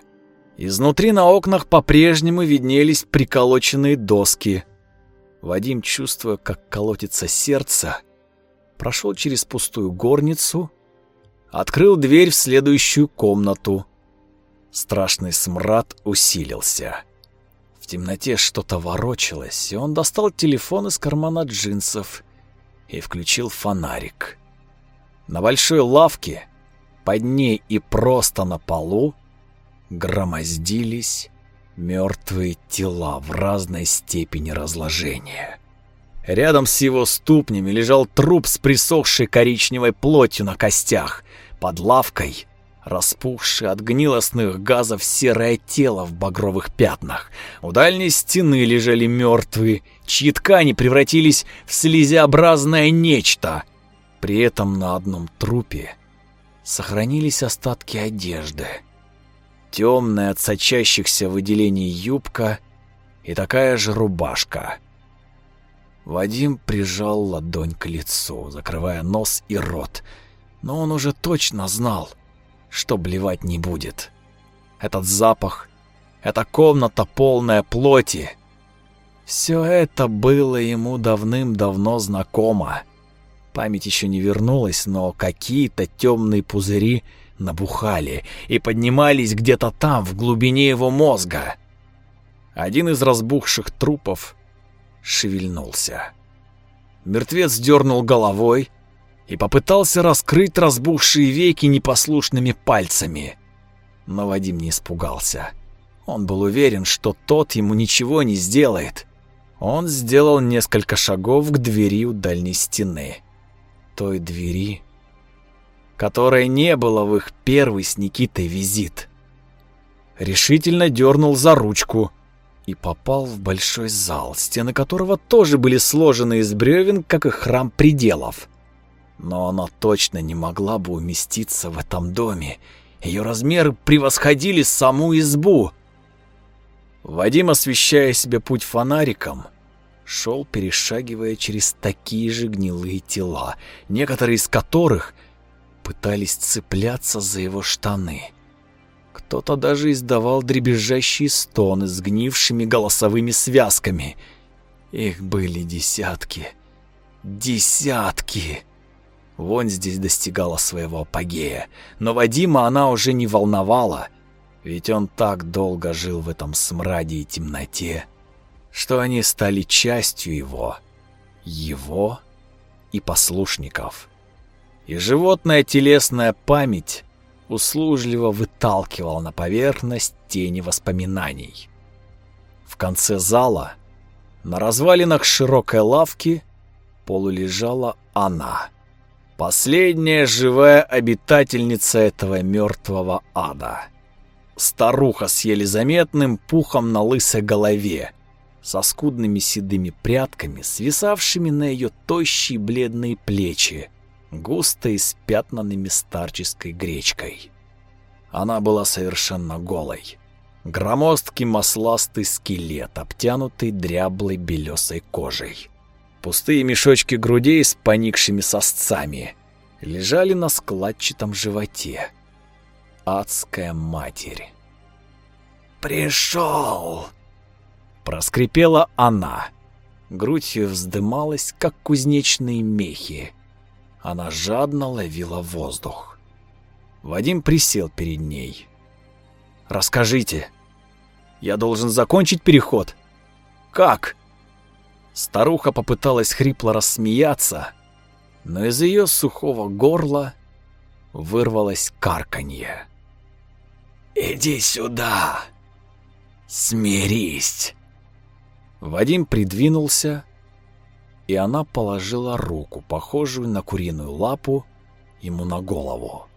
Speaker 1: Изнутри на окнах по-прежнему виднелись приколоченные доски. Вадим, чувствуя, как колотится сердце, прошел через пустую горницу, открыл дверь в следующую комнату. Страшный смрад усилился. В темноте что-то ворочалось, и он достал телефон из кармана джинсов и включил фонарик. На большой лавке, под ней и просто на полу, громоздились мертвые тела в разной степени разложения. Рядом с его ступнями лежал труп с присохшей коричневой плотью на костях. Под лавкой распухшее от гнилостных газов серое тело в багровых пятнах. У дальней стены лежали мертвые, чьи ткани превратились в слизеобразное нечто. При этом на одном трупе сохранились остатки одежды. Темная от сочащихся выделений юбка и такая же рубашка. Вадим прижал ладонь к лицу, закрывая нос и рот, но он уже точно знал — что блевать не будет. Этот запах, эта комната полная плоти. Все это было ему давным-давно знакомо. Память еще не вернулась, но какие-то темные пузыри набухали и поднимались где-то там, в глубине его мозга. Один из разбухших трупов шевельнулся. Мертвец дернул головой, и попытался раскрыть разбухшие веки непослушными пальцами. Но Вадим не испугался. Он был уверен, что тот ему ничего не сделает. Он сделал несколько шагов к двери у дальней стены. Той двери, которой не было в их первый с Никитой визит. Решительно дернул за ручку и попал в большой зал, стены которого тоже были сложены из бревен, как и храм пределов. Но она точно не могла бы уместиться в этом доме. Ее размеры превосходили саму избу. Вадим, освещая себе путь фонариком, шел, перешагивая через такие же гнилые тела, некоторые из которых пытались цепляться за его штаны. Кто-то даже издавал дребезжащие стоны с гнившими голосовыми связками. Их были десятки. Десятки! Вонь здесь достигала своего апогея, но Вадима она уже не волновала, ведь он так долго жил в этом смраде и темноте, что они стали частью его, его и послушников. И животная телесная память услужливо выталкивала на поверхность тени воспоминаний. В конце зала, на развалинах широкой лавки, полулежала она — Последняя живая обитательница этого мертвого ада. Старуха с еле заметным пухом на лысой голове, со скудными седыми прядками, свисавшими на ее тощие бледные плечи, густо испятнанными старческой гречкой. Она была совершенно голой. Громоздкий масластый скелет, обтянутый дряблой белесой кожей. Пустые мешочки грудей с поникшими сосцами лежали на складчатом животе. Адская матерь. «Пришел!» Проскрипела она. Грудь ее вздымалась, как кузнечные мехи. Она жадно ловила воздух. Вадим присел перед ней. «Расскажите. Я должен закончить переход. Как?» Старуха попыталась хрипло рассмеяться, но из ее сухого горла вырвалось карканье. «Иди сюда! Смирись!» Вадим придвинулся, и она положила руку, похожую на куриную лапу, ему на голову.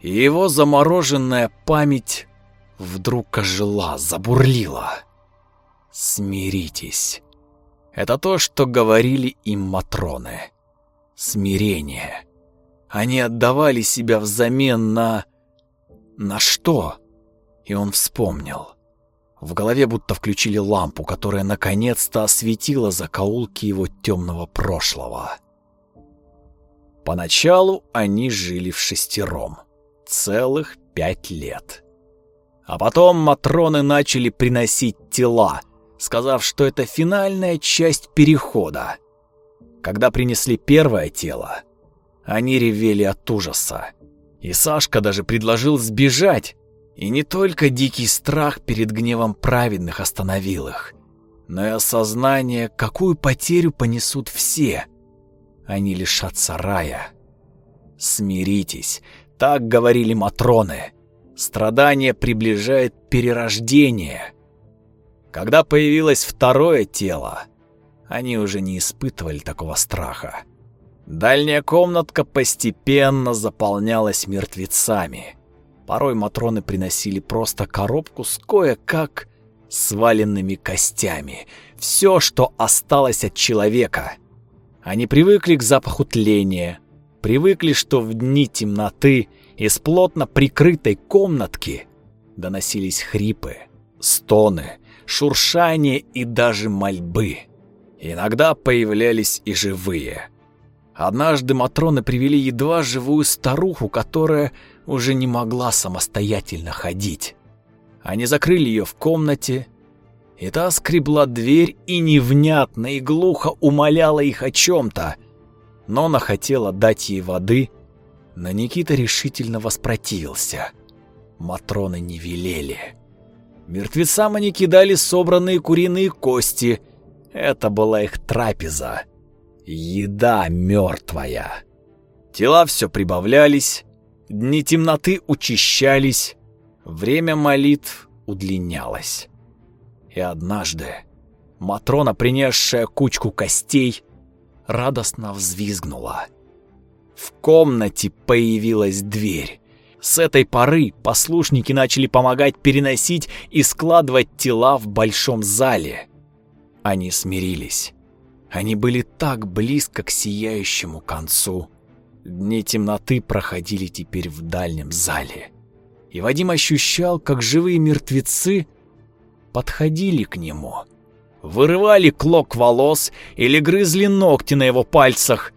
Speaker 1: И его замороженная память вдруг ожила, забурлила. «Смиритесь!»
Speaker 3: Это то, что говорили им матроны. Смирение. Они отдавали себя взамен на... На что? И он вспомнил. В голове будто включили лампу, которая наконец-то осветила закоулки его темного прошлого. Поначалу они жили в шестером. Целых пять лет. А потом матроны начали приносить тела, сказав, что это финальная часть перехода. Когда принесли первое тело, они ревели от ужаса. И Сашка даже предложил сбежать. И не только дикий страх перед гневом праведных остановил их, но и осознание, какую потерю понесут все. Они лишатся рая. Смиритесь, так говорили матроны. Страдание приближает перерождение. Когда появилось второе тело, они уже не испытывали такого страха. Дальняя комнатка постепенно заполнялась мертвецами. Порой матроны приносили просто коробку с кое-как сваленными костями. Все, что осталось от человека. Они привыкли к запаху тления, привыкли, что в дни темноты из плотно прикрытой комнатки доносились хрипы, стоны, шуршание и даже мольбы. Иногда появлялись и живые. Однажды Матроны привели едва живую старуху, которая уже не могла самостоятельно ходить. Они закрыли ее в комнате, и та скребла дверь и невнятно и глухо умоляла их о чем-то. Но она хотела дать ей воды, но Никита решительно воспротивился. Матроны не велели. Мертвецам они кидали собранные куриные кости — это была их трапеза. Еда мертвая. Тела все прибавлялись, дни темноты учащались, время молитв удлинялось. И однажды Матрона, принесшая кучку костей, радостно взвизгнула. В комнате появилась дверь. С этой поры послушники начали помогать переносить и складывать тела в большом зале. Они смирились. Они были так близко к сияющему концу. Дни темноты проходили теперь в дальнем зале. И Вадим ощущал, как живые мертвецы подходили к нему. Вырывали клок волос или грызли ногти на его пальцах,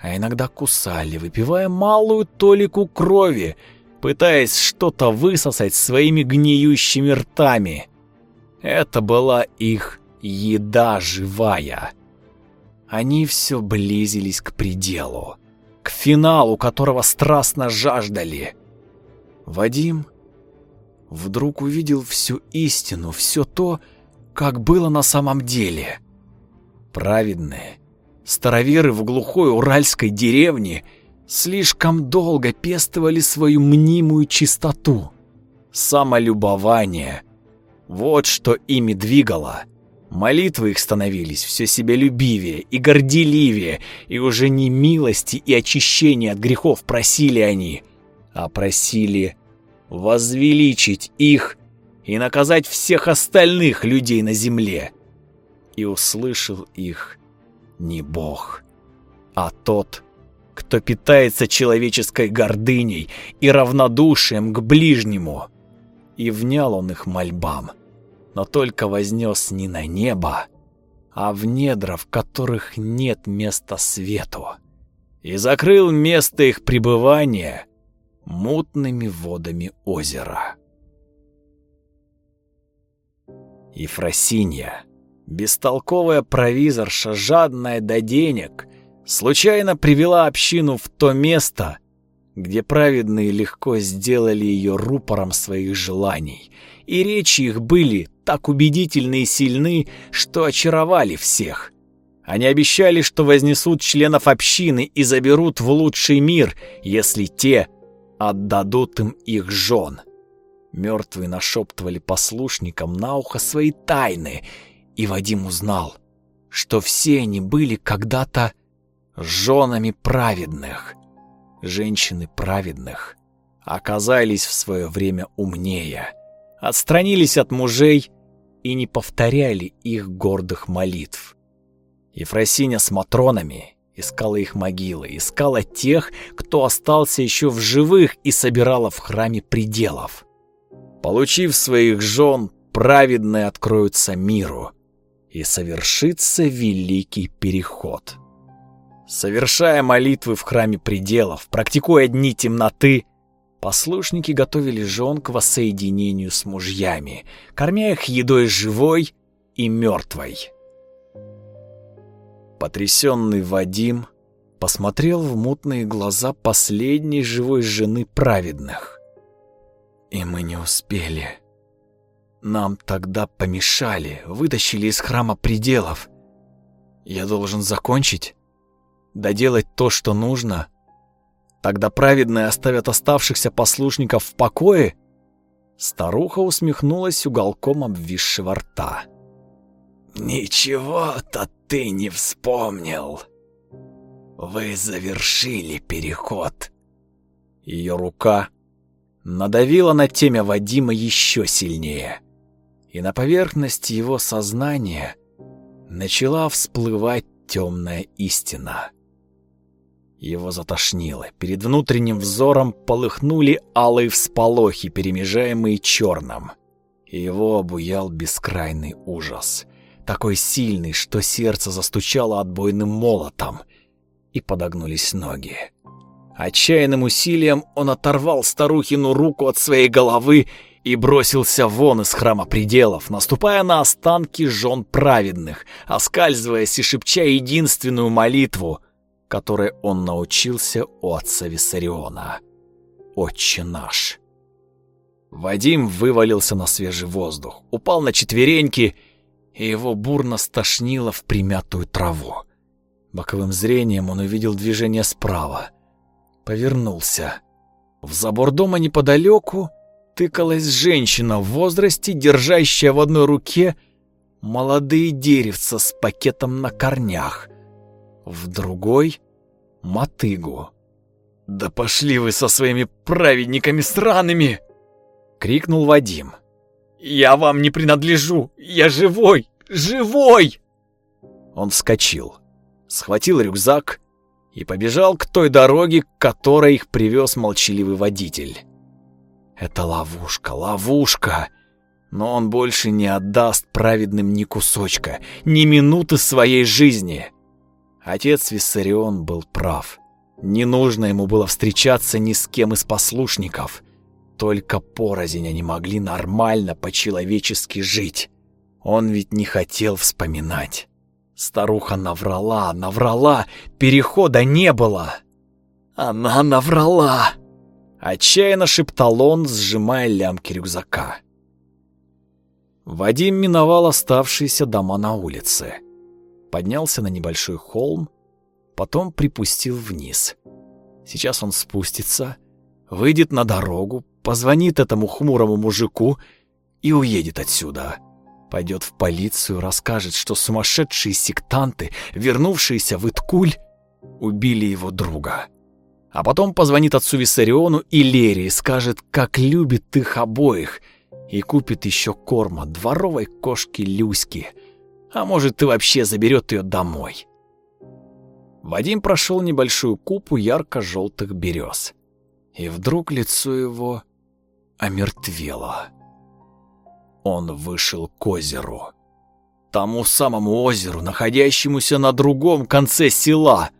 Speaker 3: а иногда кусали, выпивая малую толику крови, пытаясь что-то высосать своими гниющими ртами. Это была их еда живая. Они все близились к пределу, к финалу, которого страстно жаждали. Вадим вдруг увидел всю истину, все то, как было на самом деле. Праведные, староверы в глухой уральской деревне слишком долго пестовали свою мнимую чистоту. Самолюбование — вот что ими двигало — Молитвы их становились все себялюбивее и горделивее, и уже не милости и очищения от грехов просили они, а просили возвеличить их и наказать всех остальных людей на земле. И услышал их не Бог, а тот, кто питается человеческой гордыней и равнодушием к ближнему. И внял он их мольбам но только вознес не на небо, а в недра, в которых нет места свету, и закрыл место их пребывания мутными водами озера. Ефросинья, бестолковая провизорша, жадная до денег, случайно привела общину в то место, где праведные легко сделали ее рупором своих желаний, и речи их были так убедительны и сильны, что очаровали всех. Они обещали, что вознесут членов общины и заберут в лучший мир, если те отдадут им их жен. Мертвые нашептывали послушникам на ухо свои тайны, и Вадим узнал, что все они были когда-то женами праведных. Женщины праведных оказались в свое время умнее, отстранились от мужей и не повторяли их гордых молитв.
Speaker 1: Ефросиня с Матронами искала их могилы, искала тех, кто остался еще в живых и собирала в храме пределов. Получив своих жен, праведные откроются миру, и совершится великий переход. Совершая молитвы в храме пределов, практикуя дни темноты, послушники готовили жен к воссоединению с мужьями, кормя их едой живой и мертвой. Потрясенный Вадим посмотрел в мутные глаза последней живой жены праведных. И мы не успели. Нам тогда помешали, вытащили из храма пределов. Я должен закончить, доделать то, что нужно. Тогда праведные оставят оставшихся послушников в покое. Старуха усмехнулась уголком обвисшего рта.
Speaker 4: «Ничего-то ты не вспомнил. Вы завершили переход».
Speaker 1: Ее рука надавила на темя Вадима еще сильнее и на поверхности его сознания начала всплывать темная истина. Его затошнило. Перед внутренним взором полыхнули алые всполохи, перемежаемые черным. Его обуял бескрайный ужас. Такой сильный, что сердце застучало отбойным молотом. И подогнулись ноги. Отчаянным усилием он оторвал старухину руку от своей головы и бросился вон из храма пределов, наступая на останки жен праведных, оскальзываясь и шепча единственную молитву, которой он научился у отца Виссариона. «Отче наш». Вадим вывалился на свежий воздух, упал на четвереньки, и его бурно стошнило в примятую траву. Боковым зрением он увидел движение справа. Повернулся. В забор дома неподалеку тыкалась женщина в возрасте, держащая в одной руке молодые деревца с пакетом на корнях, в другой — мотыгу. «Да пошли вы со своими праведниками сраными!» — крикнул Вадим. «Я вам не принадлежу! Я живой! Живой!» Он вскочил, схватил рюкзак и побежал к той дороге, к которой их привез молчаливый водитель. Это ловушка, ловушка. Но он больше не отдаст праведным ни кусочка, ни минуты своей жизни. Отец Виссарион был прав. Не нужно ему было встречаться ни с кем из послушников. Только порознь они могли нормально по-человечески жить. Он ведь не хотел вспоминать. Старуха наврала, наврала, перехода не было. Она наврала. Отчаянно шептал он, сжимая лямки рюкзака. Вадим миновал оставшиеся дома на улице. Поднялся на небольшой холм, потом припустил вниз. Сейчас он спустится, выйдет на дорогу, позвонит этому хмурому мужику и уедет отсюда. Пойдет в полицию, расскажет, что сумасшедшие сектанты, вернувшиеся в Иткуль, убили его друга а потом позвонит отцу Виссариону и Лере и скажет, как любит их обоих, и купит еще корма дворовой кошки Люськи, а может и вообще заберет ее домой. Вадим прошел небольшую купу ярко-желтых берез, и вдруг лицо его омертвело. Он вышел к озеру. Тому самому озеру, находящемуся на другом конце села —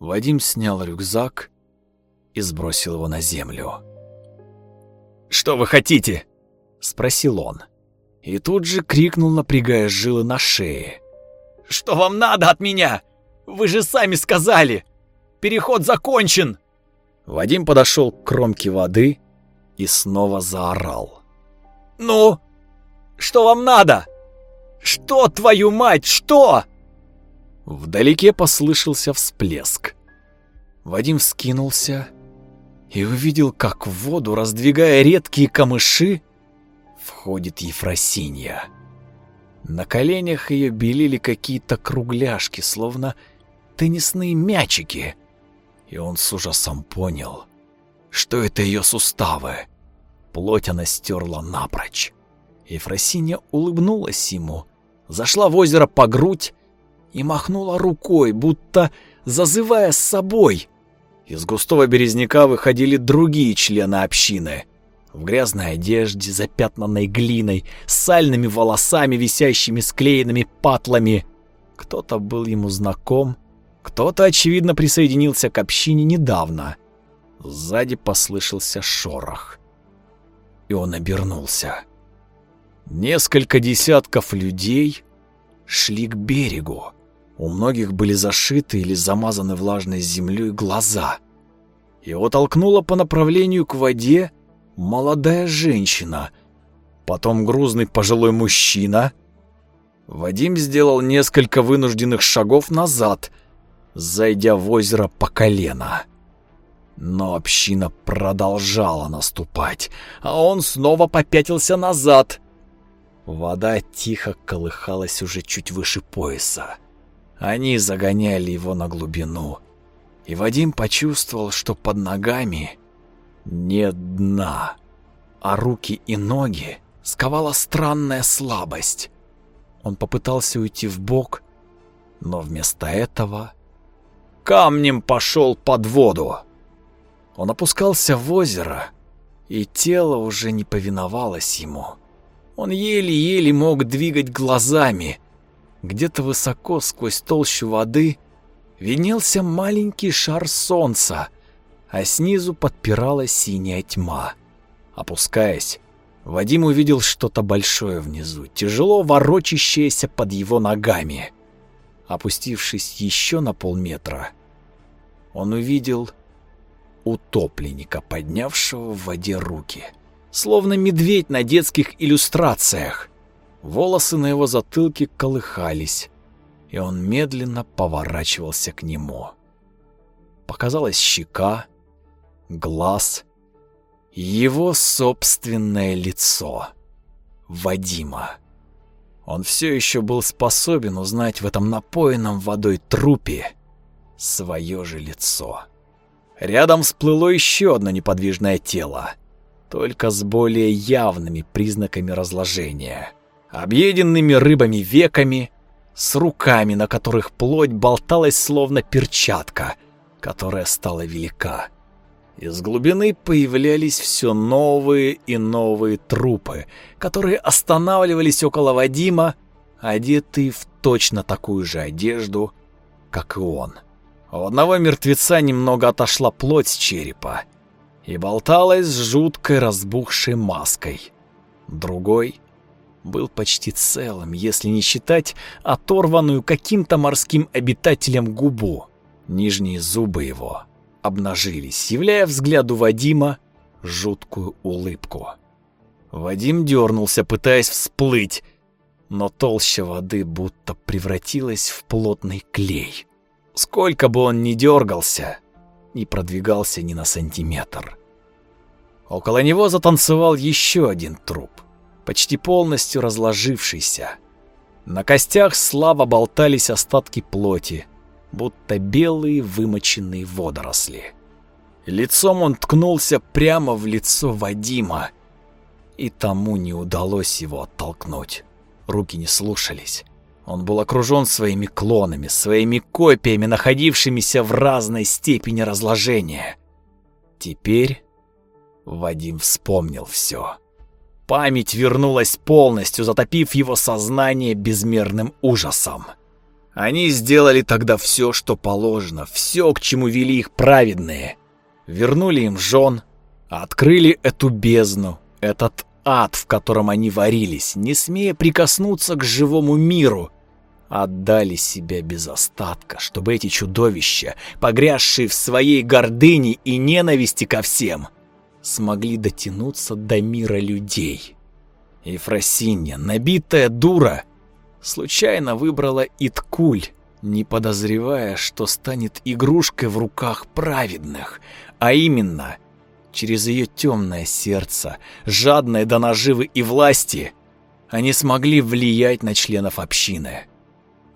Speaker 1: Вадим снял рюкзак и сбросил его на землю. «Что вы хотите?» — спросил он. И тут же крикнул, напрягая жилы на шее. «Что вам надо от меня? Вы же сами сказали! Переход закончен!» Вадим подошел к кромке воды и снова заорал. «Ну? Что вам надо? Что, твою мать, что?» Вдалеке послышался всплеск. Вадим вскинулся и увидел, как в воду, раздвигая редкие камыши, входит Ефросинья. На коленях ее белили какие-то кругляшки, словно теннисные мячики. И он с ужасом понял, что это ее суставы. Плоть она стерла напрочь. Ефросинья улыбнулась ему, зашла в озеро по грудь
Speaker 3: и махнула рукой, будто зазывая с собой. Из густого березняка выходили другие члены общины. В грязной одежде, запятнанной глиной, с сальными волосами, висящими склеенными патлами. Кто-то был ему знаком, кто-то, очевидно, присоединился к общине недавно. Сзади послышался шорох. И он обернулся. Несколько десятков людей шли к берегу. У многих были зашиты или замазаны влажной землей глаза. Его толкнуло по направлению к воде молодая женщина, потом грузный пожилой мужчина. Вадим сделал несколько вынужденных шагов назад, зайдя в озеро по колено. Но община продолжала наступать, а он снова попятился назад. Вода тихо колыхалась уже чуть выше пояса. Они загоняли его на глубину. И Вадим почувствовал, что под ногами нет дна, а руки и ноги сковала странная слабость. Он попытался уйти в бок, но вместо этого камнем пошел под воду. Он опускался в озеро, и тело уже не повиновалось ему. Он еле-еле мог двигать глазами. Где-то высоко сквозь толщу воды виднелся маленький шар солнца — а снизу подпирала синяя тьма. Опускаясь, Вадим увидел что-то большое внизу, тяжело ворочащееся под его ногами. Опустившись еще на полметра, он увидел утопленника, поднявшего в воде руки, словно медведь на детских иллюстрациях. Волосы на его затылке колыхались, и он медленно поворачивался к нему. Показалась щека, глаз, его собственное лицо. Вадима. Он все еще был способен узнать в этом напоенном водой трупе свое же лицо. Рядом всплыло еще одно неподвижное тело, только с более явными признаками разложения. Объеденными рыбами веками, с руками, на которых плоть болталась словно перчатка, которая стала велика. Из глубины появлялись все новые и новые трупы, которые останавливались около Вадима, одетые в точно такую же одежду, как и он. У одного мертвеца немного отошла плоть с черепа и болталась с жуткой разбухшей маской. Другой был почти целым, если не считать оторванную каким-то морским обитателем губу. Нижние зубы его обнажились, являя взгляду Вадима жуткую улыбку. Вадим дернулся, пытаясь всплыть, но толща воды будто превратилась в плотный клей. Сколько бы он ни дергался, не продвигался ни на сантиметр. Около него затанцевал еще один труп, почти полностью разложившийся. На костях слабо болтались остатки плоти, будто белые вымоченные водоросли. Лицом он ткнулся прямо в лицо Вадима, и тому не удалось его оттолкнуть. Руки не слушались. Он был окружен своими клонами, своими копиями, находившимися в разной степени разложения. Теперь Вадим вспомнил все. Память вернулась полностью, затопив его сознание безмерным ужасом. Они сделали тогда все, что положено, все, к чему вели их праведные. Вернули им жен, открыли эту бездну, этот ад, в котором они варились, не смея прикоснуться к живому миру. Отдали себя без остатка, чтобы эти чудовища, погрязшие в своей гордыне и ненависти ко всем, смогли дотянуться до мира людей. Ефросинья, набитая дура, случайно выбрала Иткуль, не подозревая, что станет игрушкой в руках праведных, а именно через ее темное сердце, жадное до наживы и власти, они смогли влиять на членов общины.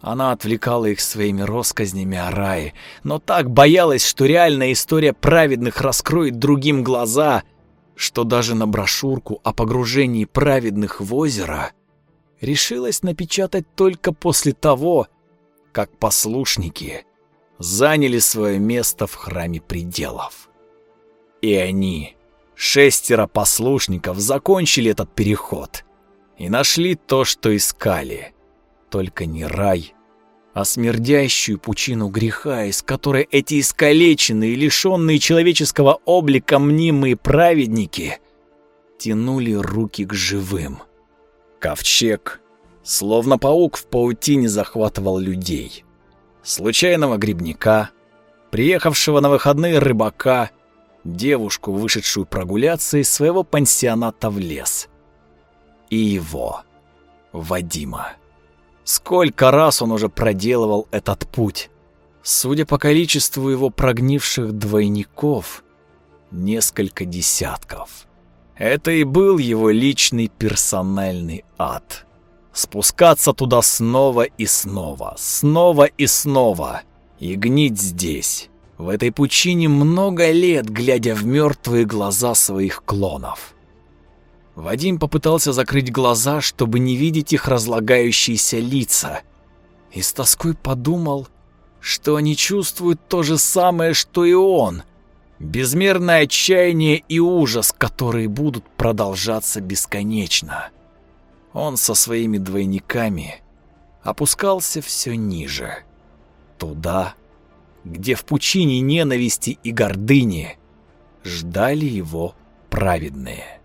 Speaker 3: Она отвлекала их своими россказнями о рае, но так боялась, что реальная история праведных раскроет другим глаза, что даже на брошюрку о погружении праведных в озеро – решилась напечатать только после того,
Speaker 1: как послушники, заняли свое место в храме пределов. И они, шестеро послушников, закончили этот переход и нашли то, что искали. Только не рай, а смердящую пучину греха, из которой эти искалеченные, лишенные человеческого облика мнимые праведники тянули руки к живым. Ковчег, словно паук в паутине, захватывал людей. Случайного грибника, приехавшего на выходные рыбака, девушку, вышедшую прогуляться из своего пансионата в лес. И его, Вадима. Сколько раз он уже проделывал этот путь. Судя по количеству его прогнивших двойников, несколько десятков. Это и был его личный персональный ад. Спускаться туда снова и снова, снова и снова, и гнить здесь, в этой пучине много лет, глядя в мертвые глаза своих клонов. Вадим попытался закрыть глаза, чтобы не видеть их разлагающиеся лица, и с тоской подумал, что они чувствуют то же самое, что и он. Безмерное отчаяние и ужас, которые будут продолжаться бесконечно. Он со своими двойниками опускался все ниже. Туда, где в пучине ненависти и гордыни ждали его праведные.